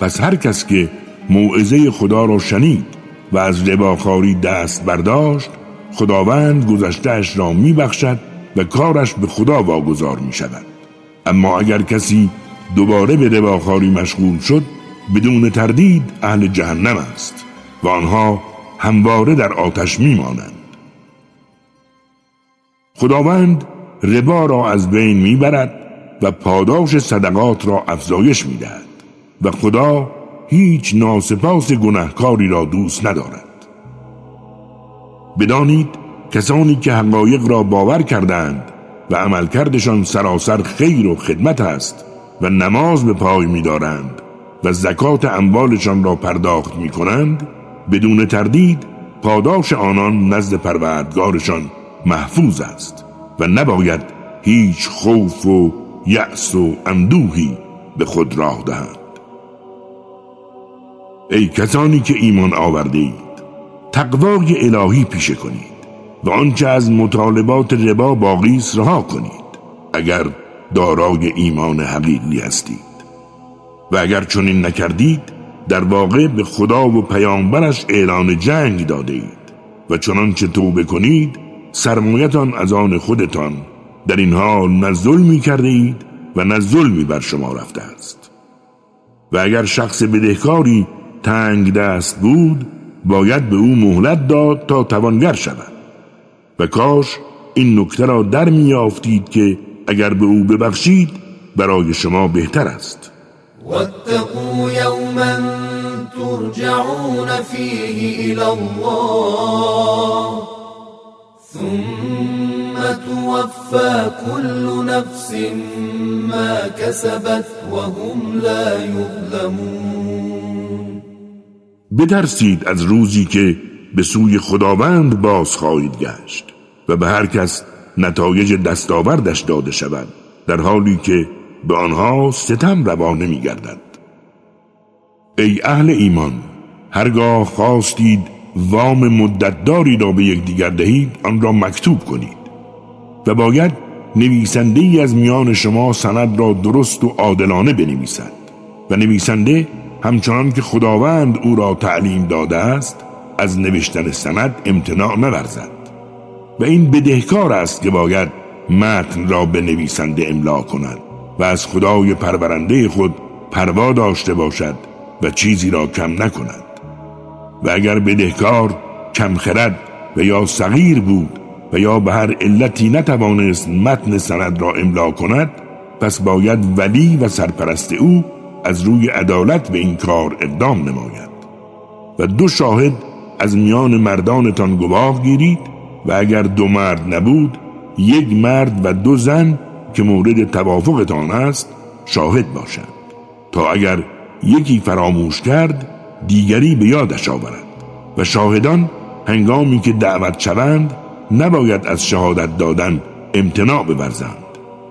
پس هر کس که موعظه خدا را شنید و از رباخاری دست برداشت خداوند گذشتهش را میبخشد و کارش به خدا واگذار می شود اما اگر کسی دوباره به رباخاری مشغول شد بدون تردید اهل جهنم است و آنها همواره در آتش میمانند. خداوند ربا را از بین می‌برد و پاداش صدقات را افزایش می‌دهد و خدا هیچ ناسپاس گناهکاری را دوست ندارد. بدانید کسانی که حقایق را باور کردند و عملکردشان سراسر خیر و خدمت است و نماز به پای میدارند و زکات اموالشان را پرداخت می کنند بدون تردید پاداش آنان نزد پروردگارشان محفوظ است و نباید هیچ خوف و یأس و اندوهی به خود راه دهند. ای کسانی که ایمان آورده اید تقوای الهی پیشه کنید و آنچه از مطالبات ربا باقی رها کنید اگر دارای ایمان حقیقی هستید. و اگر چنین نکردید در واقع به خدا و پیامبرش اعلان جنگ داده اید و چنانچه توبه کنید سرمایتان از آن خودتان در این حال نه ظلمی کرده اید و نه ظلمی بر شما رفته است. و اگر شخص بدهکاری تنگ دست بود باید به او مهلت داد تا توانگر شود. و کاش این نکته را در میافتید که اگر به او ببخشید برای شما بهتر است. واتقوا یوما ترجعون فیه الى الله. ثم توفى كل نفس ما كسبت وهم لا يظلمون. بترسید از روزی که به سوی خداوند باز خواهید گشت و به هر کس نتایج دستاوردش داده شود در حالی که به آنها ستم روا نمی گردد. ای اهل ایمان هرگاه خواستید وام مدتداری را به یکدیگر دهید آن را مکتوب کنید و باید نویسنده ای از میان شما سند را درست و عادلانه بنویسد و نویسنده همچنان که خداوند او را تعلیم داده است از نوشتن سند امتناع نورزد و این بدهکار است که باید متن را به نویسنده املا کند و از خدای پرورنده خود پروا داشته باشد و چیزی را کم نکند. و اگر بدهکار کم خرد و یا صغیر بود و یا به هر علتی نتوانست متن سند را املا کند پس باید ولی و سرپرست او از روی عدالت به این کار اقدام نماید. و دو شاهد از میان مردانتان گواه گیرید و اگر دو مرد نبود یک مرد و دو زن که مورد توافقتان است شاهد باشند تا اگر یکی فراموش کرد دیگری به یادش آورد و شاهدان هنگامی که دعوت شوند نباید از شهادت دادن امتناع بورزند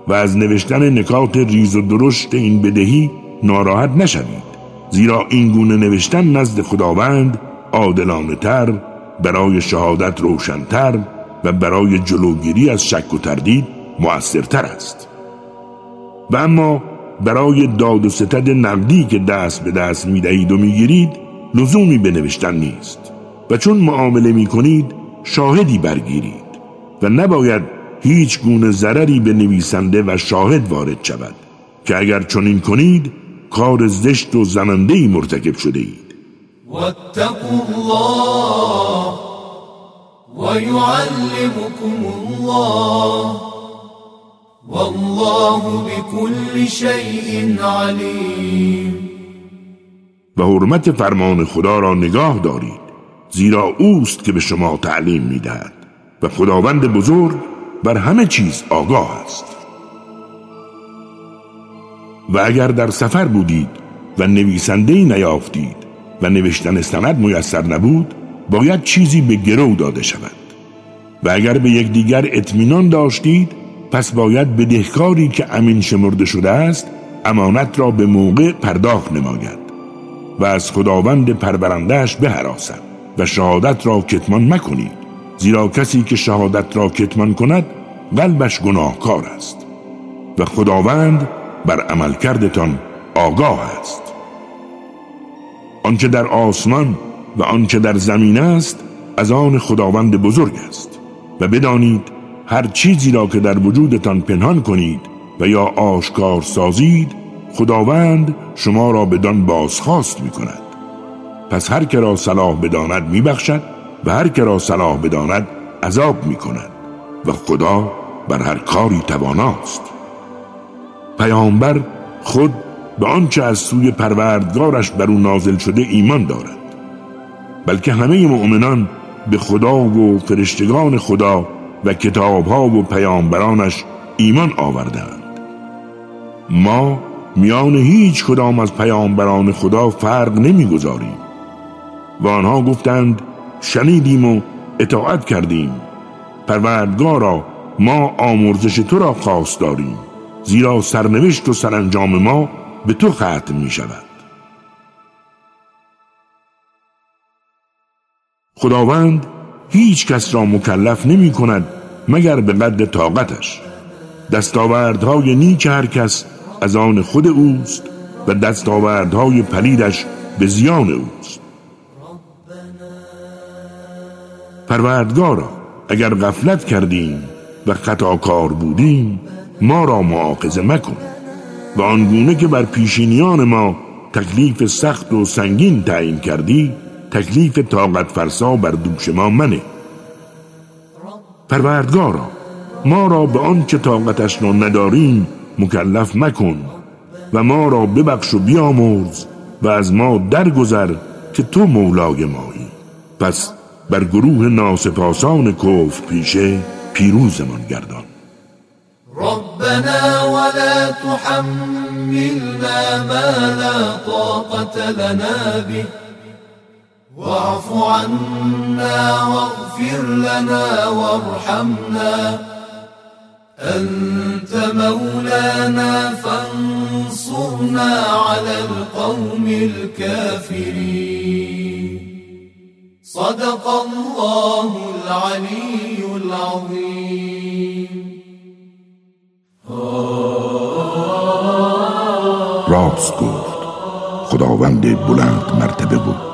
و از نوشتن نکات ریز و درشت این بدهی ناراحت نشوید. زیرا این گونه نوشتن نزد خداوند عادلانه تر برای شهادت روشنتر و برای جلوگیری از شک و تردید مؤثرتر است. و اما برای داد و ستد نقدی که دست به دست می دهید و می گیرید لزومی به نوشتن نیست. و چون معامله می کنید شاهدی برگیرید. و نباید هیچ گونه ضرری به نویسنده و شاهد وارد شود که اگر چنین کنید کار زشت و زننده مرتکب شده اید واتقوا الله ويعلمكم الله. والله بكل شيء علیم و حرمت فرمان خدا را نگاه دارید زیرا اوست که به شما تعلیم می‌دهد و خداوند بزرگ بر همه چیز آگاه است. و اگر در سفر بودید و نویسنده نیافتید و نوشتن سند میسر نبود باید چیزی به گرو داده شود. و اگر به یکدیگر اطمینان داشتید پس باید بدهکاری که امین شمرده شده است امانت را به موقع پرداخت نماید و از خداوند پرورندهش بهراسد و شهادت را کتمان مکنید. زیرا کسی که شهادت را کتمان کند قلبش گناهکار است و خداوند بر عملکردتان آگاه است. آنچه در آسمان و آنچه در زمین است از آن خداوند بزرگ است و بدانید هر چیزی را که در وجودتان پنهان کنید و یا آشکار سازید خداوند شما را بدان بازخواست می کند پس هر که را صلاح بداند می بخشد و هر که را صلاح بداند عذاب می کند و خدا بر هر کاری تواناست. پیامبر خود به آنچه از سوی پروردگارش بر او نازل شده ایمان دارد بلکه همه مؤمنان به خدا و فرشتگان خدا و کتابها و پیامبرانش ایمان آوردند. ما میان هیچ کدام از پیامبران خدا فرق نمی‌گذاریم و آنها گفتند شنیدیم و اطاعت کردیم. پروردگارا ما آمرزش تو را خواست داریم. زیرا سرنوشت و سرانجام ما به تو ختم می شود خداوند هیچ کس را مکلف نمی کند مگر به قد طاقتش. دستاوردهای نیک هر کس از آن خود اوست و دستاوردهای پلیدش به زیان اوست. پروردگارا اگر غفلت کردیم و خطاکار بودیم ما را معاقزه مکن و آنگونه که بر پیشینیان ما تکلیف سخت و سنگین تعیین کردی تکلیف طاقت فرسا بر دوش ما منه. پروردگارا ما را به آنچه طاقتش را نداریم مکلف مکن و ما را ببخش و بیامرز و از ما درگذر که تو مولای مایی. پس بر گروه ناسپاسان کف پیشه پیروزمان گردان. ربنا ولا تحملنا ما لا طاقة لنا به. واعف عنا واغفر لنا وارحمنا. أنت مولانا فانصرنا على القوم الكافرين. صدق الله العلي العظيم. راست گفت خداوند بلند مرتبه بود.